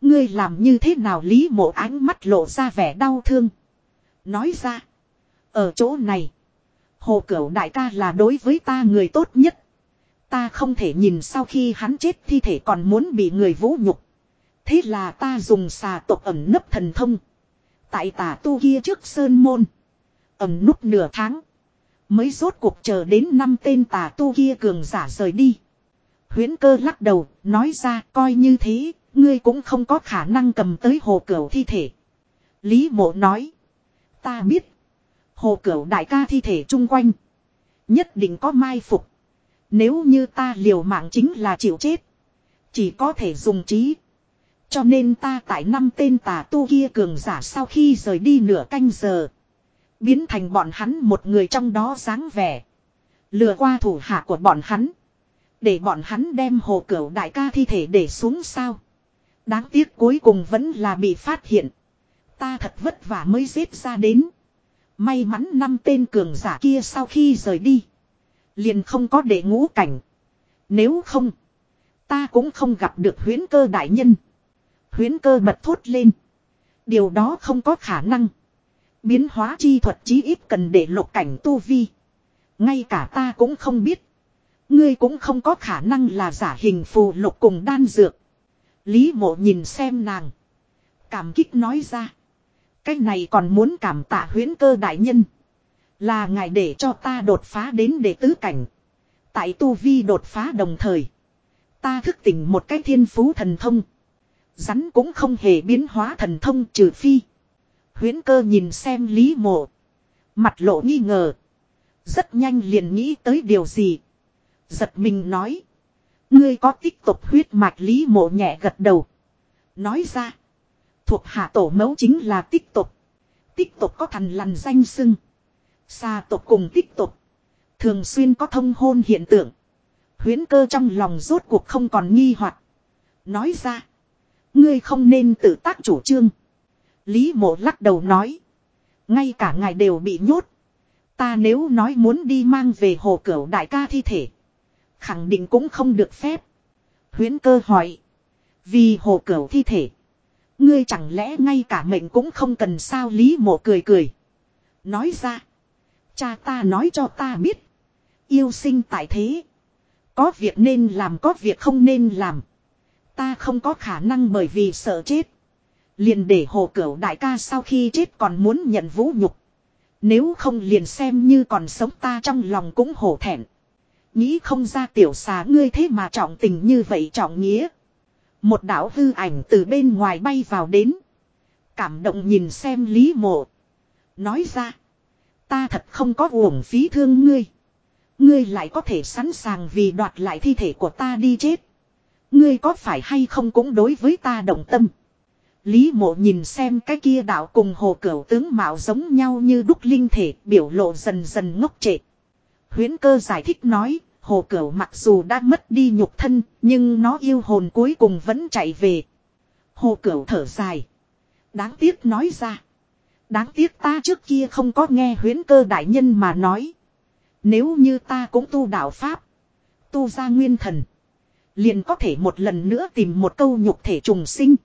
Ngươi làm như thế nào Lý mộ ánh mắt lộ ra vẻ đau thương. Nói ra. Ở chỗ này. Hồ Cửu đại ca là đối với ta người tốt nhất. Ta không thể nhìn sau khi hắn chết, thi thể còn muốn bị người vũ nhục. Thế là ta dùng xà tộc ẩm nấp thần thông. Tại tà tu kia trước sơn môn. Ẩm núp nửa tháng. Mới rốt cuộc chờ đến năm tên tà tu kia cường giả rời đi. Huyến cơ lắc đầu, nói ra coi như thế, ngươi cũng không có khả năng cầm tới hồ cửu thi thể. Lý mộ nói. Ta biết. Hồ cửu đại ca thi thể chung quanh. Nhất định có mai phục. Nếu như ta liều mạng chính là chịu chết. Chỉ có thể dùng trí. Cho nên ta tại năm tên tà tu kia cường giả sau khi rời đi nửa canh giờ. Biến thành bọn hắn một người trong đó dáng vẻ. Lừa qua thủ hạ của bọn hắn. Để bọn hắn đem hồ cửu đại ca thi thể để xuống sao. Đáng tiếc cuối cùng vẫn là bị phát hiện. Ta thật vất vả mới giết ra đến. May mắn năm tên cường giả kia sau khi rời đi. Liền không có để ngũ cảnh. Nếu không. Ta cũng không gặp được huyến cơ đại nhân. Huyến cơ bật thốt lên. Điều đó không có khả năng. Biến hóa chi thuật chí ít cần để lục cảnh tu vi. Ngay cả ta cũng không biết. Ngươi cũng không có khả năng là giả hình phù lục cùng đan dược. Lý mộ nhìn xem nàng. Cảm kích nói ra. Cái này còn muốn cảm tạ huyến cơ đại nhân. Là ngài để cho ta đột phá đến đệ tứ cảnh. Tại tu vi đột phá đồng thời. Ta thức tỉnh một cái thiên phú thần thông. Rắn cũng không hề biến hóa thần thông trừ phi. Huyến cơ nhìn xem lý mộ. Mặt lộ nghi ngờ. Rất nhanh liền nghĩ tới điều gì. Giật mình nói. Ngươi có tích tục huyết mạch lý mộ nhẹ gật đầu. Nói ra. Thuộc hạ tổ mẫu chính là tích tục. Tích tục có thần lằn danh sưng. Xa tục cùng tích tục. Thường xuyên có thông hôn hiện tượng. Huyến cơ trong lòng rốt cuộc không còn nghi hoặc Nói ra. Ngươi không nên tự tác chủ trương. Lý mộ lắc đầu nói. Ngay cả ngài đều bị nhốt. Ta nếu nói muốn đi mang về hồ cửu đại ca thi thể. Khẳng định cũng không được phép. Huyến cơ hỏi. Vì hồ cửu thi thể. Ngươi chẳng lẽ ngay cả mệnh cũng không cần sao Lý mộ cười cười. Nói ra. Cha ta nói cho ta biết. Yêu sinh tại thế. Có việc nên làm, có việc không nên làm. Ta không có khả năng bởi vì sợ chết. Liền để hồ cửu đại ca sau khi chết còn muốn nhận vũ nhục. Nếu không liền xem như còn sống ta trong lòng cũng hổ thẹn. Nghĩ không ra tiểu xà ngươi thế mà trọng tình như vậy trọng nghĩa. Một đạo hư ảnh từ bên ngoài bay vào đến. Cảm động nhìn xem Lý Mộ. Nói ra. Ta thật không có uổng phí thương ngươi. Ngươi lại có thể sẵn sàng vì đoạt lại thi thể của ta đi chết. Ngươi có phải hay không cũng đối với ta động tâm. Lý mộ nhìn xem cái kia đạo cùng hồ cửu tướng mạo giống nhau như đúc linh thể biểu lộ dần dần ngốc trệ. Huyến cơ giải thích nói, hồ cửu mặc dù đã mất đi nhục thân, nhưng nó yêu hồn cuối cùng vẫn chạy về. Hồ cửu thở dài. Đáng tiếc nói ra. Đáng tiếc ta trước kia không có nghe huyến cơ đại nhân mà nói. Nếu như ta cũng tu đạo Pháp. Tu ra nguyên thần. Liền có thể một lần nữa tìm một câu nhục thể trùng sinh.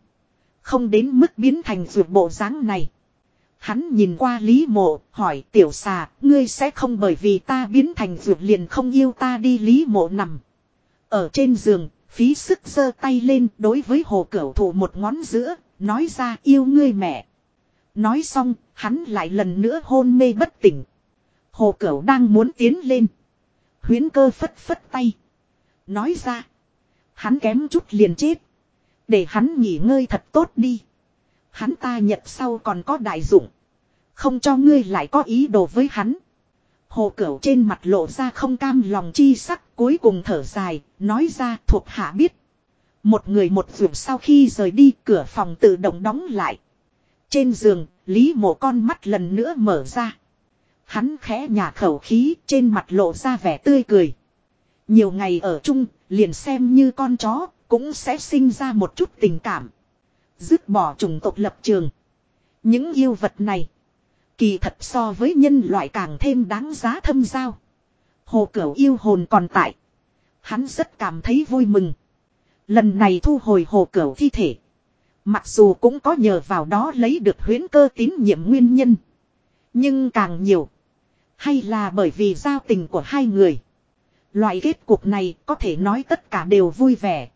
Không đến mức biến thành ruột bộ dáng này. Hắn nhìn qua Lý Mộ, hỏi tiểu xà, ngươi sẽ không bởi vì ta biến thành ruột liền không yêu ta đi Lý Mộ nằm. Ở trên giường, phí sức giơ tay lên đối với hồ cửu thủ một ngón giữa, nói ra yêu ngươi mẹ. Nói xong, hắn lại lần nữa hôn mê bất tỉnh. Hồ cửu đang muốn tiến lên. Huyến cơ phất phất tay. Nói ra. Hắn kém chút liền chết. Để hắn nghỉ ngơi thật tốt đi. Hắn ta nhật sau còn có đại dụng. Không cho ngươi lại có ý đồ với hắn. Hồ cửu trên mặt lộ ra không cam lòng chi sắc cuối cùng thở dài, nói ra thuộc hạ biết. Một người một vượt sau khi rời đi cửa phòng tự động đóng lại. Trên giường, Lý mộ con mắt lần nữa mở ra. Hắn khẽ nhả khẩu khí trên mặt lộ ra vẻ tươi cười. Nhiều ngày ở chung, liền xem như con chó, cũng sẽ sinh ra một chút tình cảm. Dứt bỏ chủng tộc lập trường. Những yêu vật này, kỳ thật so với nhân loại càng thêm đáng giá thâm giao. Hồ cửu yêu hồn còn tại. Hắn rất cảm thấy vui mừng. Lần này thu hồi hồ cửu thi thể. Mặc dù cũng có nhờ vào đó lấy được huyến cơ tín nhiệm nguyên nhân. Nhưng càng nhiều. Hay là bởi vì giao tình của hai người. Loại kết cục này có thể nói tất cả đều vui vẻ.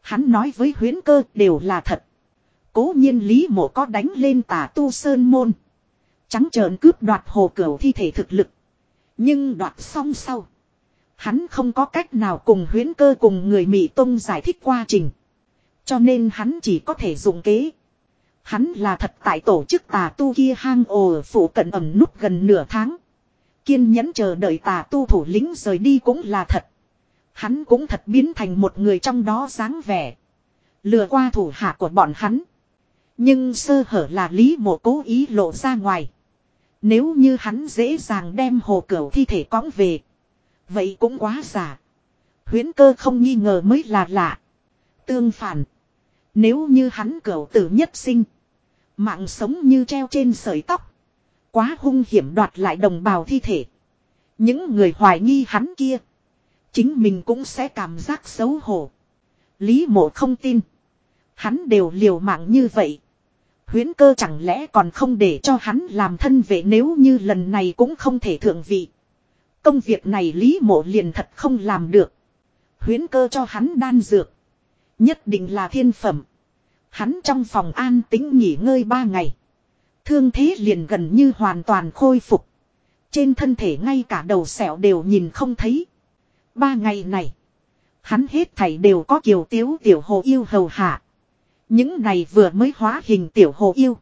Hắn nói với huyến cơ đều là thật. Cố nhiên Lý Mộ có đánh lên tà tu sơn môn. Trắng trợn cướp đoạt hồ cửu thi thể thực lực. Nhưng đoạt xong sau. Hắn không có cách nào cùng huyến cơ cùng người Mỹ Tông giải thích quá trình. Cho nên hắn chỉ có thể dùng kế. Hắn là thật tại tổ chức tà tu kia hang ồ phủ cận ẩm nút gần nửa tháng. Kiên nhẫn chờ đợi tà tu thủ lĩnh rời đi cũng là thật. Hắn cũng thật biến thành một người trong đó dáng vẻ. Lừa qua thủ hạ của bọn hắn. Nhưng sơ hở là Lý Mộ cố ý lộ ra ngoài. Nếu như hắn dễ dàng đem hồ cửu thi thể cõng về. Vậy cũng quá giả. Huyến cơ không nghi ngờ mới là lạ. Tương phản. Nếu như hắn cửu tử nhất sinh. Mạng sống như treo trên sợi tóc. Quá hung hiểm đoạt lại đồng bào thi thể. Những người hoài nghi hắn kia. Chính mình cũng sẽ cảm giác xấu hổ. Lý mộ không tin. Hắn đều liều mạng như vậy. Huyến cơ chẳng lẽ còn không để cho hắn làm thân vệ nếu như lần này cũng không thể thượng vị. Công việc này Lý mộ liền thật không làm được. Huyến cơ cho hắn đan dược. Nhất định là thiên phẩm. Hắn trong phòng an tính nghỉ ngơi ba ngày. Thương thế liền gần như hoàn toàn khôi phục. Trên thân thể ngay cả đầu sẹo đều nhìn không thấy. Ba ngày này. Hắn hết thảy đều có kiều tiếu tiểu hồ yêu hầu hạ. Những này vừa mới hóa hình tiểu hồ yêu.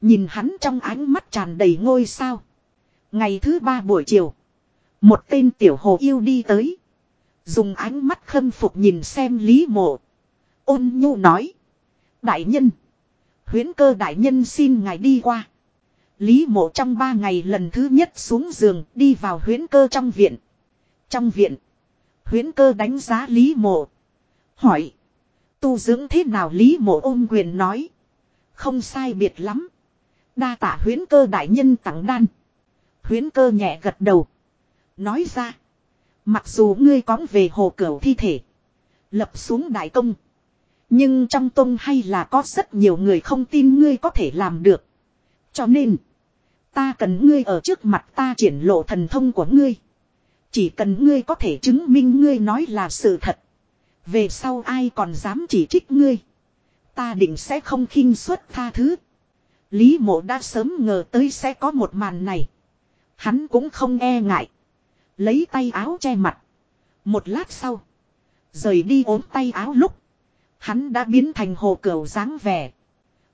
Nhìn hắn trong ánh mắt tràn đầy ngôi sao. Ngày thứ ba buổi chiều. Một tên tiểu hồ yêu đi tới. Dùng ánh mắt khâm phục nhìn xem Lý Mộ. Ôn nhu nói. Đại nhân. Huyến cơ đại nhân xin ngài đi qua. Lý mộ trong ba ngày lần thứ nhất xuống giường, đi vào huyến cơ trong viện. Trong viện. Huyến cơ đánh giá Lý mộ. Hỏi. Tu dưỡng thế nào Lý mộ ôm quyền nói. Không sai biệt lắm. Đa tả huyến cơ đại nhân tặng đan. Huyến cơ nhẹ gật đầu. Nói ra. Mặc dù ngươi cóng về hồ cửu thi thể. Lập xuống đại công. Nhưng trong tông hay là có rất nhiều người không tin ngươi có thể làm được. Cho nên. Ta cần ngươi ở trước mặt ta triển lộ thần thông của ngươi. Chỉ cần ngươi có thể chứng minh ngươi nói là sự thật. Về sau ai còn dám chỉ trích ngươi. Ta định sẽ không khinh suất tha thứ. Lý mộ đã sớm ngờ tới sẽ có một màn này. Hắn cũng không e ngại. Lấy tay áo che mặt. Một lát sau. Rời đi ốm tay áo lúc. Hắn đã biến thành hồ cửu dáng vẻ.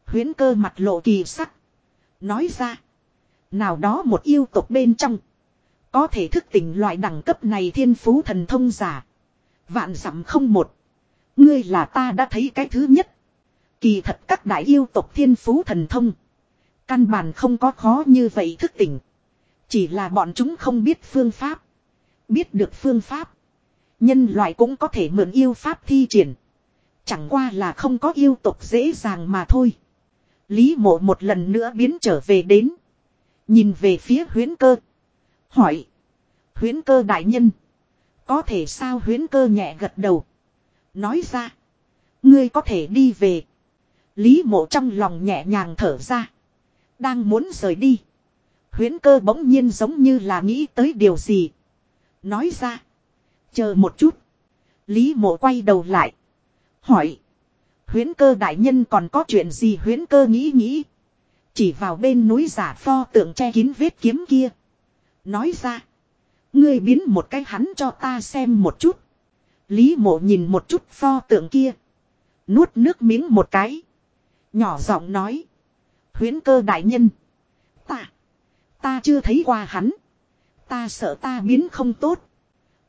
Huyến cơ mặt lộ kỳ sắc. Nói ra. Nào đó một yêu tộc bên trong. Có thể thức tỉnh loại đẳng cấp này thiên phú thần thông giả. Vạn dặm không một. Ngươi là ta đã thấy cái thứ nhất. Kỳ thật các đại yêu tộc thiên phú thần thông. Căn bản không có khó như vậy thức tỉnh. Chỉ là bọn chúng không biết phương pháp. Biết được phương pháp. Nhân loại cũng có thể mượn yêu pháp thi triển. Chẳng qua là không có yêu tộc dễ dàng mà thôi. Lý mộ một lần nữa biến trở về đến. Nhìn về phía huyến cơ. Hỏi. Huyến cơ đại nhân. Có thể sao huyến cơ nhẹ gật đầu. Nói ra. Ngươi có thể đi về. Lý mộ trong lòng nhẹ nhàng thở ra. Đang muốn rời đi. Huyến cơ bỗng nhiên giống như là nghĩ tới điều gì. Nói ra. Chờ một chút. Lý mộ quay đầu lại. Hỏi. Huyến cơ đại nhân còn có chuyện gì huyến cơ nghĩ nghĩ. Chỉ vào bên núi giả pho tượng che kín vết kiếm kia. Nói ra. Ngươi biến một cái hắn cho ta xem một chút. Lý mộ nhìn một chút pho tượng kia. Nuốt nước miếng một cái. Nhỏ giọng nói. Huyến cơ đại nhân. Ta. Ta chưa thấy qua hắn. Ta sợ ta biến không tốt.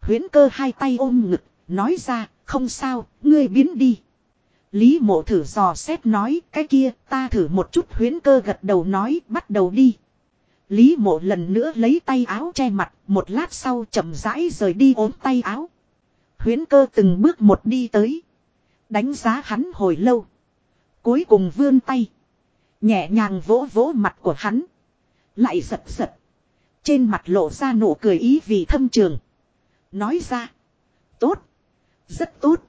Huyến cơ hai tay ôm ngực. Nói ra. Không sao. Ngươi biến đi. Lý mộ thử dò xét nói. Cái kia, ta thử một chút huyến cơ gật đầu nói. Bắt đầu đi. Lý mộ lần nữa lấy tay áo che mặt. Một lát sau chậm rãi rời đi ốm tay áo. Huyến cơ từng bước một đi tới. Đánh giá hắn hồi lâu. Cuối cùng vươn tay. Nhẹ nhàng vỗ vỗ mặt của hắn. Lại giật giật. Trên mặt lộ ra nụ cười ý vì thâm trường. Nói ra. Tốt. Rất tốt.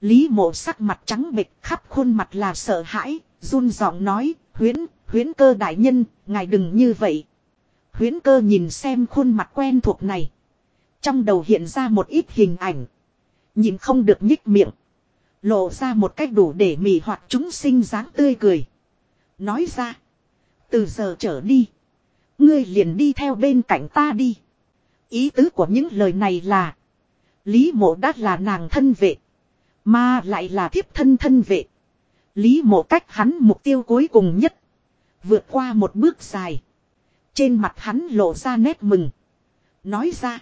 Lý mộ sắc mặt trắng bệch khắp khuôn mặt là sợ hãi. run giọng nói. Huyến, huyến cơ đại nhân, ngài đừng như vậy. Huyến cơ nhìn xem khuôn mặt quen thuộc này. Trong đầu hiện ra một ít hình ảnh. Nhìn không được nhích miệng. Lộ ra một cách đủ để mị hoặc chúng sinh dáng tươi cười. Nói ra. Từ giờ trở đi. Ngươi liền đi theo bên cạnh ta đi. Ý tứ của những lời này là. Lý mộ đã là nàng thân vệ. Mà lại là thiếp thân thân vệ. Lý mộ cách hắn mục tiêu cuối cùng nhất. Vượt qua một bước dài. Trên mặt hắn lộ ra nét mừng. Nói ra.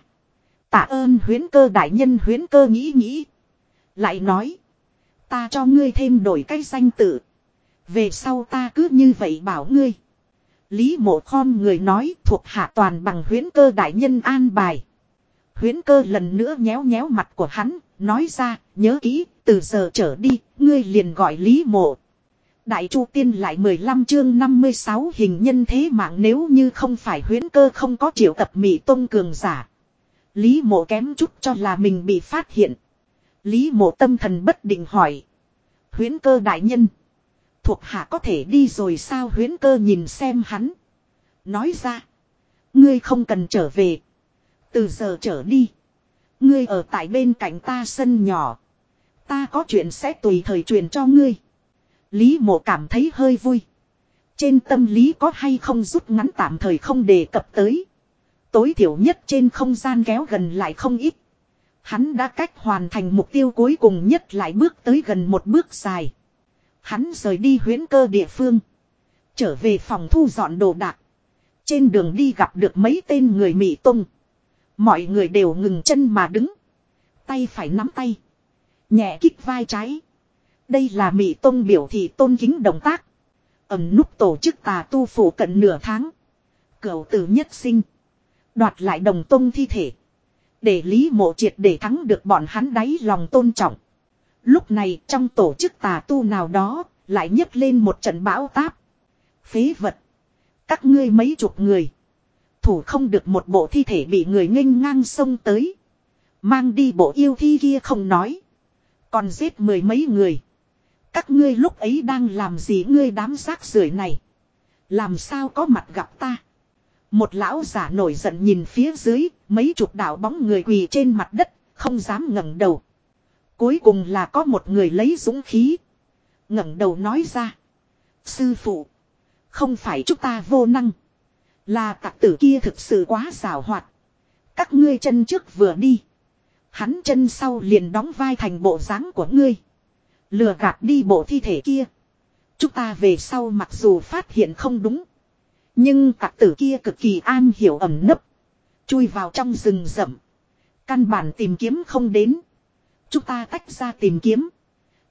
Tạ ơn huyến cơ đại nhân huyến cơ nghĩ nghĩ. Lại nói. Ta cho ngươi thêm đổi cái danh tự. Về sau ta cứ như vậy bảo ngươi. Lý mộ khom người nói thuộc hạ toàn bằng huyến cơ đại nhân an bài. Huyến cơ lần nữa nhéo nhéo mặt của hắn, nói ra, nhớ kỹ, từ giờ trở đi, ngươi liền gọi Lý mộ. Đại Chu Tiên lại 15 chương 56 hình nhân thế mạng nếu như không phải huyến cơ không có triệu tập mỹ tôn cường giả. Lý mộ kém chút cho là mình bị phát hiện. Lý mộ tâm thần bất định hỏi. Huyến cơ đại nhân. Thuộc hạ có thể đi rồi sao huyến cơ nhìn xem hắn. Nói ra. Ngươi không cần trở về. Từ giờ trở đi. Ngươi ở tại bên cạnh ta sân nhỏ. Ta có chuyện sẽ tùy thời truyền cho ngươi. Lý mộ cảm thấy hơi vui. Trên tâm lý có hay không rút ngắn tạm thời không đề cập tới. Tối thiểu nhất trên không gian kéo gần lại không ít. Hắn đã cách hoàn thành mục tiêu cuối cùng nhất lại bước tới gần một bước dài. Hắn rời đi huyến cơ địa phương. Trở về phòng thu dọn đồ đạc. Trên đường đi gặp được mấy tên người Mỹ Tông. Mọi người đều ngừng chân mà đứng. Tay phải nắm tay. Nhẹ kích vai trái. Đây là Mỹ Tông biểu thị tôn kính động tác. Ẩm núp tổ chức tà tu phủ cận nửa tháng. Cửu tử nhất sinh. Đoạt lại đồng tông thi thể. Để Lý Mộ triệt để thắng được bọn hắn đáy lòng tôn trọng. Lúc này trong tổ chức tà tu nào đó, lại nhấc lên một trận bão táp. Phế vật. Các ngươi mấy chục người. Thủ không được một bộ thi thể bị người nghênh ngang sông tới. Mang đi bộ yêu thi kia không nói. Còn giết mười mấy người. Các ngươi lúc ấy đang làm gì ngươi đám rác rưởi này. Làm sao có mặt gặp ta. Một lão giả nổi giận nhìn phía dưới, mấy chục đạo bóng người quỳ trên mặt đất, không dám ngẩng đầu. Cuối cùng là có một người lấy dũng khí. ngẩng đầu nói ra. Sư phụ. Không phải chúng ta vô năng. Là tặc tử kia thực sự quá xảo hoạt. Các ngươi chân trước vừa đi. Hắn chân sau liền đóng vai thành bộ dáng của ngươi. Lừa gạt đi bộ thi thể kia. Chúng ta về sau mặc dù phát hiện không đúng. Nhưng tặc tử kia cực kỳ an hiểu ẩm nấp. Chui vào trong rừng rậm. Căn bản tìm kiếm không đến. Chúng ta tách ra tìm kiếm.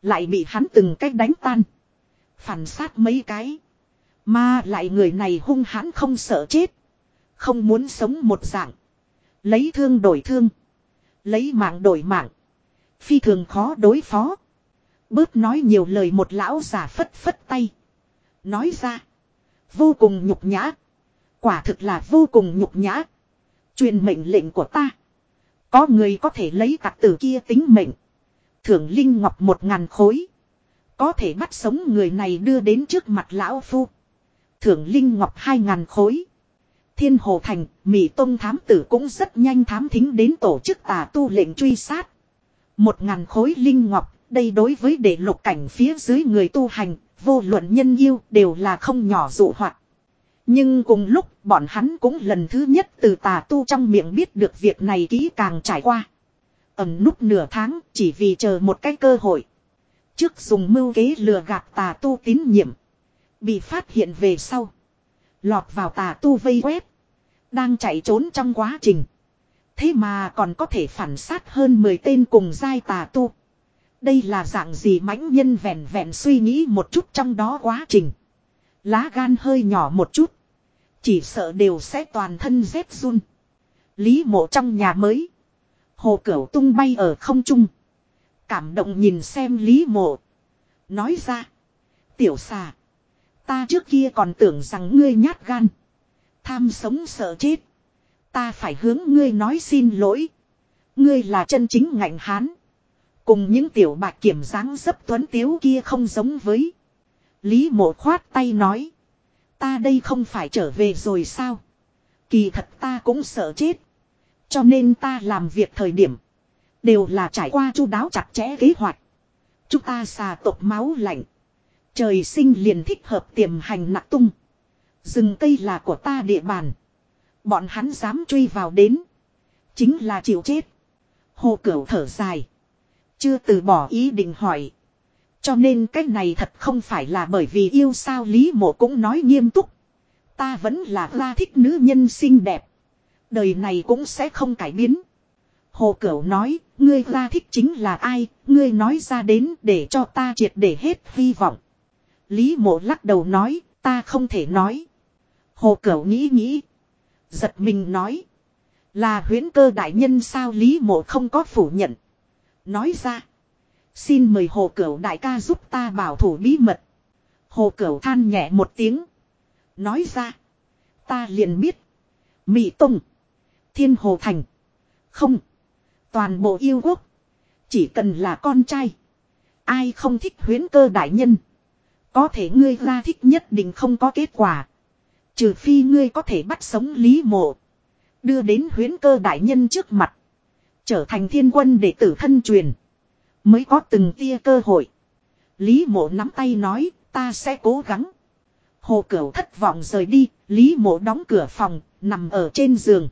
Lại bị hắn từng cách đánh tan. Phản sát mấy cái. Mà lại người này hung hãn không sợ chết. Không muốn sống một dạng. Lấy thương đổi thương. Lấy mạng đổi mạng. Phi thường khó đối phó. Bớt nói nhiều lời một lão giả phất phất tay. Nói ra. Vô cùng nhục nhã. Quả thực là vô cùng nhục nhã. Truyền mệnh lệnh của ta. Có người có thể lấy tạc tử kia tính mệnh. Thưởng linh ngọc một ngàn khối. Có thể bắt sống người này đưa đến trước mặt lão phu. Thưởng linh ngọc hai ngàn khối. Thiên hồ thành, Mỹ Tông thám tử cũng rất nhanh thám thính đến tổ chức tà tu lệnh truy sát. Một ngàn khối linh ngọc, đây đối với đệ lục cảnh phía dưới người tu hành, vô luận nhân yêu đều là không nhỏ dụ hoạt. Nhưng cùng lúc bọn hắn cũng lần thứ nhất từ tà tu trong miệng biết được việc này kỹ càng trải qua. Ẩm núp nửa tháng chỉ vì chờ một cái cơ hội. Trước dùng mưu kế lừa gạt tà tu tín nhiệm. Bị phát hiện về sau. Lọt vào tà tu vây quét. Đang chạy trốn trong quá trình. Thế mà còn có thể phản sát hơn 10 tên cùng giai tà tu. Đây là dạng gì mãnh nhân vẹn vẹn suy nghĩ một chút trong đó quá trình. Lá gan hơi nhỏ một chút. Chỉ sợ đều sẽ toàn thân rét run. Lý mộ trong nhà mới. Hồ cửu tung bay ở không trung. Cảm động nhìn xem lý mộ. Nói ra. Tiểu xà. Ta trước kia còn tưởng rằng ngươi nhát gan. Tham sống sợ chết. Ta phải hướng ngươi nói xin lỗi. Ngươi là chân chính ngạnh hán. Cùng những tiểu bạc kiểm dáng dấp tuấn tiếu kia không giống với. Lý mộ khoát tay nói. Ta đây không phải trở về rồi sao? Kỳ thật ta cũng sợ chết. Cho nên ta làm việc thời điểm. Đều là trải qua chu đáo chặt chẽ kế hoạch. Chúng ta xà tộc máu lạnh. Trời sinh liền thích hợp tiềm hành nặng tung. Rừng cây là của ta địa bàn. Bọn hắn dám truy vào đến. Chính là chịu chết. Hồ cửu thở dài. Chưa từ bỏ ý định hỏi. Cho nên cái này thật không phải là bởi vì yêu sao Lý mộ cũng nói nghiêm túc. Ta vẫn là la thích nữ nhân xinh đẹp. Đời này cũng sẽ không cải biến. Hồ Cửu nói, ngươi la thích chính là ai, ngươi nói ra đến để cho ta triệt để hết hy vọng. Lý mộ lắc đầu nói, ta không thể nói. Hồ Cửu nghĩ nghĩ. Giật mình nói. Là huyến cơ đại nhân sao Lý mộ không có phủ nhận. Nói ra. Xin mời hồ cửu đại ca giúp ta bảo thủ bí mật. Hồ cửu than nhẹ một tiếng. Nói ra. Ta liền biết. Mỹ Tùng. Thiên Hồ Thành. Không. Toàn bộ yêu quốc. Chỉ cần là con trai. Ai không thích huyến cơ đại nhân. Có thể ngươi ra thích nhất định không có kết quả. Trừ phi ngươi có thể bắt sống Lý Mộ. Đưa đến huyến cơ đại nhân trước mặt. Trở thành thiên quân để tử thân truyền. Mới có từng tia cơ hội. Lý mộ nắm tay nói, ta sẽ cố gắng. Hồ Cửu thất vọng rời đi, Lý mộ đóng cửa phòng, nằm ở trên giường.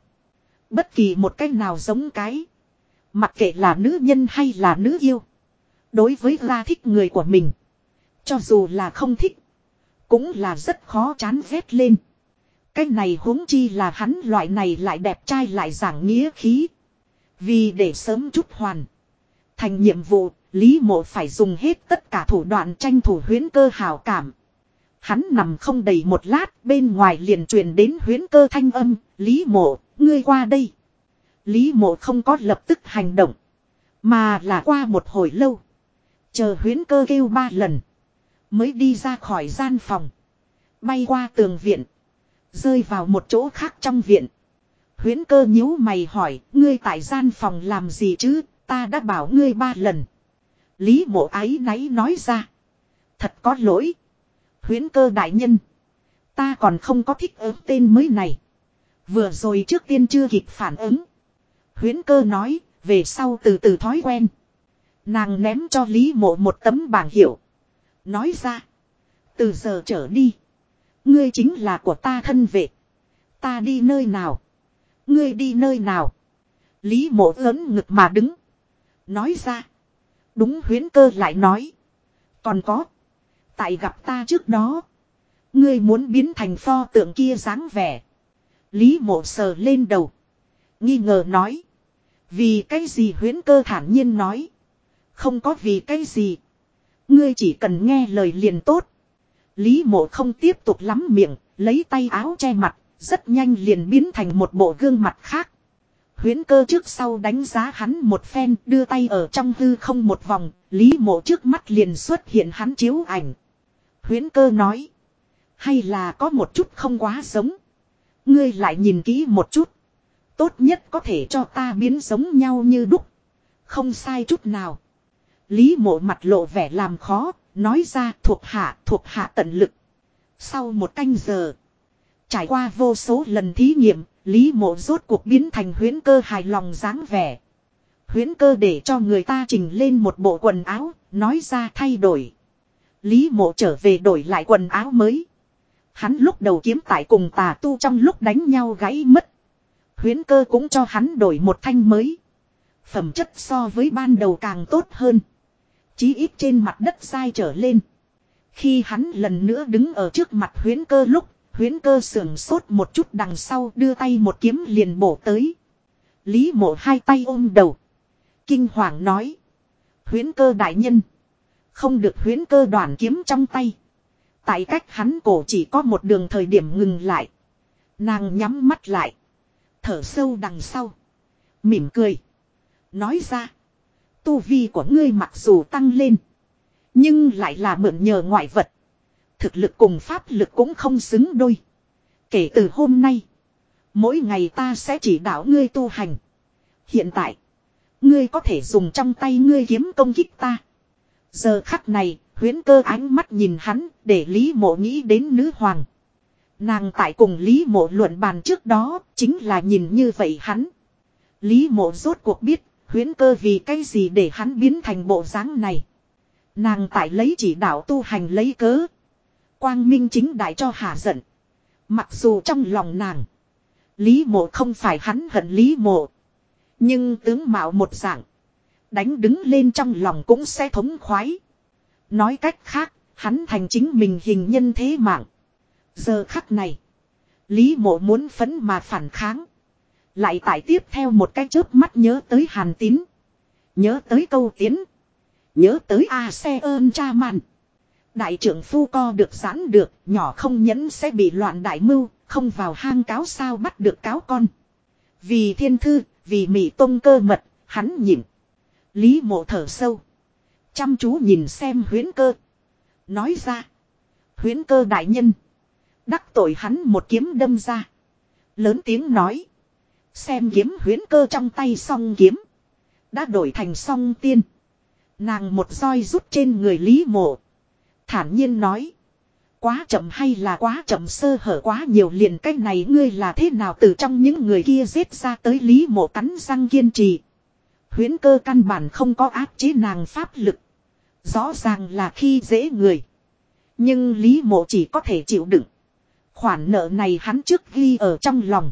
Bất kỳ một cách nào giống cái. Mặc kệ là nữ nhân hay là nữ yêu. Đối với ra thích người của mình. Cho dù là không thích. Cũng là rất khó chán ghét lên. Cái này huống chi là hắn loại này lại đẹp trai lại giảng nghĩa khí. Vì để sớm chút hoàn. Thành nhiệm vụ, Lý Mộ phải dùng hết tất cả thủ đoạn tranh thủ huyến cơ hào cảm. Hắn nằm không đầy một lát, bên ngoài liền truyền đến huyến cơ thanh âm, Lý Mộ, ngươi qua đây. Lý Mộ không có lập tức hành động, mà là qua một hồi lâu. Chờ huyến cơ kêu ba lần, mới đi ra khỏi gian phòng. Bay qua tường viện, rơi vào một chỗ khác trong viện. Huyến cơ nhíu mày hỏi, ngươi tại gian phòng làm gì chứ, ta đã bảo ngươi ba lần. Lý mộ ái náy nói ra. Thật có lỗi. Huyến cơ đại nhân. Ta còn không có thích ứng tên mới này. Vừa rồi trước tiên chưa kịp phản ứng. Huyến cơ nói, về sau từ từ thói quen. Nàng ném cho Lý mộ một tấm bảng hiệu. Nói ra. Từ giờ trở đi. Ngươi chính là của ta thân vệ. Ta đi nơi nào. Ngươi đi nơi nào. Lý mộ lớn ngực mà đứng. Nói ra. Đúng huyến cơ lại nói. Còn có. Tại gặp ta trước đó. Ngươi muốn biến thành pho tượng kia dáng vẻ. Lý mộ sờ lên đầu. Nghi ngờ nói. Vì cái gì huyến cơ thản nhiên nói. Không có vì cái gì. Ngươi chỉ cần nghe lời liền tốt. Lý mộ không tiếp tục lắm miệng, lấy tay áo che mặt, rất nhanh liền biến thành một bộ gương mặt khác. Huyến cơ trước sau đánh giá hắn một phen đưa tay ở trong hư không một vòng, lý mộ trước mắt liền xuất hiện hắn chiếu ảnh. Huyến cơ nói. Hay là có một chút không quá giống. Ngươi lại nhìn kỹ một chút. Tốt nhất có thể cho ta biến giống nhau như đúc. Không sai chút nào. Lý mộ mặt lộ vẻ làm khó, nói ra thuộc hạ, thuộc hạ tận lực. Sau một canh giờ, trải qua vô số lần thí nghiệm, Lý mộ rốt cuộc biến thành huyến cơ hài lòng dáng vẻ. Huyến cơ để cho người ta trình lên một bộ quần áo, nói ra thay đổi. Lý mộ trở về đổi lại quần áo mới. Hắn lúc đầu kiếm tại cùng tà tu trong lúc đánh nhau gãy mất. Huyến cơ cũng cho hắn đổi một thanh mới. Phẩm chất so với ban đầu càng tốt hơn. Chí ít trên mặt đất sai trở lên. Khi hắn lần nữa đứng ở trước mặt huyến cơ lúc, huyến cơ sưởng sốt một chút đằng sau đưa tay một kiếm liền bổ tới. Lý mộ hai tay ôm đầu. Kinh hoàng nói. Huyến cơ đại nhân. Không được huyến cơ đoàn kiếm trong tay. Tại cách hắn cổ chỉ có một đường thời điểm ngừng lại. Nàng nhắm mắt lại. Thở sâu đằng sau. Mỉm cười. Nói ra. Tu vi của ngươi mặc dù tăng lên. Nhưng lại là mượn nhờ ngoại vật. Thực lực cùng pháp lực cũng không xứng đôi. Kể từ hôm nay. Mỗi ngày ta sẽ chỉ đạo ngươi tu hành. Hiện tại. Ngươi có thể dùng trong tay ngươi kiếm công kích ta. Giờ khắc này, huyến cơ ánh mắt nhìn hắn, để Lý Mộ nghĩ đến nữ hoàng. Nàng tại cùng Lý Mộ luận bàn trước đó, chính là nhìn như vậy hắn. Lý Mộ rốt cuộc biết, huyễn cơ vì cái gì để hắn biến thành bộ dáng này. Nàng tại lấy chỉ đạo tu hành lấy cớ. Quang minh chính đại cho hạ giận. Mặc dù trong lòng nàng. Lý mộ không phải hắn hận lý mộ. Nhưng tướng mạo một dạng. Đánh đứng lên trong lòng cũng sẽ thống khoái. Nói cách khác, hắn thành chính mình hình nhân thế mạng. Giờ khắc này. Lý mộ muốn phấn mà phản kháng. Lại tại tiếp theo một cái chớp mắt nhớ tới hàn tín. Nhớ tới câu tiến. Nhớ tới A xe ơn cha màn. Đại trưởng phu co được giãn được, nhỏ không nhẫn sẽ bị loạn đại mưu, không vào hang cáo sao bắt được cáo con. Vì thiên thư, vì mị tông cơ mật, hắn nhịn. Lý mộ thở sâu. Chăm chú nhìn xem huyến cơ. Nói ra. Huyến cơ đại nhân. Đắc tội hắn một kiếm đâm ra. Lớn tiếng nói. Xem kiếm huyến cơ trong tay song kiếm. Đã đổi thành song tiên. Nàng một roi rút trên người Lý mộ. Thản nhiên nói. Quá chậm hay là quá chậm sơ hở quá nhiều liền cách này ngươi là thế nào từ trong những người kia giết ra tới Lý mộ cắn răng kiên trì. Huyến cơ căn bản không có áp chế nàng pháp lực. Rõ ràng là khi dễ người. Nhưng Lý mộ chỉ có thể chịu đựng. Khoản nợ này hắn trước ghi ở trong lòng.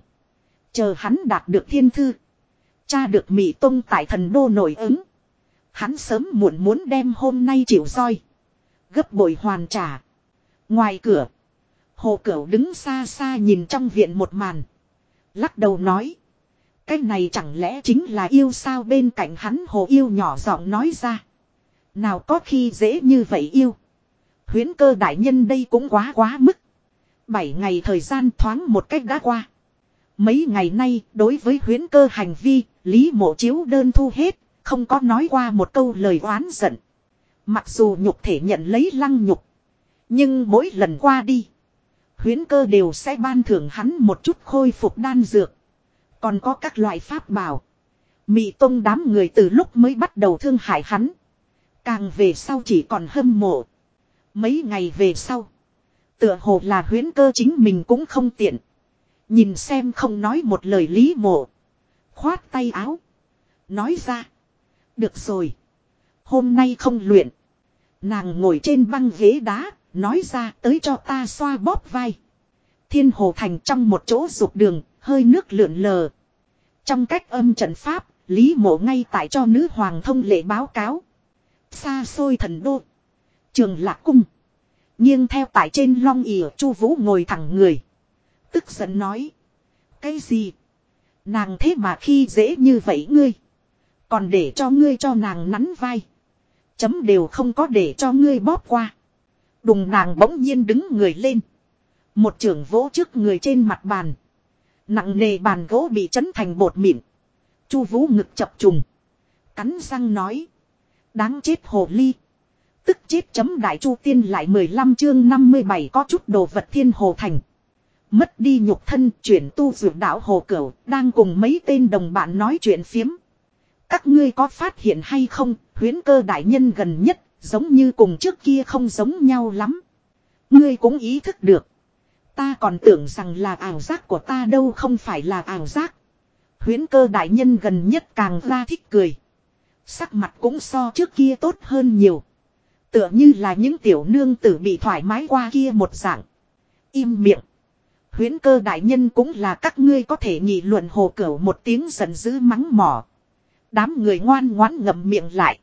Chờ hắn đạt được thiên thư. Cha được Mỹ Tông tại thần đô nổi ứng. Hắn sớm muộn muốn đem hôm nay chịu roi. Gấp bội hoàn trả. Ngoài cửa. Hồ Cửu đứng xa xa nhìn trong viện một màn. Lắc đầu nói. Cái này chẳng lẽ chính là yêu sao bên cạnh hắn hồ yêu nhỏ giọng nói ra. Nào có khi dễ như vậy yêu. Huyến cơ đại nhân đây cũng quá quá mức. Bảy ngày thời gian thoáng một cách đã qua. Mấy ngày nay đối với huyến cơ hành vi, Lý mộ chiếu đơn thu hết, không có nói qua một câu lời oán giận. Mặc dù nhục thể nhận lấy lăng nhục. Nhưng mỗi lần qua đi. Huyến cơ đều sẽ ban thưởng hắn một chút khôi phục đan dược. Còn có các loại pháp bảo. Mị tông đám người từ lúc mới bắt đầu thương hại hắn. Càng về sau chỉ còn hâm mộ. Mấy ngày về sau. Tựa hồ là huyến cơ chính mình cũng không tiện. Nhìn xem không nói một lời lý mộ. Khoát tay áo. Nói ra. Được rồi. Hôm nay không luyện. Nàng ngồi trên băng ghế đá. Nói ra tới cho ta xoa bóp vai. Thiên hồ thành trong một chỗ rụt đường. Hơi nước lượn lờ. Trong cách âm trận pháp. Lý mộ ngay tại cho nữ hoàng thông lệ báo cáo. Xa xôi thần đô. Trường lạc cung. Nhưng theo tại trên long ỉa chu vũ ngồi thẳng người. Tức giận nói. Cái gì? Nàng thế mà khi dễ như vậy ngươi. Còn để cho ngươi cho nàng nắn vai. Chấm đều không có để cho ngươi bóp qua. Đùng nàng bỗng nhiên đứng người lên. Một trưởng vỗ trước người trên mặt bàn. Nặng nề bàn gỗ bị chấn thành bột mịn. Chu vũ ngực chập trùng. Cắn răng nói. Đáng chết hồ ly. Tức chết chấm đại chu tiên lại 15 chương 57 có chút đồ vật thiên hồ thành. Mất đi nhục thân chuyển tu dược đạo hồ cửu đang cùng mấy tên đồng bạn nói chuyện phiếm. Các ngươi có phát hiện hay không, huyến cơ đại nhân gần nhất, giống như cùng trước kia không giống nhau lắm. Ngươi cũng ý thức được. Ta còn tưởng rằng là ảo giác của ta đâu không phải là ảo giác. Huyến cơ đại nhân gần nhất càng ra thích cười. Sắc mặt cũng so trước kia tốt hơn nhiều. Tựa như là những tiểu nương tử bị thoải mái qua kia một dạng. Im miệng. Huyến cơ đại nhân cũng là các ngươi có thể nghị luận hồ cửu một tiếng giận dữ mắng mỏ. Đám người ngoan ngoãn ngậm miệng lại.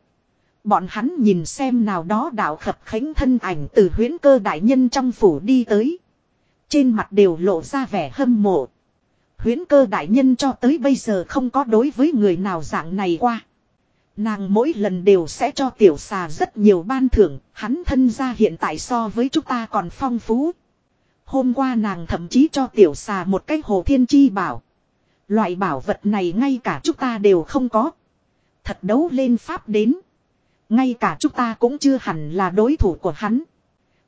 Bọn hắn nhìn xem nào đó đạo khập khánh thân ảnh từ huyến cơ đại nhân trong phủ đi tới. Trên mặt đều lộ ra vẻ hâm mộ. Huyến cơ đại nhân cho tới bây giờ không có đối với người nào dạng này qua. Nàng mỗi lần đều sẽ cho tiểu xà rất nhiều ban thưởng, hắn thân ra hiện tại so với chúng ta còn phong phú. Hôm qua nàng thậm chí cho tiểu xà một cái hồ thiên chi bảo. Loại bảo vật này ngay cả chúng ta đều không có. Thật đấu lên pháp đến. Ngay cả chúng ta cũng chưa hẳn là đối thủ của hắn.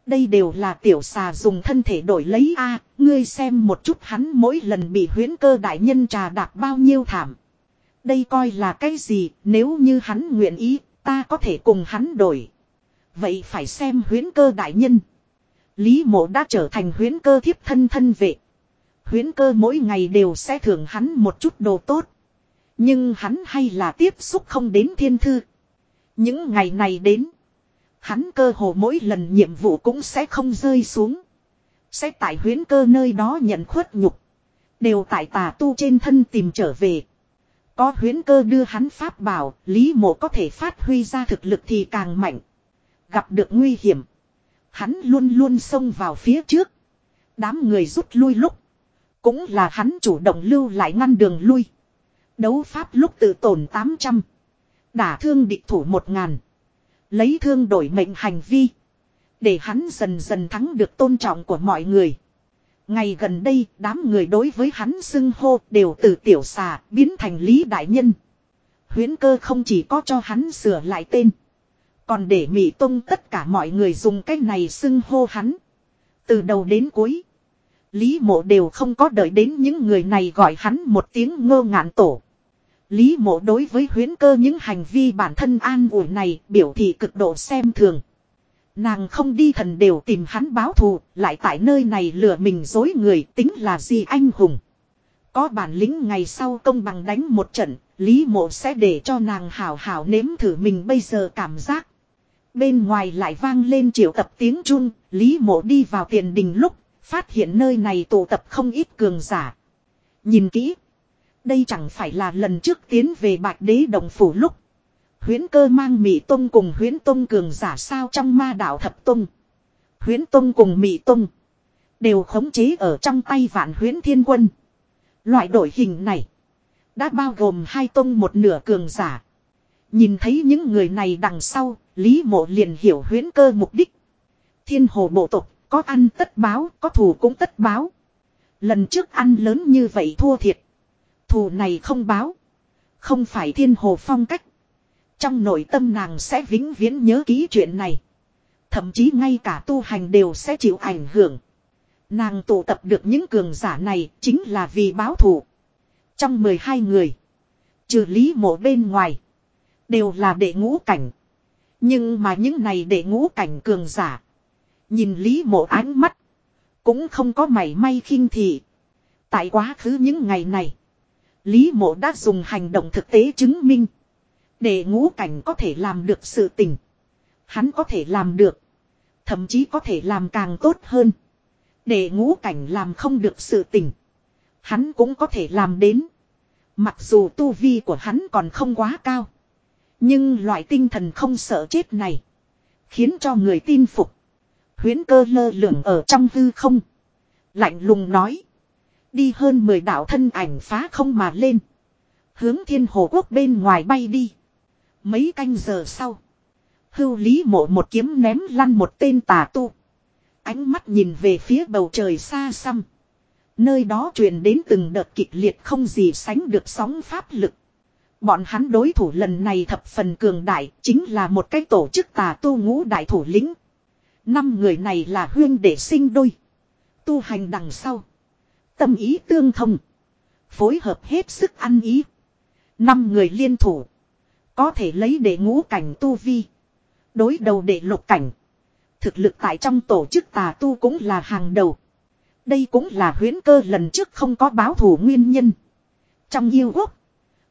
Đây đều là tiểu xà dùng thân thể đổi lấy a ngươi xem một chút hắn mỗi lần bị huyến cơ đại nhân trà đạp bao nhiêu thảm. Đây coi là cái gì, nếu như hắn nguyện ý, ta có thể cùng hắn đổi. Vậy phải xem huyến cơ đại nhân. Lý mộ đã trở thành huyến cơ thiếp thân thân vệ. Huyến cơ mỗi ngày đều sẽ thưởng hắn một chút đồ tốt. Nhưng hắn hay là tiếp xúc không đến thiên thư. Những ngày này đến. Hắn cơ hồ mỗi lần nhiệm vụ cũng sẽ không rơi xuống. Sẽ tại huyến cơ nơi đó nhận khuất nhục. Đều tại tà tu trên thân tìm trở về. Có huyến cơ đưa hắn pháp bảo, Lý mộ có thể phát huy ra thực lực thì càng mạnh. Gặp được nguy hiểm. Hắn luôn luôn xông vào phía trước. Đám người rút lui lúc. Cũng là hắn chủ động lưu lại ngăn đường lui. Đấu pháp lúc tự tổn 800. Đả thương địch thủ 1000. Lấy thương đổi mệnh hành vi. Để hắn dần dần thắng được tôn trọng của mọi người. Ngày gần đây, đám người đối với hắn xưng hô đều từ tiểu xà biến thành Lý Đại Nhân. Huyến cơ không chỉ có cho hắn sửa lại tên. Còn để Mỹ Tông tất cả mọi người dùng cái này xưng hô hắn. Từ đầu đến cuối. Lý mộ đều không có đợi đến những người này gọi hắn một tiếng ngơ ngạn tổ. Lý mộ đối với huyến cơ những hành vi bản thân an ủi này biểu thị cực độ xem thường. Nàng không đi thần đều tìm hắn báo thù, lại tại nơi này lừa mình dối người tính là gì anh hùng. Có bản lĩnh ngày sau công bằng đánh một trận, Lý mộ sẽ để cho nàng hảo hảo nếm thử mình bây giờ cảm giác. Bên ngoài lại vang lên triệu tập tiếng Trung, Lý mộ đi vào tiền đình lúc, phát hiện nơi này tụ tập không ít cường giả. Nhìn kỹ. Đây chẳng phải là lần trước tiến về Bạch Đế Đồng Phủ lúc. Huyến cơ mang Mỹ Tông cùng Huyến Tông cường giả sao trong ma đạo thập Tông. Huyến Tông cùng Mỹ Tông. Đều khống chế ở trong tay vạn huyến thiên quân. Loại đội hình này. Đã bao gồm hai tông một nửa cường giả. Nhìn thấy những người này đằng sau, Lý Mộ liền hiểu huyến cơ mục đích. Thiên hồ bộ tộc, có ăn tất báo, có thù cũng tất báo. Lần trước ăn lớn như vậy thua thiệt. Thù này không báo. Không phải thiên hồ phong cách. Trong nội tâm nàng sẽ vĩnh viễn nhớ ký chuyện này. Thậm chí ngay cả tu hành đều sẽ chịu ảnh hưởng. Nàng tụ tập được những cường giả này chính là vì báo thù. Trong 12 người. Trừ lý mộ bên ngoài. Đều là đệ ngũ cảnh. Nhưng mà những này để ngũ cảnh cường giả. Nhìn lý mộ ánh mắt. Cũng không có mảy may khinh thị. Tại quá khứ những ngày này. Lý mộ đã dùng hành động thực tế chứng minh. Để ngũ cảnh có thể làm được sự tình. Hắn có thể làm được. Thậm chí có thể làm càng tốt hơn. Để ngũ cảnh làm không được sự tình. Hắn cũng có thể làm đến. Mặc dù tu vi của hắn còn không quá cao. Nhưng loại tinh thần không sợ chết này. Khiến cho người tin phục. Huyến cơ lơ lửng ở trong hư không. Lạnh lùng nói. Đi hơn 10 đạo thân ảnh phá không mà lên. Hướng thiên hồ quốc bên ngoài bay đi. Mấy canh giờ sau. Hưu lý mộ một kiếm ném lăn một tên tà tu. Ánh mắt nhìn về phía bầu trời xa xăm. Nơi đó truyền đến từng đợt kịch liệt không gì sánh được sóng pháp lực. Bọn hắn đối thủ lần này thập phần cường đại, chính là một cái tổ chức tà tu ngũ đại thủ lĩnh. Năm người này là huyên để sinh đôi. Tu hành đằng sau. Tâm ý tương thông. Phối hợp hết sức ăn ý. Năm người liên thủ. Có thể lấy để ngũ cảnh tu vi. Đối đầu để lục cảnh. Thực lực tại trong tổ chức tà tu cũng là hàng đầu. Đây cũng là huyến cơ lần trước không có báo thủ nguyên nhân. Trong yêu quốc.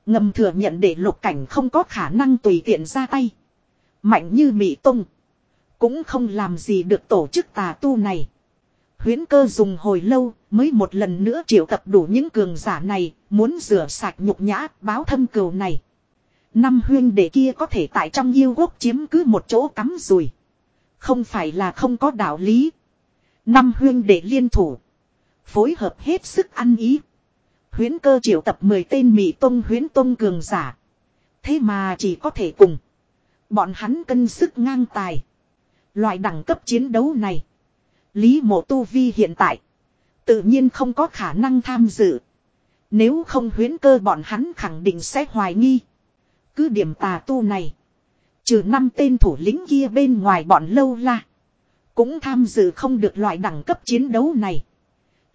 Ngầm thừa nhận để lục cảnh không có khả năng tùy tiện ra tay. Mạnh như Mỹ Tông. Cũng không làm gì được tổ chức tà tu này. Huyến cơ dùng hồi lâu mới một lần nữa triệu tập đủ những cường giả này. Muốn rửa sạch nhục nhã, báo thâm cừu này. Năm huyên đệ kia có thể tại trong yêu quốc chiếm cứ một chỗ cắm rùi. Không phải là không có đạo lý. Năm huyên đệ liên thủ. Phối hợp hết sức ăn ý. Huyến cơ triệu tập 10 tên Mỹ Tông huyến Tông cường giả. Thế mà chỉ có thể cùng. Bọn hắn cân sức ngang tài. Loại đẳng cấp chiến đấu này. Lý mộ tu vi hiện tại. Tự nhiên không có khả năng tham dự. Nếu không huyến cơ bọn hắn khẳng định sẽ hoài nghi. Cứ điểm tà tu này. Trừ năm tên thủ lĩnh kia bên ngoài bọn lâu la. Cũng tham dự không được loại đẳng cấp chiến đấu này.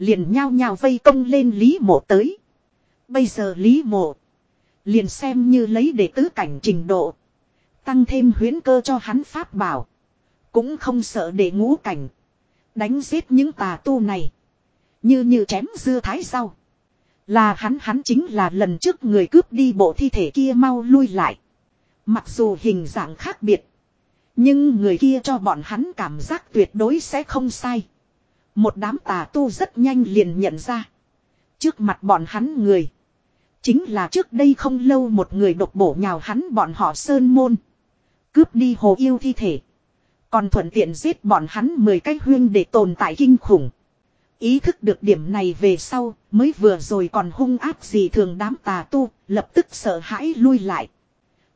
Liền nhao nhao vây công lên Lý mộ tới. Bây giờ Lý mộ. Liền xem như lấy để tứ cảnh trình độ. Tăng thêm huyễn cơ cho hắn pháp bảo. Cũng không sợ để ngũ cảnh. Đánh giết những tà tu này. Như như chém dưa thái rau. Là hắn hắn chính là lần trước người cướp đi bộ thi thể kia mau lui lại. Mặc dù hình dạng khác biệt. Nhưng người kia cho bọn hắn cảm giác tuyệt đối sẽ không sai. Một đám tà tu rất nhanh liền nhận ra. Trước mặt bọn hắn người. Chính là trước đây không lâu một người độc bổ nhào hắn bọn họ sơn môn. Cướp đi hồ yêu thi thể. Còn thuận tiện giết bọn hắn 10 cái huyên để tồn tại kinh khủng. Ý thức được điểm này về sau, mới vừa rồi còn hung áp gì thường đám tà tu, lập tức sợ hãi lui lại.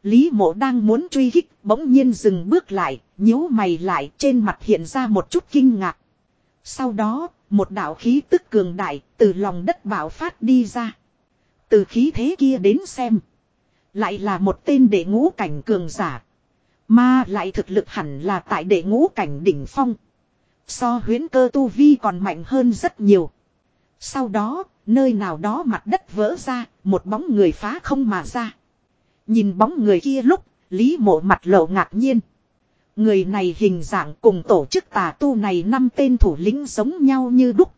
Lý mộ đang muốn truy kích, bỗng nhiên dừng bước lại, nhíu mày lại, trên mặt hiện ra một chút kinh ngạc. Sau đó, một đạo khí tức cường đại, từ lòng đất bảo phát đi ra. Từ khí thế kia đến xem. Lại là một tên đệ ngũ cảnh cường giả. Mà lại thực lực hẳn là tại đệ ngũ cảnh đỉnh phong. So huyến cơ tu vi còn mạnh hơn rất nhiều. Sau đó, nơi nào đó mặt đất vỡ ra, một bóng người phá không mà ra. Nhìn bóng người kia lúc, Lý mộ mặt lộ ngạc nhiên. Người này hình dạng cùng tổ chức tà tu này năm tên thủ lĩnh giống nhau như đúc.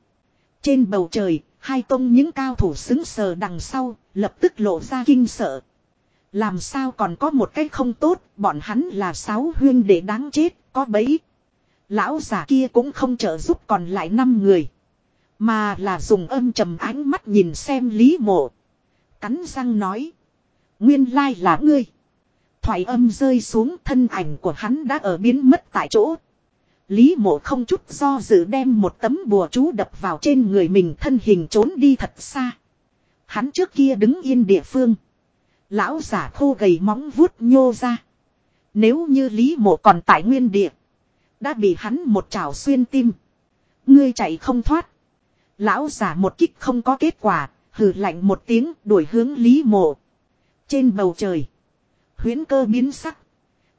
Trên bầu trời, hai tông những cao thủ xứng sờ đằng sau, lập tức lộ ra kinh sợ. Làm sao còn có một cái không tốt, bọn hắn là sáu huyên để đáng chết, có bấy. Lão giả kia cũng không trợ giúp còn lại năm người. Mà là dùng âm trầm ánh mắt nhìn xem Lý Mộ. Cắn răng nói. Nguyên lai là ngươi. Thoại âm rơi xuống, thân ảnh của hắn đã ở biến mất tại chỗ. Lý mộ không chút do dự đem một tấm bùa chú đập vào trên người mình, thân hình trốn đi thật xa. Hắn trước kia đứng yên địa phương. Lão giả khô gầy móng vuốt nhô ra. Nếu như Lý mộ còn tại nguyên địa. Đã bị hắn một chảo xuyên tim. Ngươi chạy không thoát. Lão giả một kích không có kết quả. Hừ lạnh một tiếng đuổi hướng Lý mộ. Trên bầu trời. Huyến cơ biến sắc.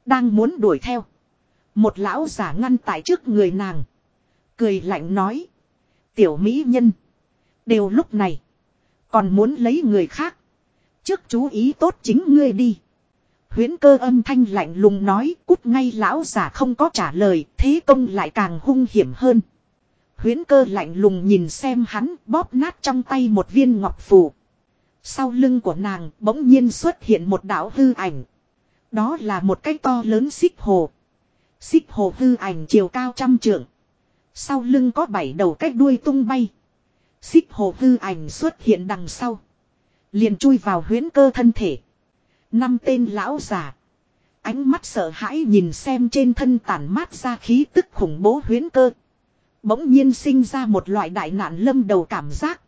Đang muốn đuổi theo. Một lão giả ngăn tại trước người nàng. Cười lạnh nói. Tiểu mỹ nhân. Đều lúc này. Còn muốn lấy người khác. Trước chú ý tốt chính ngươi đi. Huyến cơ âm thanh lạnh lùng nói, cút ngay lão giả không có trả lời, thế công lại càng hung hiểm hơn. Huyến cơ lạnh lùng nhìn xem hắn, bóp nát trong tay một viên ngọc phù. Sau lưng của nàng bỗng nhiên xuất hiện một đạo hư ảnh. Đó là một cái to lớn xích hồ. Xích hồ hư ảnh chiều cao trăm trượng. Sau lưng có bảy đầu cách đuôi tung bay. Xích hồ hư ảnh xuất hiện đằng sau. Liền chui vào huyến cơ thân thể. Năm tên lão già. Ánh mắt sợ hãi nhìn xem trên thân tản mát ra khí tức khủng bố huyến cơ. Bỗng nhiên sinh ra một loại đại nạn lâm đầu cảm giác.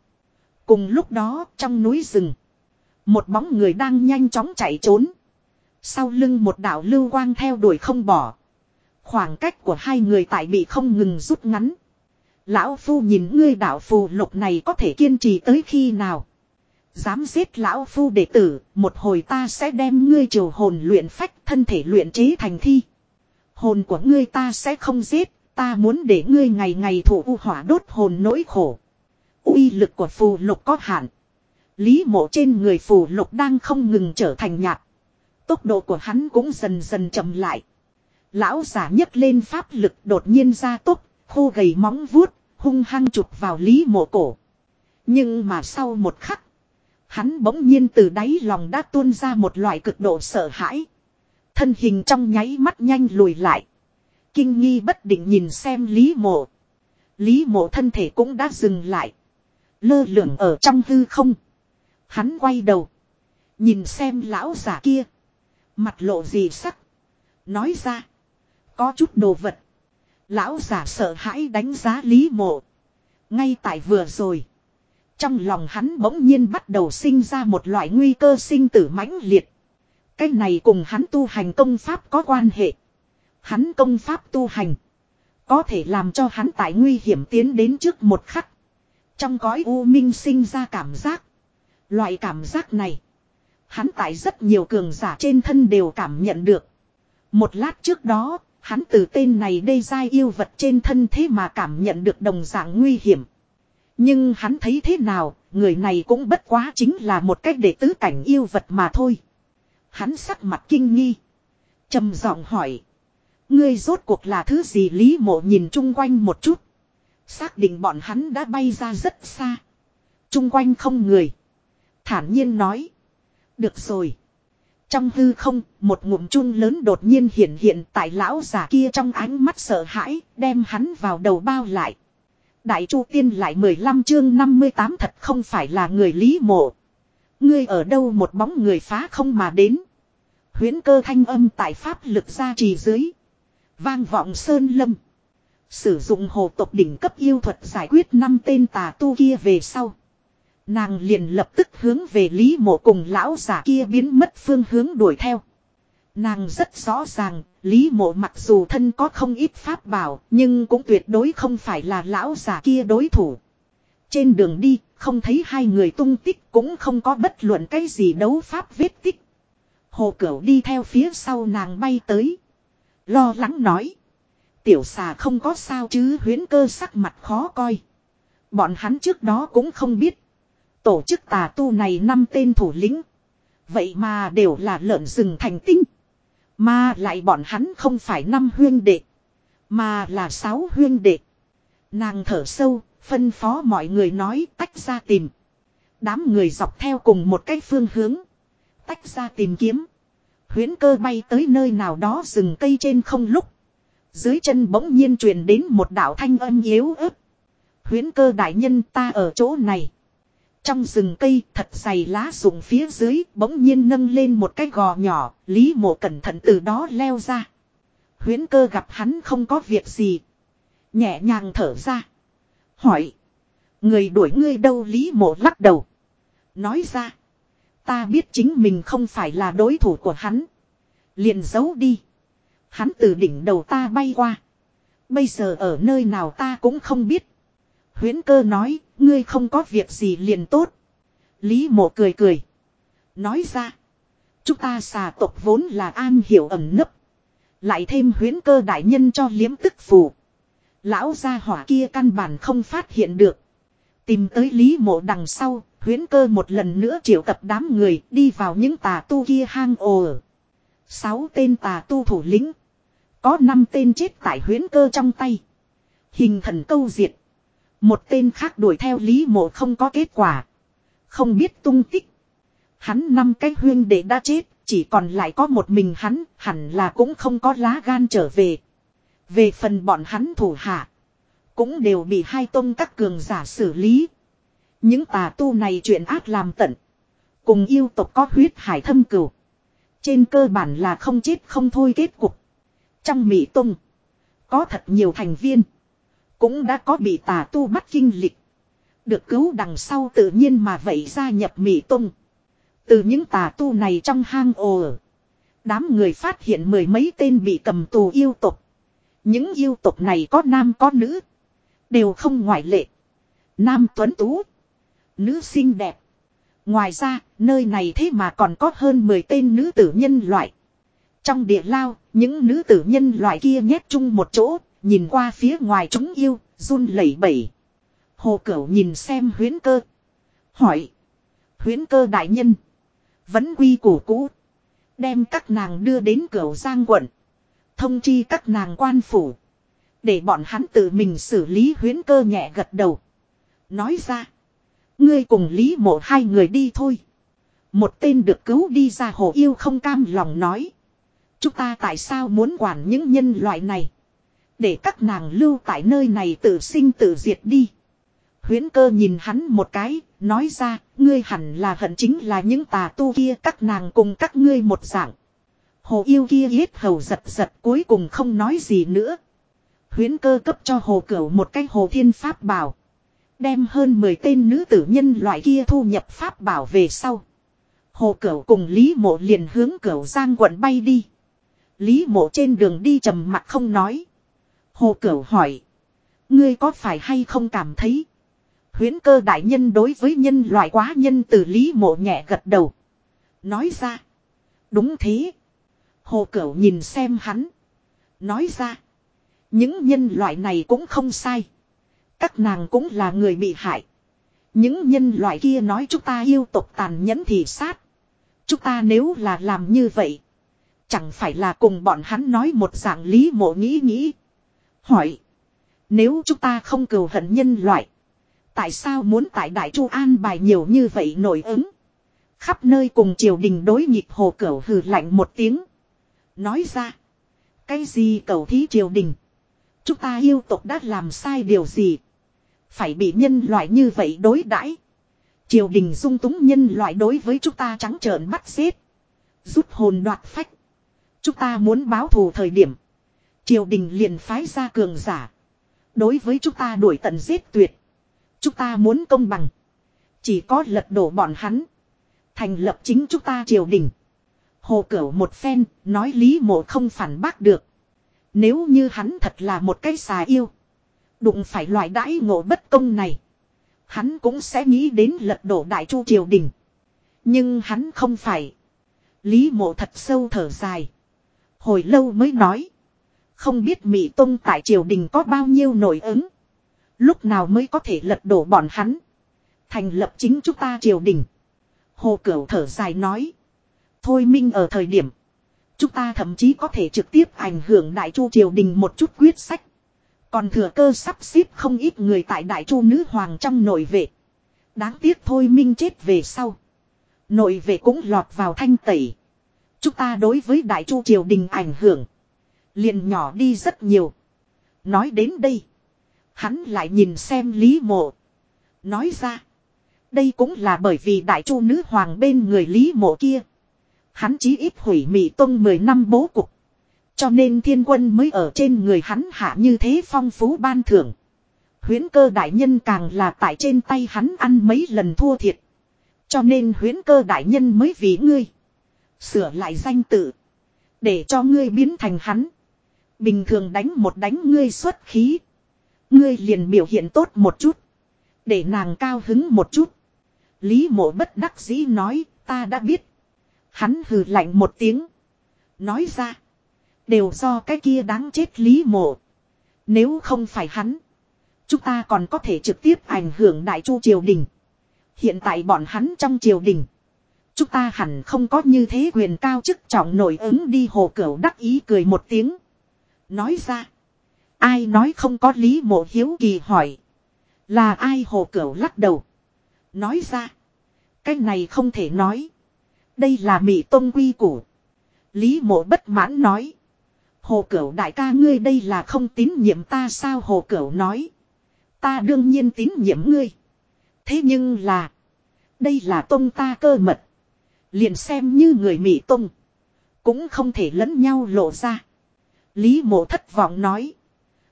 Cùng lúc đó, trong núi rừng. Một bóng người đang nhanh chóng chạy trốn. Sau lưng một đạo lưu quang theo đuổi không bỏ. Khoảng cách của hai người tại bị không ngừng rút ngắn. Lão Phu nhìn ngươi đạo phù lục này có thể kiên trì tới khi nào. Dám giết lão Phu đệ tử, một hồi ta sẽ đem ngươi triều hồn luyện phách thân thể luyện chế thành thi. Hồn của ngươi ta sẽ không giết, ta muốn để ngươi ngày ngày thủ u hỏa đốt hồn nỗi khổ. uy lực của phù lục có hạn. Lý mộ trên người phù lục đang không ngừng trở thành nhạt. Tốc độ của hắn cũng dần dần chậm lại. Lão giả nhấc lên pháp lực đột nhiên ra tốc, khô gầy móng vuốt, hung hăng chụp vào Lý mộ cổ. Nhưng mà sau một khắc, hắn bỗng nhiên từ đáy lòng đã tuôn ra một loại cực độ sợ hãi. Thân hình trong nháy mắt nhanh lùi lại. Kinh nghi bất định nhìn xem Lý mộ. Lý mộ thân thể cũng đã dừng lại. Lơ lửng ở trong hư không. Hắn quay đầu. Nhìn xem lão giả kia. Mặt lộ gì sắc. Nói ra. Có chút đồ vật. Lão giả sợ hãi đánh giá Lý Mộ. Ngay tại vừa rồi. Trong lòng hắn bỗng nhiên bắt đầu sinh ra một loại nguy cơ sinh tử mãnh liệt. Cái này cùng hắn tu hành công pháp có quan hệ. Hắn công pháp tu hành. Có thể làm cho hắn tại nguy hiểm tiến đến trước một khắc. Trong cõi u minh sinh ra cảm giác. Loại cảm giác này. Hắn tại rất nhiều cường giả trên thân đều cảm nhận được. Một lát trước đó, hắn từ tên này đê dai yêu vật trên thân thế mà cảm nhận được đồng dạng nguy hiểm. Nhưng hắn thấy thế nào, người này cũng bất quá chính là một cách để tứ cảnh yêu vật mà thôi. Hắn sắc mặt kinh nghi. trầm giọng hỏi. Ngươi rốt cuộc là thứ gì Lý mộ nhìn chung quanh một chút. Xác định bọn hắn đã bay ra rất xa. Chung quanh không người. Thản nhiên nói. Được rồi. Trong hư không, một ngụm chun lớn đột nhiên hiện hiện tại lão già kia trong ánh mắt sợ hãi, đem hắn vào đầu bao lại. Đại chu tiên lại 15 chương 58 thật không phải là người lý mộ. Ngươi ở đâu một bóng người phá không mà đến. Huyến cơ thanh âm tại pháp lực gia trì dưới. Vang vọng sơn lâm. Sử dụng hồ tộc đỉnh cấp yêu thuật giải quyết năm tên tà tu kia về sau. Nàng liền lập tức hướng về Lý Mộ cùng lão giả kia biến mất phương hướng đuổi theo. Nàng rất rõ ràng, Lý Mộ mặc dù thân có không ít pháp bảo, nhưng cũng tuyệt đối không phải là lão giả kia đối thủ. Trên đường đi, không thấy hai người tung tích cũng không có bất luận cái gì đấu pháp vết tích. Hồ Cửu đi theo phía sau nàng bay tới. Lo lắng nói. Tiểu xà không có sao chứ huyến cơ sắc mặt khó coi. Bọn hắn trước đó cũng không biết. Tổ chức tà tu này năm tên thủ lĩnh. Vậy mà đều là lợn rừng thành tinh. Mà lại bọn hắn không phải năm huyên đệ. Mà là sáu huyên đệ. Nàng thở sâu, phân phó mọi người nói tách ra tìm. Đám người dọc theo cùng một cái phương hướng. Tách ra tìm kiếm. Huyến cơ bay tới nơi nào đó rừng cây trên không lúc. Dưới chân bỗng nhiên truyền đến một đạo thanh âm yếu ớt. Huyến cơ đại nhân ta ở chỗ này. Trong rừng cây thật dày lá rụng phía dưới bỗng nhiên nâng lên một cái gò nhỏ, Lý mộ cẩn thận từ đó leo ra. Huyến cơ gặp hắn không có việc gì. Nhẹ nhàng thở ra. Hỏi. Người đuổi ngươi đâu Lý mộ lắc đầu. Nói ra. Ta biết chính mình không phải là đối thủ của hắn. liền giấu đi. Hắn từ đỉnh đầu ta bay qua. Bây giờ ở nơi nào ta cũng không biết. Huyến cơ nói, ngươi không có việc gì liền tốt. Lý mộ cười cười. Nói ra. Chúng ta xà tộc vốn là an hiểu ẩn nấp. Lại thêm huyến cơ đại nhân cho liếm tức phù. Lão gia hỏa kia căn bản không phát hiện được. Tìm tới Lý mộ đằng sau, huyến cơ một lần nữa triệu tập đám người đi vào những tà tu kia hang ồ. Sáu tên tà tu thủ lĩnh. Có năm tên chết tại huyến cơ trong tay. Hình thần câu diệt. Một tên khác đuổi theo Lý Mộ không có kết quả. Không biết tung tích. Hắn năm cái huyên đệ đã chết, chỉ còn lại có một mình hắn, hẳn là cũng không có lá gan trở về. Về phần bọn hắn thủ hạ, cũng đều bị hai tông các cường giả xử lý. Những tà tu này chuyện ác làm tận, Cùng yêu tộc có huyết hải thâm cửu. Trên cơ bản là không chết không thôi kết cục. Trong Mỹ Tông. Có thật nhiều thành viên. Cũng đã có bị tà tu bắt kinh lịch. Được cứu đằng sau tự nhiên mà vậy gia nhập Mỹ Tông. Từ những tà tu này trong hang ồ. Đám người phát hiện mười mấy tên bị cầm tù yêu tục. Những yêu tục này có nam có nữ. Đều không ngoại lệ. Nam tuấn tú. Nữ xinh đẹp. Ngoài ra, nơi này thế mà còn có hơn 10 tên nữ tử nhân loại. Trong địa lao, những nữ tử nhân loại kia nhét chung một chỗ, nhìn qua phía ngoài chúng yêu, run lẩy bẩy. Hồ Cửu nhìn xem huyến cơ. Hỏi. Huyến cơ đại nhân. Vẫn quy củ cũ. Đem các nàng đưa đến cẩu giang quận. Thông chi các nàng quan phủ. Để bọn hắn tự mình xử lý huyến cơ nhẹ gật đầu. Nói ra. Ngươi cùng Lý mộ hai người đi thôi. Một tên được cứu đi ra hồ yêu không cam lòng nói. Chúng ta tại sao muốn quản những nhân loại này. Để các nàng lưu tại nơi này tự sinh tự diệt đi. Huyến cơ nhìn hắn một cái, nói ra, ngươi hẳn là hận chính là những tà tu kia các nàng cùng các ngươi một dạng. Hồ yêu kia hết hầu giật giật cuối cùng không nói gì nữa. Huyến cơ cấp cho hồ cửu một cái hồ thiên pháp bảo. Đem hơn 10 tên nữ tử nhân loại kia thu nhập pháp bảo về sau. Hồ cửu cùng Lý mộ liền hướng cửu giang quận bay đi. Lý mộ trên đường đi trầm mặt không nói. Hồ cửu hỏi. Ngươi có phải hay không cảm thấy. Huyến cơ đại nhân đối với nhân loại quá nhân từ Lý mộ nhẹ gật đầu. Nói ra. Đúng thế. Hồ cửu nhìn xem hắn. Nói ra. Những nhân loại này cũng không sai. Các nàng cũng là người bị hại. Những nhân loại kia nói chúng ta yêu tộc tàn nhẫn thì sát. Chúng ta nếu là làm như vậy. Chẳng phải là cùng bọn hắn nói một dạng lý mộ nghĩ nghĩ. Hỏi. Nếu chúng ta không cầu hận nhân loại. Tại sao muốn tại Đại Chu An bài nhiều như vậy nổi ứng? Khắp nơi cùng triều đình đối nghịch hồ cửu hừ lạnh một tiếng. Nói ra. Cái gì cầu thí triều đình? Chúng ta yêu tộc đã làm sai điều gì? Phải bị nhân loại như vậy đối đãi Triều đình dung túng nhân loại đối với chúng ta trắng trợn bắt xếp. Rút hồn đoạt phách. Chúng ta muốn báo thù thời điểm. Triều đình liền phái ra cường giả. Đối với chúng ta đuổi tận giết tuyệt. Chúng ta muốn công bằng. Chỉ có lật đổ bọn hắn. Thành lập chính chúng ta triều đình. Hồ Cửu một phen, nói Lý Mộ không phản bác được. Nếu như hắn thật là một cái xà yêu. Đụng phải loại đãi ngộ bất công này. Hắn cũng sẽ nghĩ đến lật đổ đại chu triều đình. Nhưng hắn không phải. Lý mộ thật sâu thở dài. Hồi lâu mới nói. Không biết Mỹ Tông tại triều đình có bao nhiêu nổi ứng. Lúc nào mới có thể lật đổ bọn hắn. Thành lập chính chúng ta triều đình. Hồ Cửu thở dài nói. Thôi minh ở thời điểm. Chúng ta thậm chí có thể trực tiếp ảnh hưởng đại chu triều đình một chút quyết sách. Còn thừa cơ sắp xếp không ít người tại đại chu nữ hoàng trong nội vệ. Đáng tiếc thôi minh chết về sau. Nội vệ cũng lọt vào thanh tẩy. Chúng ta đối với đại chu triều đình ảnh hưởng liền nhỏ đi rất nhiều. Nói đến đây. Hắn lại nhìn xem Lý Mộ. Nói ra. Đây cũng là bởi vì đại chu nữ hoàng bên người Lý Mộ kia. Hắn chí ít hủy mị tông 10 năm bố cục. Cho nên thiên quân mới ở trên người hắn hạ như thế phong phú ban thưởng. Huyến cơ đại nhân càng là tại trên tay hắn ăn mấy lần thua thiệt. Cho nên huyến cơ đại nhân mới vì ngươi. Sửa lại danh tự. Để cho ngươi biến thành hắn. Bình thường đánh một đánh ngươi xuất khí. Ngươi liền biểu hiện tốt một chút. Để nàng cao hứng một chút. Lý mộ bất đắc dĩ nói, ta đã biết. Hắn hừ lạnh một tiếng. Nói ra. Đều do cái kia đáng chết lý mộ. Nếu không phải hắn. Chúng ta còn có thể trực tiếp ảnh hưởng đại chu triều đình. Hiện tại bọn hắn trong triều đình. Chúng ta hẳn không có như thế quyền cao chức trọng nổi ứng đi hồ cửu đắc ý cười một tiếng. Nói ra. Ai nói không có lý mộ hiếu kỳ hỏi. Là ai hồ cửu lắc đầu. Nói ra. Cái này không thể nói. Đây là mị tôn quy củ. Lý mộ bất mãn nói. Hồ Cửu đại ca ngươi đây là không tín nhiệm ta sao Hồ Cửu nói. Ta đương nhiên tín nhiệm ngươi. Thế nhưng là. Đây là tôn ta cơ mật. Liền xem như người mị tôn, Cũng không thể lẫn nhau lộ ra. Lý mộ thất vọng nói.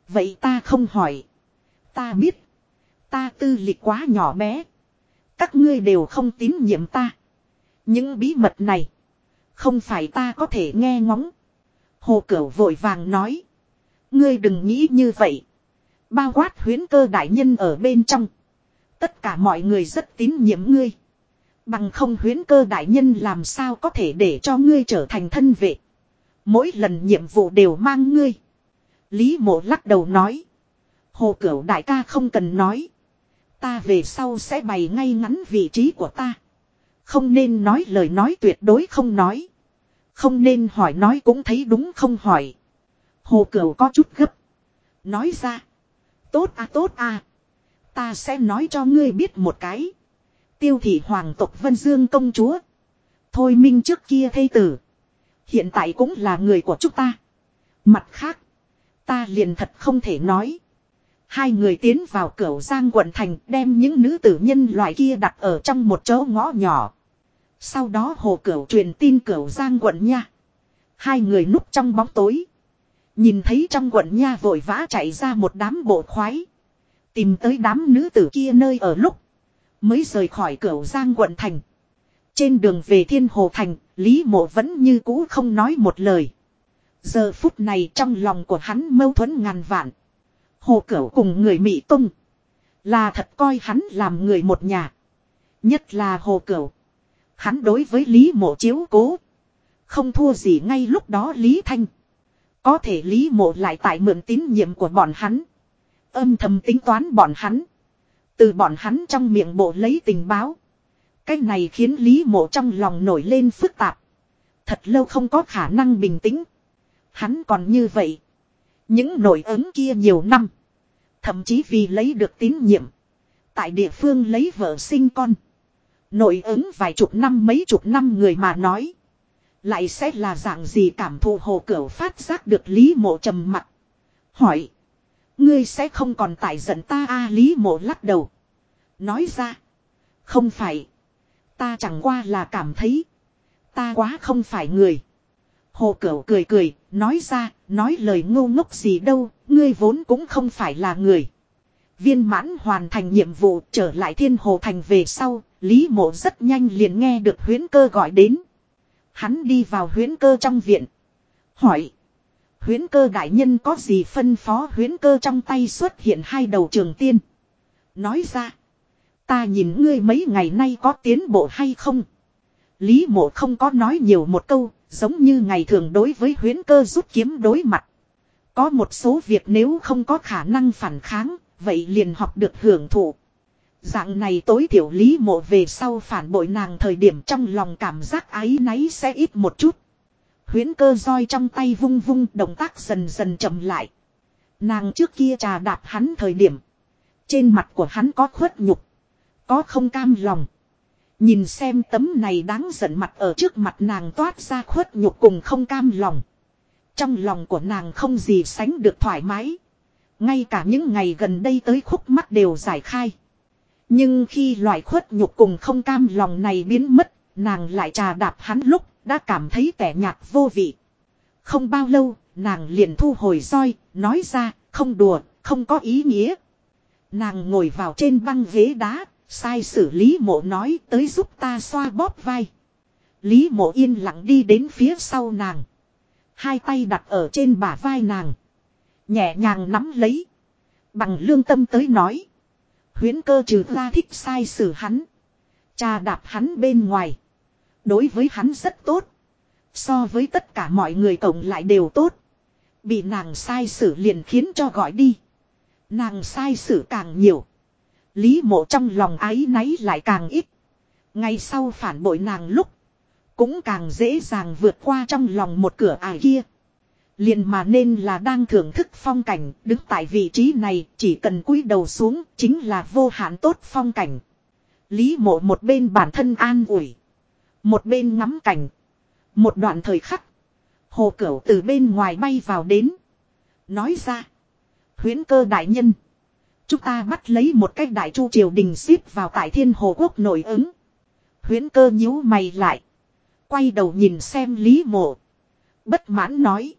Vậy ta không hỏi. Ta biết. Ta tư lịch quá nhỏ bé. Các ngươi đều không tín nhiệm ta. Những bí mật này. Không phải ta có thể nghe ngóng. Hồ Cửu vội vàng nói. Ngươi đừng nghĩ như vậy. Bao quát huyến cơ đại nhân ở bên trong. Tất cả mọi người rất tín nhiệm ngươi. Bằng không huyến cơ đại nhân làm sao có thể để cho ngươi trở thành thân vệ. Mỗi lần nhiệm vụ đều mang ngươi. Lý mộ lắc đầu nói. Hồ Cửu đại ca không cần nói. Ta về sau sẽ bày ngay ngắn vị trí của ta. Không nên nói lời nói tuyệt đối không nói. Không nên hỏi nói cũng thấy đúng không hỏi. Hồ Cửu có chút gấp. Nói ra. Tốt à tốt à. Ta sẽ nói cho ngươi biết một cái. Tiêu thị hoàng tộc Vân Dương công chúa. Thôi minh trước kia thây tử. Hiện tại cũng là người của chúng ta. Mặt khác. Ta liền thật không thể nói. Hai người tiến vào cửa Giang quận thành, đem những nữ tử nhân loại kia đặt ở trong một chỗ ngõ nhỏ. Sau đó hồ cửu truyền tin cửu Giang quận nha. Hai người núp trong bóng tối. Nhìn thấy trong quận nha vội vã chạy ra một đám bộ khoái. Tìm tới đám nữ tử kia nơi ở lúc. Mới rời khỏi cửa Giang quận thành. Trên đường về Thiên Hồ Thành, Lý Mộ vẫn như cũ không nói một lời. Giờ phút này trong lòng của hắn mâu thuẫn ngàn vạn. Hồ Cửu cùng người Mỹ Tung. Là thật coi hắn làm người một nhà. Nhất là Hồ Cửu. Hắn đối với Lý Mộ chiếu cố. Không thua gì ngay lúc đó Lý Thanh. Có thể Lý Mộ lại tại mượn tín nhiệm của bọn hắn. Âm thầm tính toán bọn hắn. Từ bọn hắn trong miệng bộ lấy tình báo. Cái này khiến Lý Mộ trong lòng nổi lên phức tạp. Thật lâu không có khả năng bình tĩnh. Hắn còn như vậy. Những nổi ứng kia nhiều năm. Thậm chí vì lấy được tín nhiệm. Tại địa phương lấy vợ sinh con. Nội ứng vài chục năm mấy chục năm người mà nói. Lại sẽ là dạng gì cảm thụ hồ cửu phát giác được Lý mộ trầm mặt. Hỏi. Ngươi sẽ không còn tại giận ta a, Lý mộ lắc đầu. Nói ra. Không phải. Ta chẳng qua là cảm thấy. Ta quá không phải người. Hồ Cửu cười cười, nói ra, nói lời ngu ngốc gì đâu, ngươi vốn cũng không phải là người. Viên mãn hoàn thành nhiệm vụ trở lại thiên hồ thành về sau, Lý mộ rất nhanh liền nghe được huyến cơ gọi đến. Hắn đi vào huyến cơ trong viện. Hỏi. Huyến cơ đại nhân có gì phân phó huyến cơ trong tay xuất hiện hai đầu trường tiên. Nói ra. Ta nhìn ngươi mấy ngày nay có tiến bộ hay không. Lý mộ không có nói nhiều một câu, giống như ngày thường đối với huyến cơ rút kiếm đối mặt. Có một số việc nếu không có khả năng phản kháng, vậy liền học được hưởng thụ. Dạng này tối thiểu lý mộ về sau phản bội nàng thời điểm trong lòng cảm giác ái náy sẽ ít một chút. Huyến cơ roi trong tay vung vung động tác dần dần chậm lại. Nàng trước kia trà đạp hắn thời điểm. Trên mặt của hắn có khuất nhục. Có không cam lòng. Nhìn xem tấm này đáng giận mặt ở trước mặt nàng toát ra khuất nhục cùng không cam lòng. Trong lòng của nàng không gì sánh được thoải mái. Ngay cả những ngày gần đây tới khúc mắt đều giải khai. Nhưng khi loại khuất nhục cùng không cam lòng này biến mất, nàng lại trà đạp hắn lúc đã cảm thấy tẻ nhạt vô vị. Không bao lâu, nàng liền thu hồi roi, nói ra, không đùa, không có ý nghĩa. Nàng ngồi vào trên băng ghế đá, sai xử Lý Mộ nói tới giúp ta xoa bóp vai. Lý Mộ yên lặng đi đến phía sau nàng. Hai tay đặt ở trên bả vai nàng. Nhẹ nhàng nắm lấy. Bằng lương tâm tới nói. Huyến cơ trừ ra thích sai xử hắn. Cha đạp hắn bên ngoài. Đối với hắn rất tốt. So với tất cả mọi người cộng lại đều tốt. Bị nàng sai xử liền khiến cho gọi đi. Nàng sai xử càng nhiều. Lý mộ trong lòng ái náy lại càng ít. Ngay sau phản bội nàng lúc. Cũng càng dễ dàng vượt qua trong lòng một cửa ải kia. Liền mà nên là đang thưởng thức phong cảnh, đứng tại vị trí này, chỉ cần cúi đầu xuống, chính là vô hạn tốt phong cảnh. Lý mộ một bên bản thân an ủi. Một bên ngắm cảnh. Một đoạn thời khắc. Hồ Cửu từ bên ngoài bay vào đến. Nói ra. Huyến cơ đại nhân. Chúng ta bắt lấy một cách đại chu triều đình xếp vào tại thiên hồ quốc nổi ứng. Huyến cơ nhíu mày lại. Quay đầu nhìn xem Lý Mộ. Bất mãn nói.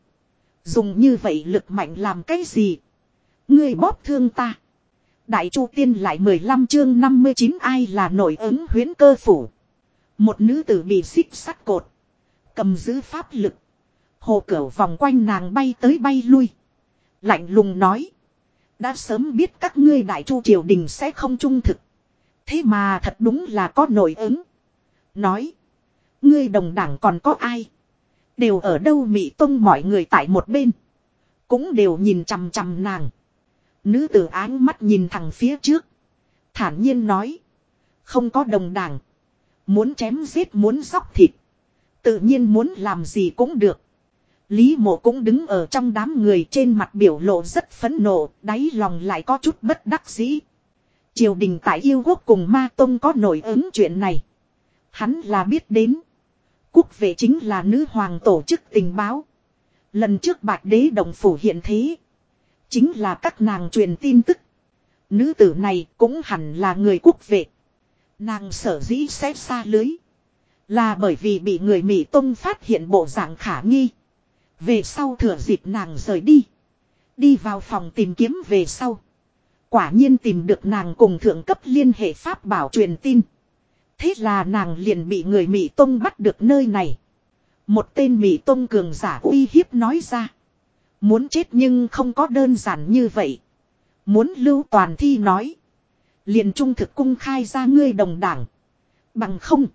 Dùng như vậy lực mạnh làm cái gì? Ngươi bóp thương ta. Đại Chu Tiên lại 15 chương 59 ai là nổi ứng huyến cơ phủ. Một nữ tử bị xích sắt cột. Cầm giữ pháp lực. Hồ cửu vòng quanh nàng bay tới bay lui. Lạnh lùng nói. Đã sớm biết các ngươi đại chu triều đình sẽ không trung thực. Thế mà thật đúng là có nội ứng. Nói. Ngươi đồng đảng còn có ai? Đều ở đâu Mỹ Tông mọi người tại một bên. Cũng đều nhìn chằm chằm nàng. Nữ tử áng mắt nhìn thẳng phía trước. Thản nhiên nói. Không có đồng đảng. Muốn chém giết muốn sóc thịt. Tự nhiên muốn làm gì cũng được. Lý mộ cũng đứng ở trong đám người trên mặt biểu lộ rất phấn nộ, đáy lòng lại có chút bất đắc dĩ. Triều đình tại yêu quốc cùng ma tông có nổi ứng chuyện này. Hắn là biết đến. Quốc vệ chính là nữ hoàng tổ chức tình báo. Lần trước bạch đế đồng phủ hiện thế. Chính là các nàng truyền tin tức. Nữ tử này cũng hẳn là người quốc vệ. Nàng sở dĩ xếp xa lưới. Là bởi vì bị người Mỹ Tông phát hiện bộ dạng khả nghi. Về sau thừa dịp nàng rời đi. Đi vào phòng tìm kiếm về sau. Quả nhiên tìm được nàng cùng thượng cấp liên hệ pháp bảo truyền tin. Thế là nàng liền bị người Mỹ Tông bắt được nơi này. Một tên Mỹ Tông cường giả uy hiếp nói ra. Muốn chết nhưng không có đơn giản như vậy. Muốn lưu toàn thi nói. Liền trung thực cung khai ra ngươi đồng đảng. Bằng không.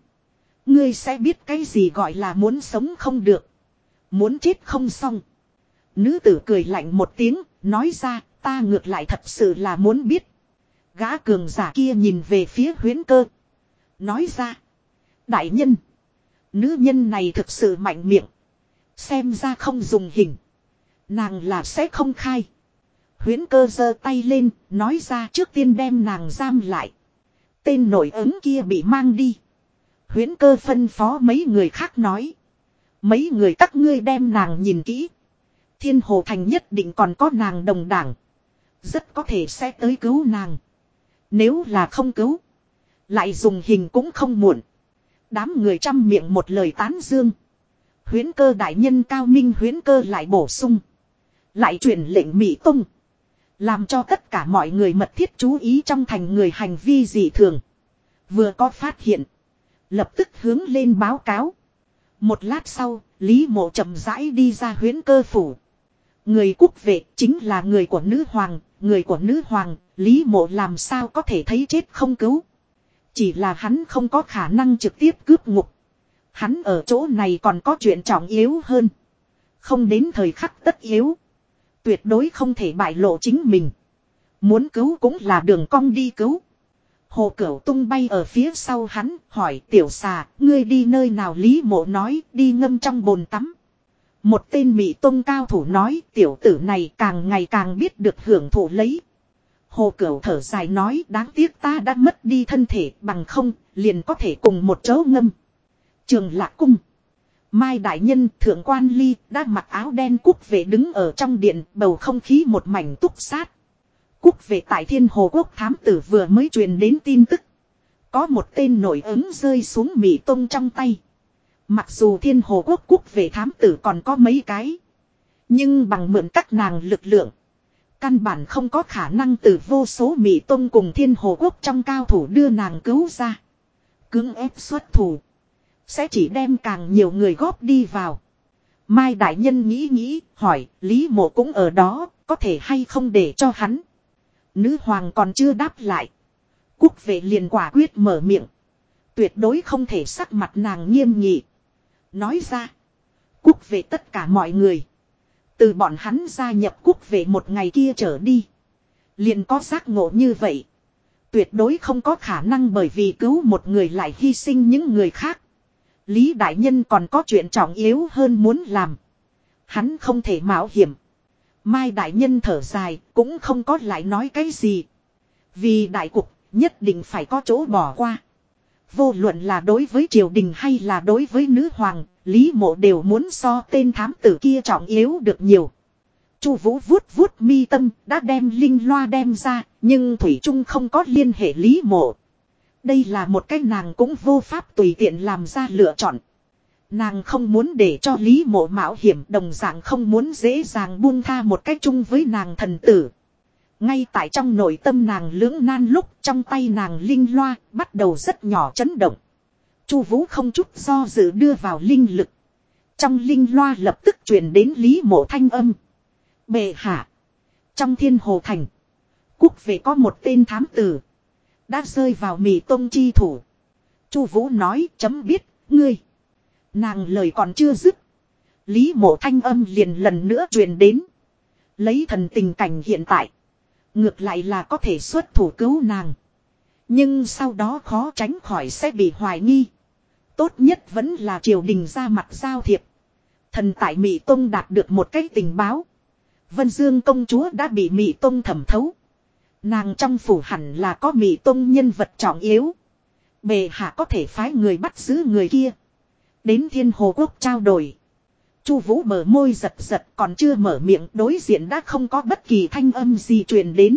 Ngươi sẽ biết cái gì gọi là muốn sống không được. Muốn chết không xong. Nữ tử cười lạnh một tiếng, nói ra, ta ngược lại thật sự là muốn biết. Gã cường giả kia nhìn về phía huyến cơ. Nói ra. Đại nhân. Nữ nhân này thực sự mạnh miệng. Xem ra không dùng hình. Nàng là sẽ không khai. Huyến cơ giơ tay lên, nói ra trước tiên đem nàng giam lại. Tên nổi ứng kia bị mang đi. Huyến cơ phân phó mấy người khác nói. Mấy người các ngươi đem nàng nhìn kỹ. Thiên hồ thành nhất định còn có nàng đồng đảng. Rất có thể sẽ tới cứu nàng. Nếu là không cứu. Lại dùng hình cũng không muộn. Đám người chăm miệng một lời tán dương. Huyến cơ đại nhân cao minh huyến cơ lại bổ sung. Lại truyền lệnh Mỹ Tông. Làm cho tất cả mọi người mật thiết chú ý trong thành người hành vi dị thường. Vừa có phát hiện. Lập tức hướng lên báo cáo. Một lát sau, Lý Mộ chậm rãi đi ra huyến cơ phủ. Người quốc vệ chính là người của nữ hoàng, người của nữ hoàng, Lý Mộ làm sao có thể thấy chết không cứu. Chỉ là hắn không có khả năng trực tiếp cướp ngục. Hắn ở chỗ này còn có chuyện trọng yếu hơn. Không đến thời khắc tất yếu. Tuyệt đối không thể bại lộ chính mình. Muốn cứu cũng là đường cong đi cứu. Hồ Cửu tung bay ở phía sau hắn, hỏi tiểu xà, ngươi đi nơi nào Lý Mộ nói, đi ngâm trong bồn tắm. Một tên mỹ tông cao thủ nói, tiểu tử này càng ngày càng biết được hưởng thụ lấy. Hồ Cửu thở dài nói, đáng tiếc ta đã mất đi thân thể, bằng không, liền có thể cùng một chỗ ngâm. Trường Lạc Cung. Mai Đại Nhân Thượng Quan Ly đã mặc áo đen cúc về đứng ở trong điện bầu không khí một mảnh túc sát. Quốc về tại thiên hồ quốc thám tử vừa mới truyền đến tin tức. Có một tên nổi ứng rơi xuống Mỹ Tông trong tay. Mặc dù thiên hồ quốc quốc về thám tử còn có mấy cái. Nhưng bằng mượn các nàng lực lượng. Căn bản không có khả năng từ vô số Mỹ Tông cùng thiên hồ quốc trong cao thủ đưa nàng cứu ra. Cứng ép xuất thủ. Sẽ chỉ đem càng nhiều người góp đi vào. Mai Đại Nhân nghĩ nghĩ, hỏi, Lý Mộ cũng ở đó, có thể hay không để cho hắn. Nữ hoàng còn chưa đáp lại. Quốc vệ liền quả quyết mở miệng. Tuyệt đối không thể sắc mặt nàng nghiêm nghị. Nói ra. Quốc vệ tất cả mọi người. Từ bọn hắn gia nhập quốc vệ một ngày kia trở đi. Liền có giác ngộ như vậy. Tuyệt đối không có khả năng bởi vì cứu một người lại hy sinh những người khác. Lý Đại Nhân còn có chuyện trọng yếu hơn muốn làm. Hắn không thể mạo hiểm. Mai Đại Nhân thở dài cũng không có lại nói cái gì. Vì đại cục nhất định phải có chỗ bỏ qua. Vô luận là đối với triều đình hay là đối với nữ hoàng, Lý Mộ đều muốn so tên thám tử kia trọng yếu được nhiều. Chu Vũ vuốt vuốt mi tâm, đã đem linh loa đem ra, nhưng thủy trung không có liên hệ Lý Mộ. Đây là một cái nàng cũng vô pháp tùy tiện làm ra lựa chọn. Nàng không muốn để cho Lý mộ mạo hiểm đồng dạng không muốn dễ dàng buông tha một cách chung với nàng thần tử. Ngay tại trong nội tâm nàng lưỡng nan lúc trong tay nàng linh loa bắt đầu rất nhỏ chấn động. Chu Vũ không chút do dự đưa vào linh lực. Trong linh loa lập tức truyền đến Lý Mộ thanh âm. Bệ hạ, trong Thiên Hồ thành, quốc về có một tên thám tử đã rơi vào Mị Tông chi thủ. Chu Vũ nói, chấm biết, ngươi. Nàng lời còn chưa dứt, Lý Mộ thanh âm liền lần nữa truyền đến. Lấy thần tình cảnh hiện tại, ngược lại là có thể xuất thủ cứu nàng. Nhưng sau đó khó tránh khỏi sẽ bị hoài nghi. Tốt nhất vẫn là triều đình ra mặt giao thiệp. Thần tại Mỹ Tông đạt được một cái tình báo. Vân Dương công chúa đã bị Mỹ Tông thẩm thấu. Nàng trong phủ hẳn là có Mỹ Tông nhân vật trọng yếu. Bề hạ có thể phái người bắt giữ người kia. Đến thiên hồ quốc trao đổi. Chu vũ mở môi giật giật còn chưa mở miệng đối diện đã không có bất kỳ thanh âm gì truyền đến.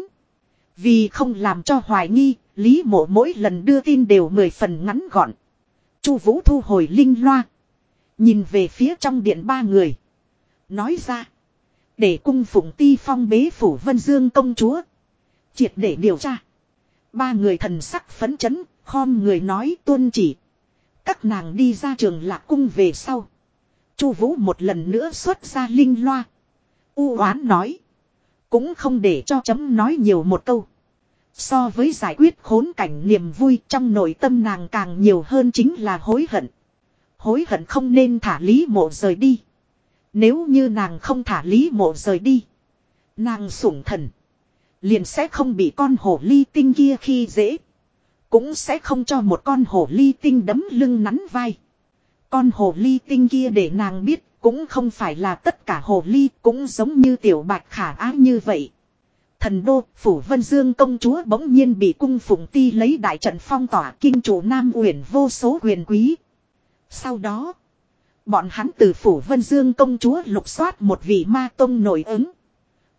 Vì không làm cho hoài nghi, Lý mộ mỗi lần đưa tin đều mười phần ngắn gọn. Chu vũ thu hồi linh loa. Nhìn về phía trong điện ba người. Nói ra. Để cung phụng ti phong bế phủ vân dương công chúa. Triệt để điều tra. Ba người thần sắc phấn chấn, khom người nói tuân chỉ. Các nàng đi ra trường lạc cung về sau. Chu Vũ một lần nữa xuất ra linh loa. U oán nói. Cũng không để cho chấm nói nhiều một câu. So với giải quyết khốn cảnh niềm vui trong nội tâm nàng càng nhiều hơn chính là hối hận. Hối hận không nên thả Lý Mộ rời đi. Nếu như nàng không thả Lý Mộ rời đi. Nàng sủng thần. Liền sẽ không bị con hổ ly tinh kia khi dễ. Cũng sẽ không cho một con hổ ly tinh đấm lưng nắn vai. Con hồ ly tinh kia để nàng biết cũng không phải là tất cả hồ ly cũng giống như tiểu bạch khả ái như vậy. Thần đô, phủ vân dương công chúa bỗng nhiên bị cung phụng ti lấy đại trận phong tỏa kinh chủ Nam Uyển vô số quyền quý. Sau đó, bọn hắn từ phủ vân dương công chúa lục soát một vị ma tông nổi ứng.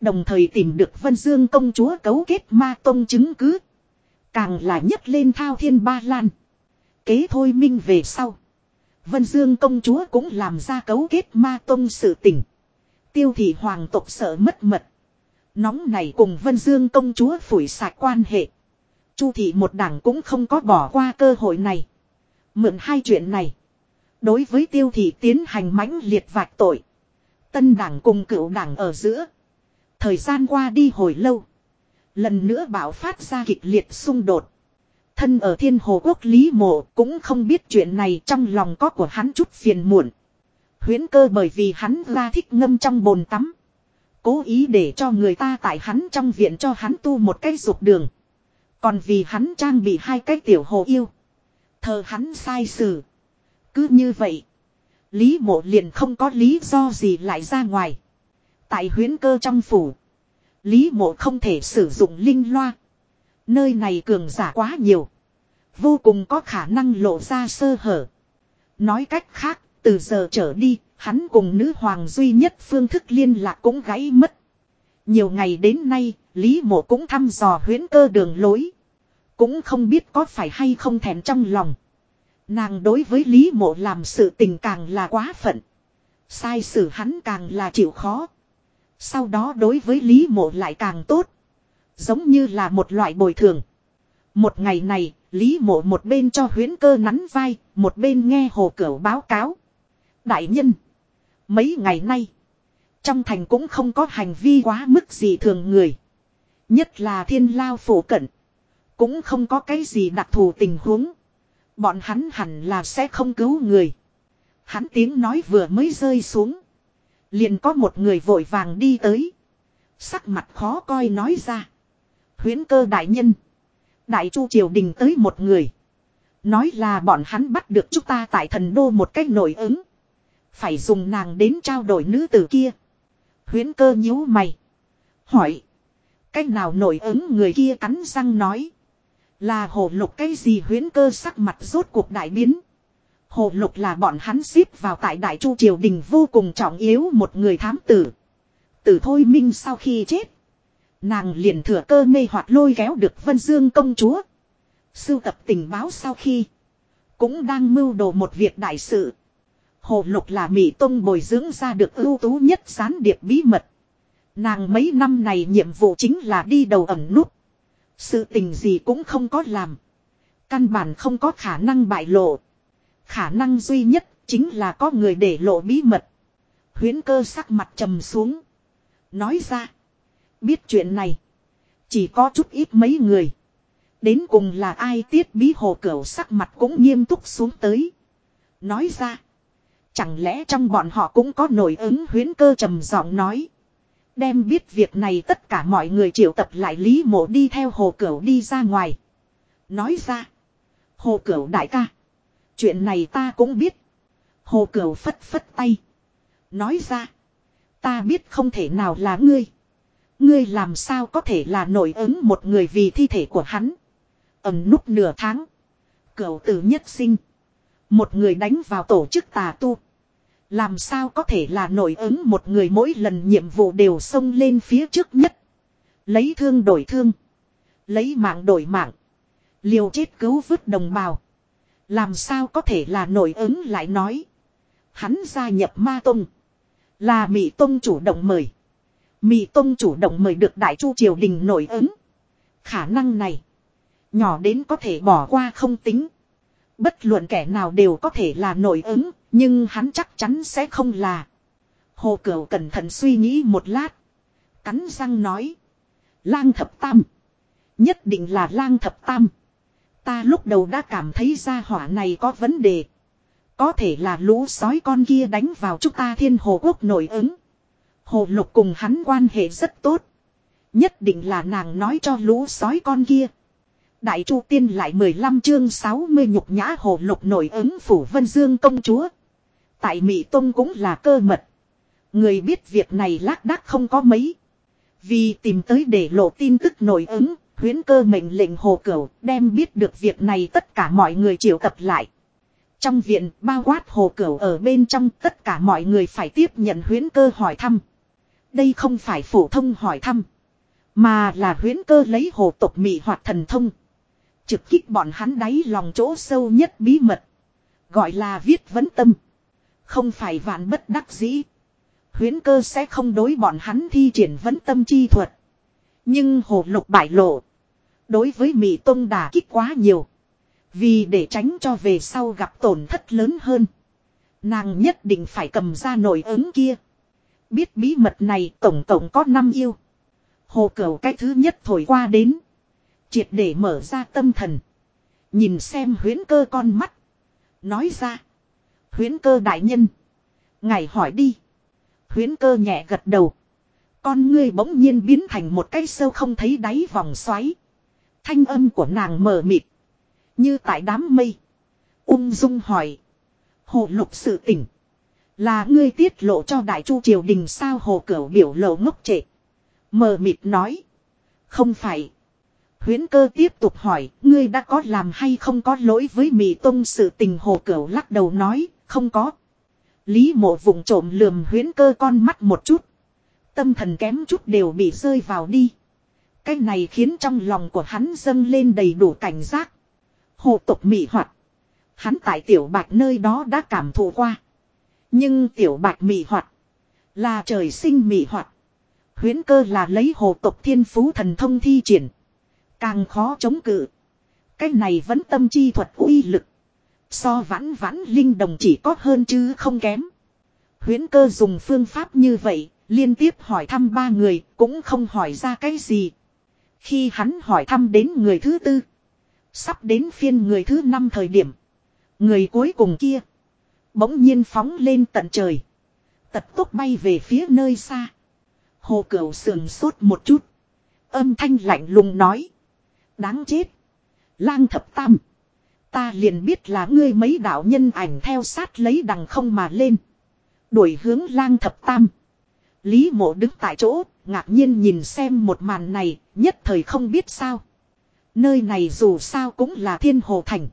Đồng thời tìm được vân dương công chúa cấu kết ma tông chứng cứ. Càng là nhất lên thao thiên ba lan. Kế thôi minh về sau. Vân Dương công chúa cũng làm ra cấu kết ma tông sự tình. Tiêu thị hoàng tộc sợ mất mật. Nóng này cùng Vân Dương công chúa phủi sạch quan hệ. Chu thị một đảng cũng không có bỏ qua cơ hội này. Mượn hai chuyện này. Đối với tiêu thị tiến hành mãnh liệt vạch tội. Tân đảng cùng cựu đảng ở giữa. Thời gian qua đi hồi lâu. Lần nữa bảo phát ra kịch liệt xung đột. Thân ở thiên hồ quốc lý mộ cũng không biết chuyện này trong lòng có của hắn chút phiền muộn. Huyến cơ bởi vì hắn ra thích ngâm trong bồn tắm. Cố ý để cho người ta tại hắn trong viện cho hắn tu một cái dục đường. Còn vì hắn trang bị hai cái tiểu hồ yêu. Thờ hắn sai xử. Cứ như vậy. Lý mộ liền không có lý do gì lại ra ngoài. Tại huyến cơ trong phủ. Lý mộ không thể sử dụng linh loa. Nơi này cường giả quá nhiều. Vô cùng có khả năng lộ ra sơ hở. Nói cách khác, từ giờ trở đi, hắn cùng nữ hoàng duy nhất phương thức liên lạc cũng gãy mất. Nhiều ngày đến nay, Lý Mộ cũng thăm dò Huyễn cơ đường lối. Cũng không biết có phải hay không thèm trong lòng. Nàng đối với Lý Mộ làm sự tình càng là quá phận. Sai sự hắn càng là chịu khó. Sau đó đối với Lý Mộ lại càng tốt. Giống như là một loại bồi thường. Một ngày này, Lý Mộ một bên cho huyến cơ nắn vai, một bên nghe hồ cửu báo cáo. Đại nhân, mấy ngày nay, trong thành cũng không có hành vi quá mức gì thường người. Nhất là thiên lao phổ cận. Cũng không có cái gì đặc thù tình huống. Bọn hắn hẳn là sẽ không cứu người. Hắn tiếng nói vừa mới rơi xuống. Liền có một người vội vàng đi tới. Sắc mặt khó coi nói ra. Huyến cơ đại nhân. Đại chu triều đình tới một người. Nói là bọn hắn bắt được chúng ta tại thần đô một cách nổi ứng. Phải dùng nàng đến trao đổi nữ tử kia. Huyến cơ nhíu mày. Hỏi. Cách nào nổi ứng người kia cắn răng nói. Là hồ lục cái gì huyến cơ sắc mặt rốt cuộc đại biến. Hồ lục là bọn hắn xếp vào tại đại chu triều đình vô cùng trọng yếu một người thám tử. Tử thôi minh sau khi chết. Nàng liền thừa cơ mê hoặc lôi kéo được Vân Dương công chúa. Sưu tập tình báo sau khi. Cũng đang mưu đồ một việc đại sự. Hồ lục là Mỹ Tông bồi dưỡng ra được ưu tú nhất gián điệp bí mật. Nàng mấy năm này nhiệm vụ chính là đi đầu ẩn nút. Sự tình gì cũng không có làm. Căn bản không có khả năng bại lộ. Khả năng duy nhất chính là có người để lộ bí mật. Huyến cơ sắc mặt trầm xuống. Nói ra. Biết chuyện này. Chỉ có chút ít mấy người. Đến cùng là ai tiết bí hồ cửu sắc mặt cũng nghiêm túc xuống tới. Nói ra. Chẳng lẽ trong bọn họ cũng có nổi ứng huyến cơ trầm giọng nói. Đem biết việc này tất cả mọi người triệu tập lại Lý Mộ đi theo Hồ Cửu đi ra ngoài. Nói ra. Hồ Cửu đại ca. Chuyện này ta cũng biết. Hồ Cửu phất phất tay. Nói ra. Ta biết không thể nào là ngươi. Ngươi làm sao có thể là nổi ứng một người vì thi thể của hắn. Ẩm nút nửa tháng. Cửu tử nhất sinh. Một người đánh vào tổ chức tà tu. Làm sao có thể là nổi ứng một người mỗi lần nhiệm vụ đều xông lên phía trước nhất. Lấy thương đổi thương. Lấy mạng đổi mạng. Liều chết cứu vứt đồng bào. Làm sao có thể là nổi ứng lại nói. Hắn gia nhập ma tông. Là Mỹ Tông chủ động mời. Mỹ Tông chủ động mời được Đại Chu Triều Đình nổi ứng. Khả năng này. Nhỏ đến có thể bỏ qua không tính. Bất luận kẻ nào đều có thể là nổi ứng. Nhưng hắn chắc chắn sẽ không là. Hồ Cửu cẩn thận suy nghĩ một lát. Cắn răng nói. Lang thập tam. Nhất định là lang thập tam. Ta lúc đầu đã cảm thấy ra hỏa này có vấn đề. Có thể là lũ sói con kia đánh vào chúng ta thiên hồ quốc nổi ứng. Hồ lục cùng hắn quan hệ rất tốt. Nhất định là nàng nói cho lũ sói con kia. Đại Chu Tiên lại 15 chương 60 nhục nhã hồ lục nổi ứng phủ Vân Dương công chúa. Tại Mỹ Tông cũng là cơ mật. Người biết việc này lác đác không có mấy. Vì tìm tới để lộ tin tức nổi ứng, huyến cơ mệnh lệnh hồ cửu đem biết được việc này tất cả mọi người triệu tập lại. Trong viện, bao quát hồ cửu ở bên trong, tất cả mọi người phải tiếp nhận huyến cơ hỏi thăm. Đây không phải phổ thông hỏi thăm. Mà là huyến cơ lấy hồ tộc mị hoạt thần thông. Trực kích bọn hắn đáy lòng chỗ sâu nhất bí mật. Gọi là viết vấn tâm. Không phải vạn bất đắc dĩ. Huyến cơ sẽ không đối bọn hắn thi triển vấn tâm chi thuật. Nhưng hồ lục bại lộ. Đối với Mỹ Tông đà kích quá nhiều. Vì để tránh cho về sau gặp tổn thất lớn hơn. Nàng nhất định phải cầm ra nội ứng kia. Biết bí mật này tổng tổng có năm yêu. Hồ cửu cái thứ nhất thổi qua đến. Triệt để mở ra tâm thần. Nhìn xem huyến cơ con mắt. Nói ra. Huyến cơ đại nhân. Ngài hỏi đi. Huyến cơ nhẹ gật đầu. Con ngươi bỗng nhiên biến thành một cái sâu không thấy đáy vòng xoáy. Thanh âm của nàng mờ mịt. Như tại đám mây. Ung dung hỏi. Hồ lục sự tỉnh. Là ngươi tiết lộ cho đại chu triều đình sao hồ cửu biểu lộ ngốc trệ. Mờ mịt nói. Không phải. Huyến cơ tiếp tục hỏi, ngươi đã có làm hay không có lỗi với mì Tông sự tình hồ cửu lắc đầu nói, không có. Lý mộ vùng trộm lườm huyến cơ con mắt một chút. Tâm thần kém chút đều bị rơi vào đi. Cái này khiến trong lòng của hắn dâng lên đầy đủ cảnh giác. Hồ tục mị hoạt. Hắn tại tiểu bạch nơi đó đã cảm thụ qua. Nhưng tiểu bạch mị hoạt. Là trời sinh mị hoạt. Huyến cơ là lấy hồ tục thiên phú thần thông thi triển. Càng khó chống cự. Cái này vẫn tâm chi thuật uy lực. So vãn vãn linh đồng chỉ có hơn chứ không kém. Huyến cơ dùng phương pháp như vậy, liên tiếp hỏi thăm ba người, cũng không hỏi ra cái gì. Khi hắn hỏi thăm đến người thứ tư, sắp đến phiên người thứ năm thời điểm. Người cuối cùng kia, bỗng nhiên phóng lên tận trời. Tật tốc bay về phía nơi xa. Hồ cửu sườn sốt một chút. Âm thanh lạnh lùng nói. Đáng chết. Lang thập tam. Ta liền biết là ngươi mấy đạo nhân ảnh theo sát lấy đằng không mà lên. Đuổi hướng lang thập tam. Lý mộ đứng tại chỗ, ngạc nhiên nhìn xem một màn này, nhất thời không biết sao. Nơi này dù sao cũng là thiên hồ thành.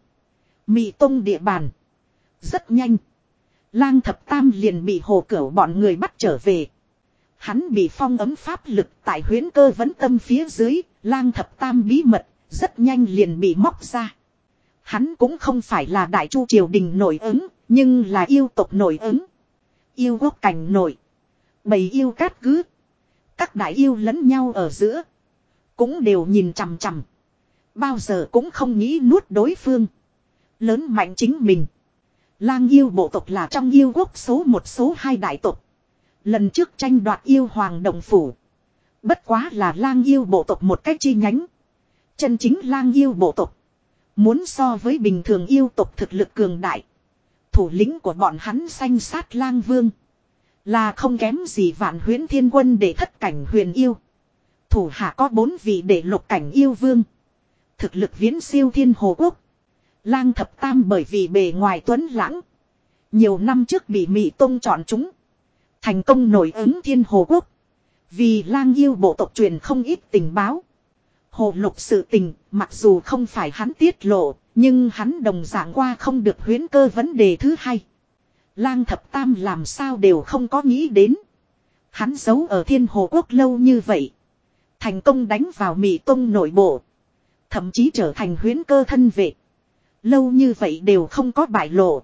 Mị tông địa bàn. Rất nhanh. Lang thập tam liền bị hồ cửu bọn người bắt trở về. Hắn bị phong ấm pháp lực tại huyến cơ vấn tâm phía dưới, lang thập tam bí mật, rất nhanh liền bị móc ra. Hắn cũng không phải là đại chu triều đình nổi ứng, Nhưng là yêu tộc nổi ứng. Yêu quốc cảnh nổi. Bầy yêu cát cứ. Các đại yêu lẫn nhau ở giữa. Cũng đều nhìn chằm chằm. Bao giờ cũng không nghĩ nuốt đối phương. Lớn mạnh chính mình. Lang yêu bộ tộc là trong yêu quốc số một số hai đại tộc. Lần trước tranh đoạt yêu hoàng đồng phủ. Bất quá là lang yêu bộ tộc một cách chi nhánh. Chân chính lang yêu bộ tộc. Muốn so với bình thường yêu tộc thực lực cường đại. Thủ lĩnh của bọn hắn sanh sát lang vương. Là không kém gì vạn huyến thiên quân để thất cảnh huyền yêu. Thủ hạ có bốn vị để lục cảnh yêu vương. Thực lực viễn siêu thiên hồ quốc. Lang thập tam bởi vì bề ngoài tuấn lãng. Nhiều năm trước bị Mỹ Tông chọn chúng. Thành công nổi ứng thiên hồ quốc. Vì lang yêu bộ tộc truyền không ít tình báo. Hồ lục sự tình, mặc dù không phải hắn tiết lộ, nhưng hắn đồng dạng qua không được huyến cơ vấn đề thứ hai. Lang thập tam làm sao đều không có nghĩ đến. Hắn giấu ở thiên hồ quốc lâu như vậy. Thành công đánh vào Mị Tông nội bộ. Thậm chí trở thành huyến cơ thân vệ. Lâu như vậy đều không có bại lộ.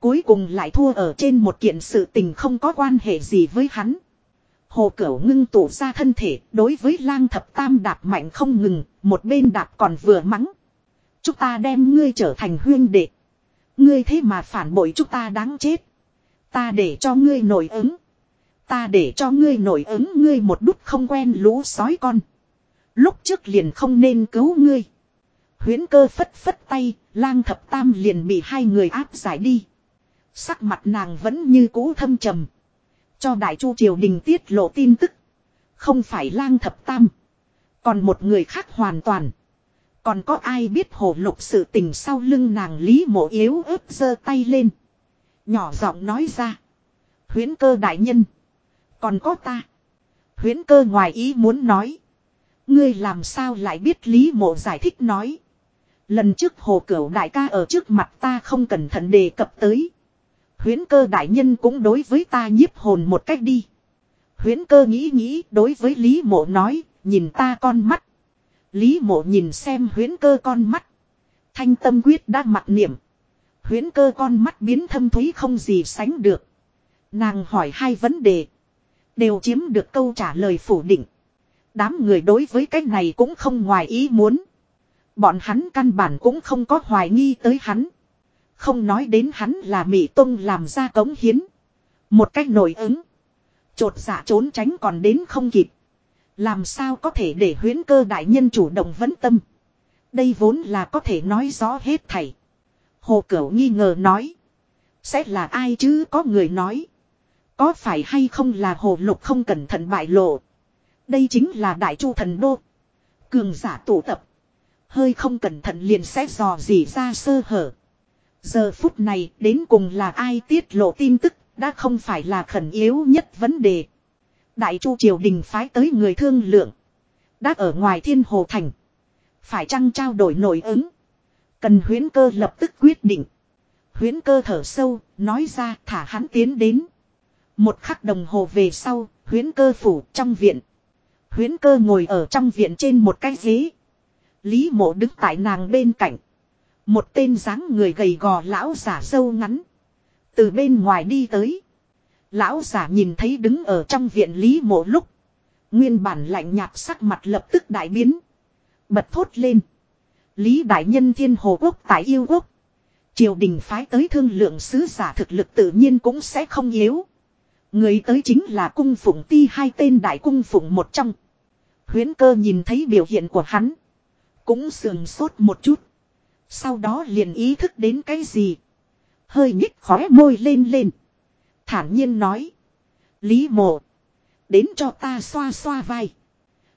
Cuối cùng lại thua ở trên một kiện sự tình không có quan hệ gì với hắn. Hồ Cửu ngưng tụ ra thân thể đối với lang thập tam đạp mạnh không ngừng, một bên đạp còn vừa mắng. Chúng ta đem ngươi trở thành huyên đệ. Ngươi thế mà phản bội chúng ta đáng chết. Ta để cho ngươi nổi ứng. Ta để cho ngươi nổi ứng ngươi một đút không quen lũ sói con. Lúc trước liền không nên cứu ngươi. Huyến cơ phất phất tay, lang thập tam liền bị hai người áp giải đi. Sắc mặt nàng vẫn như cũ thâm trầm. Cho đại chu triều đình tiết lộ tin tức. Không phải lang thập tam. Còn một người khác hoàn toàn. Còn có ai biết hồ lục sự tình sau lưng nàng lý mộ yếu ớt giơ tay lên. Nhỏ giọng nói ra. Huyến cơ đại nhân. Còn có ta. Huyến cơ ngoài ý muốn nói. Ngươi làm sao lại biết lý mộ giải thích nói. Lần trước hồ cửu đại ca ở trước mặt ta không cẩn thận đề cập tới. Huyến cơ đại nhân cũng đối với ta nhiếp hồn một cách đi. Huyến cơ nghĩ nghĩ đối với Lý mộ nói, nhìn ta con mắt. Lý mộ nhìn xem huyến cơ con mắt. Thanh tâm quyết đã mặc niệm. Huyến cơ con mắt biến thâm thúy không gì sánh được. Nàng hỏi hai vấn đề. Đều chiếm được câu trả lời phủ định. Đám người đối với cái này cũng không ngoài ý muốn. Bọn hắn căn bản cũng không có hoài nghi tới hắn. Không nói đến hắn là Mỹ Tông làm ra cống hiến. Một cách nổi ứng. Chột dạ trốn tránh còn đến không kịp. Làm sao có thể để huyến cơ đại nhân chủ động vấn tâm. Đây vốn là có thể nói rõ hết thảy. Hồ Cửu nghi ngờ nói. Sẽ là ai chứ có người nói. Có phải hay không là hồ lục không cẩn thận bại lộ. Đây chính là đại chu thần đô. Cường giả tụ tập. Hơi không cẩn thận liền sẽ dò dỉ ra sơ hở. Giờ phút này đến cùng là ai tiết lộ tin tức, đã không phải là khẩn yếu nhất vấn đề. Đại chu triều đình phái tới người thương lượng. Đã ở ngoài thiên hồ thành. Phải chăng trao đổi nội ứng. Cần huyến cơ lập tức quyết định. Huyến cơ thở sâu, nói ra thả hắn tiến đến. Một khắc đồng hồ về sau, huyến cơ phủ trong viện. Huyến cơ ngồi ở trong viện trên một cái ghế. Lý mộ đứng tại nàng bên cạnh. Một tên dáng người gầy gò lão giả sâu ngắn. Từ bên ngoài đi tới. Lão giả nhìn thấy đứng ở trong viện Lý mộ lúc. Nguyên bản lạnh nhạt sắc mặt lập tức đại biến. Bật thốt lên. Lý đại nhân thiên hồ quốc tại yêu quốc. Triều đình phái tới thương lượng sứ giả thực lực tự nhiên cũng sẽ không yếu. Người tới chính là cung phụng ti hai tên đại cung phụng một trong. Huyến cơ nhìn thấy biểu hiện của hắn. Cũng sườn sốt một chút. Sau đó liền ý thức đến cái gì. Hơi nhích khóe môi lên lên. Thản nhiên nói. Lý mộ. Đến cho ta xoa xoa vai.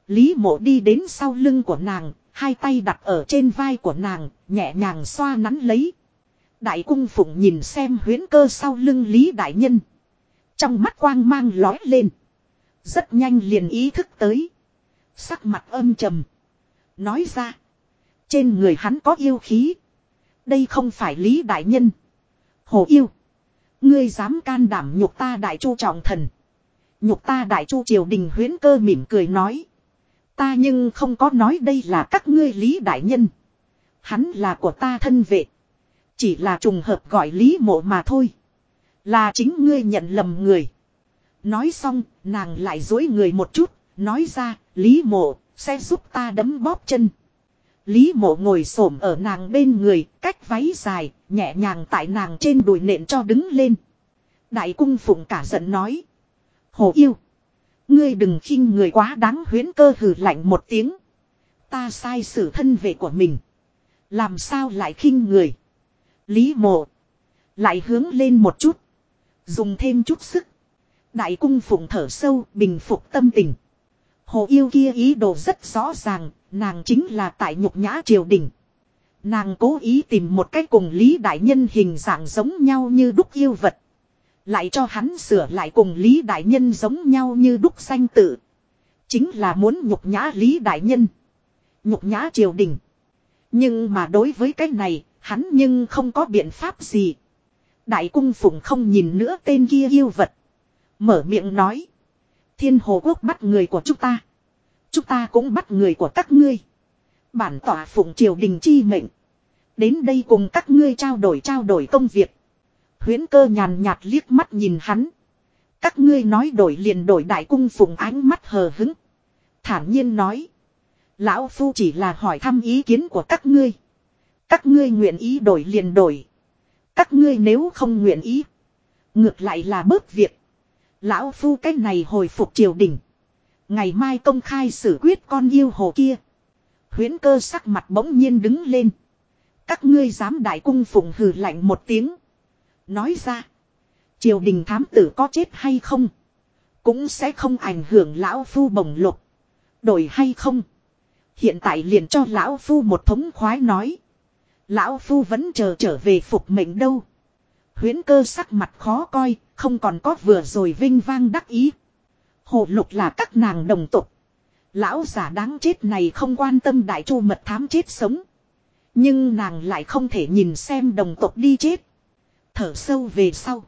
Lý mộ đi đến sau lưng của nàng. Hai tay đặt ở trên vai của nàng. Nhẹ nhàng xoa nắn lấy. Đại cung phụng nhìn xem huyến cơ sau lưng Lý Đại Nhân. Trong mắt quang mang lói lên. Rất nhanh liền ý thức tới. Sắc mặt âm trầm. Nói ra. Trên người hắn có yêu khí. Đây không phải Lý Đại Nhân. Hồ yêu. Ngươi dám can đảm nhục ta đại chu trọng thần. Nhục ta đại chu triều đình huyến cơ mỉm cười nói. Ta nhưng không có nói đây là các ngươi Lý Đại Nhân. Hắn là của ta thân vệ. Chỉ là trùng hợp gọi Lý Mộ mà thôi. Là chính ngươi nhận lầm người. Nói xong, nàng lại dối người một chút, nói ra, Lý Mộ, sẽ giúp ta đấm bóp chân. Lý Mộ ngồi xổm ở nàng bên người, cách váy dài, nhẹ nhàng tại nàng trên đùi nện cho đứng lên. Đại cung phụng cả giận nói. Hồ yêu. Ngươi đừng khinh người quá đáng huyến cơ hừ lạnh một tiếng. Ta sai sự thân vệ của mình. Làm sao lại khinh người. Lý mộ. Lại hướng lên một chút. Dùng thêm chút sức. Đại cung phụng thở sâu bình phục tâm tình. Hồ yêu kia ý đồ rất rõ ràng. Nàng chính là tại nhục nhã triều đình. Nàng cố ý tìm một cách cùng Lý Đại Nhân hình dạng giống nhau như đúc yêu vật. Lại cho hắn sửa lại cùng Lý Đại Nhân giống nhau như đúc sanh tự. Chính là muốn nhục nhã Lý Đại Nhân. Nhục nhã triều đình. Nhưng mà đối với cái này, hắn nhưng không có biện pháp gì. Đại cung phụng không nhìn nữa tên kia yêu vật. Mở miệng nói. Thiên hồ quốc bắt người của chúng ta. Chúng ta cũng bắt người của các ngươi. Bản tỏa phụng triều đình chi mệnh. Đến đây cùng các ngươi trao đổi trao đổi công việc. Huyến cơ nhàn nhạt liếc mắt nhìn hắn. Các ngươi nói đổi liền đổi đại cung phụng ánh mắt hờ hứng. Thản nhiên nói. Lão Phu chỉ là hỏi thăm ý kiến của các ngươi. Các ngươi nguyện ý đổi liền đổi. Các ngươi nếu không nguyện ý. Ngược lại là bớt việc. Lão Phu cách này hồi phục triều đình. Ngày mai công khai xử quyết con yêu hồ kia. Huyến cơ sắc mặt bỗng nhiên đứng lên. Các ngươi dám đại cung phụng hừ lạnh một tiếng. Nói ra. Triều đình thám tử có chết hay không. Cũng sẽ không ảnh hưởng lão phu bồng lục. Đổi hay không. Hiện tại liền cho lão phu một thống khoái nói. Lão phu vẫn chờ trở về phục mệnh đâu. Huyến cơ sắc mặt khó coi, không còn có vừa rồi vinh vang đắc ý. Hồ lục là các nàng đồng tục. Lão giả đáng chết này không quan tâm đại chu mật thám chết sống. Nhưng nàng lại không thể nhìn xem đồng tộc đi chết. Thở sâu về sau.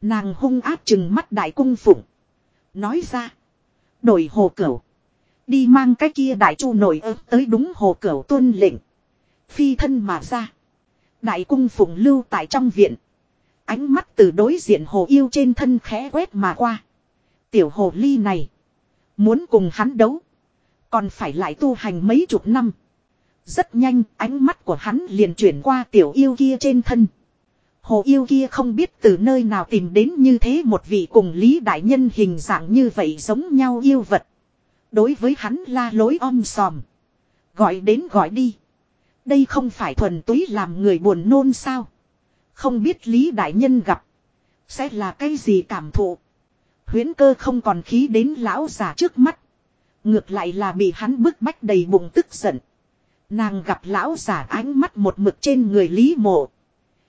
Nàng hung áp chừng mắt đại cung phụng. Nói ra. Đổi hồ cửu. Đi mang cái kia đại chu nổi ớt tới đúng hồ cửu tuân lệnh. Phi thân mà ra. Đại cung phụng lưu tại trong viện. Ánh mắt từ đối diện hồ yêu trên thân khẽ quét mà qua. Tiểu hồ ly này. Muốn cùng hắn đấu. Còn phải lại tu hành mấy chục năm. Rất nhanh, ánh mắt của hắn liền chuyển qua tiểu yêu kia trên thân. Hồ yêu kia không biết từ nơi nào tìm đến như thế một vị cùng Lý Đại Nhân hình dạng như vậy giống nhau yêu vật. Đối với hắn la lối om sòm. Gọi đến gọi đi. Đây không phải thuần túy làm người buồn nôn sao. Không biết Lý Đại Nhân gặp. Sẽ là cái gì cảm thụ. Huyến cơ không còn khí đến lão già trước mắt. Ngược lại là bị hắn bức bách đầy bụng tức giận. Nàng gặp lão giả ánh mắt một mực trên người Lý Mộ.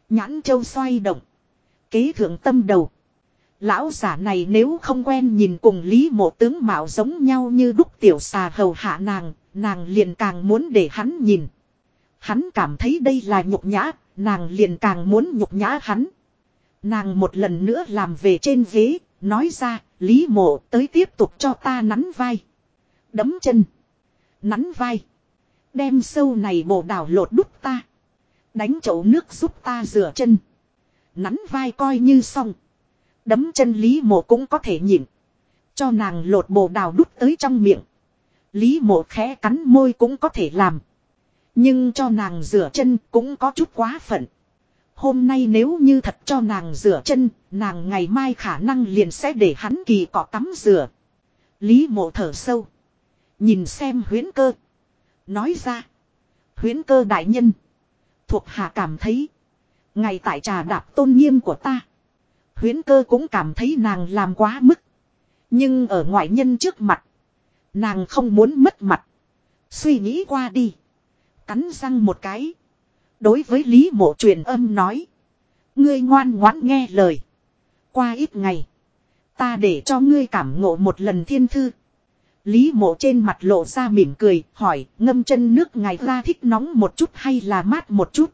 Nhãn châu xoay động. Kế thượng tâm đầu. Lão giả này nếu không quen nhìn cùng Lý Mộ tướng mạo giống nhau như đúc tiểu xà hầu hạ nàng, nàng liền càng muốn để hắn nhìn. Hắn cảm thấy đây là nhục nhã, nàng liền càng muốn nhục nhã hắn. Nàng một lần nữa làm về trên ghế, nói ra, Lý Mộ tới tiếp tục cho ta nắn vai. Đấm chân. Nắn vai. Đem sâu này bổ đảo lột đúc ta. Đánh chậu nước giúp ta rửa chân. Nắn vai coi như xong. Đấm chân Lý mộ cũng có thể nhịn. Cho nàng lột bồ đào đút tới trong miệng. Lý mộ khẽ cắn môi cũng có thể làm. Nhưng cho nàng rửa chân cũng có chút quá phận. Hôm nay nếu như thật cho nàng rửa chân, nàng ngày mai khả năng liền sẽ để hắn kỳ cọ tắm rửa. Lý mộ thở sâu. Nhìn xem huyến cơ. Nói ra. Huyến cơ đại nhân. Thuộc hạ cảm thấy. Ngày tại trà đạp tôn nghiêm của ta. Huyến cơ cũng cảm thấy nàng làm quá mức. Nhưng ở ngoại nhân trước mặt. Nàng không muốn mất mặt. Suy nghĩ qua đi. Cắn răng một cái. Đối với Lý mộ truyền âm nói. Ngươi ngoan ngoãn nghe lời. Qua ít ngày. Ta để cho ngươi cảm ngộ một lần thiên thư. Lý mộ trên mặt lộ ra mỉm cười, hỏi, ngâm chân nước ngài ra thích nóng một chút hay là mát một chút.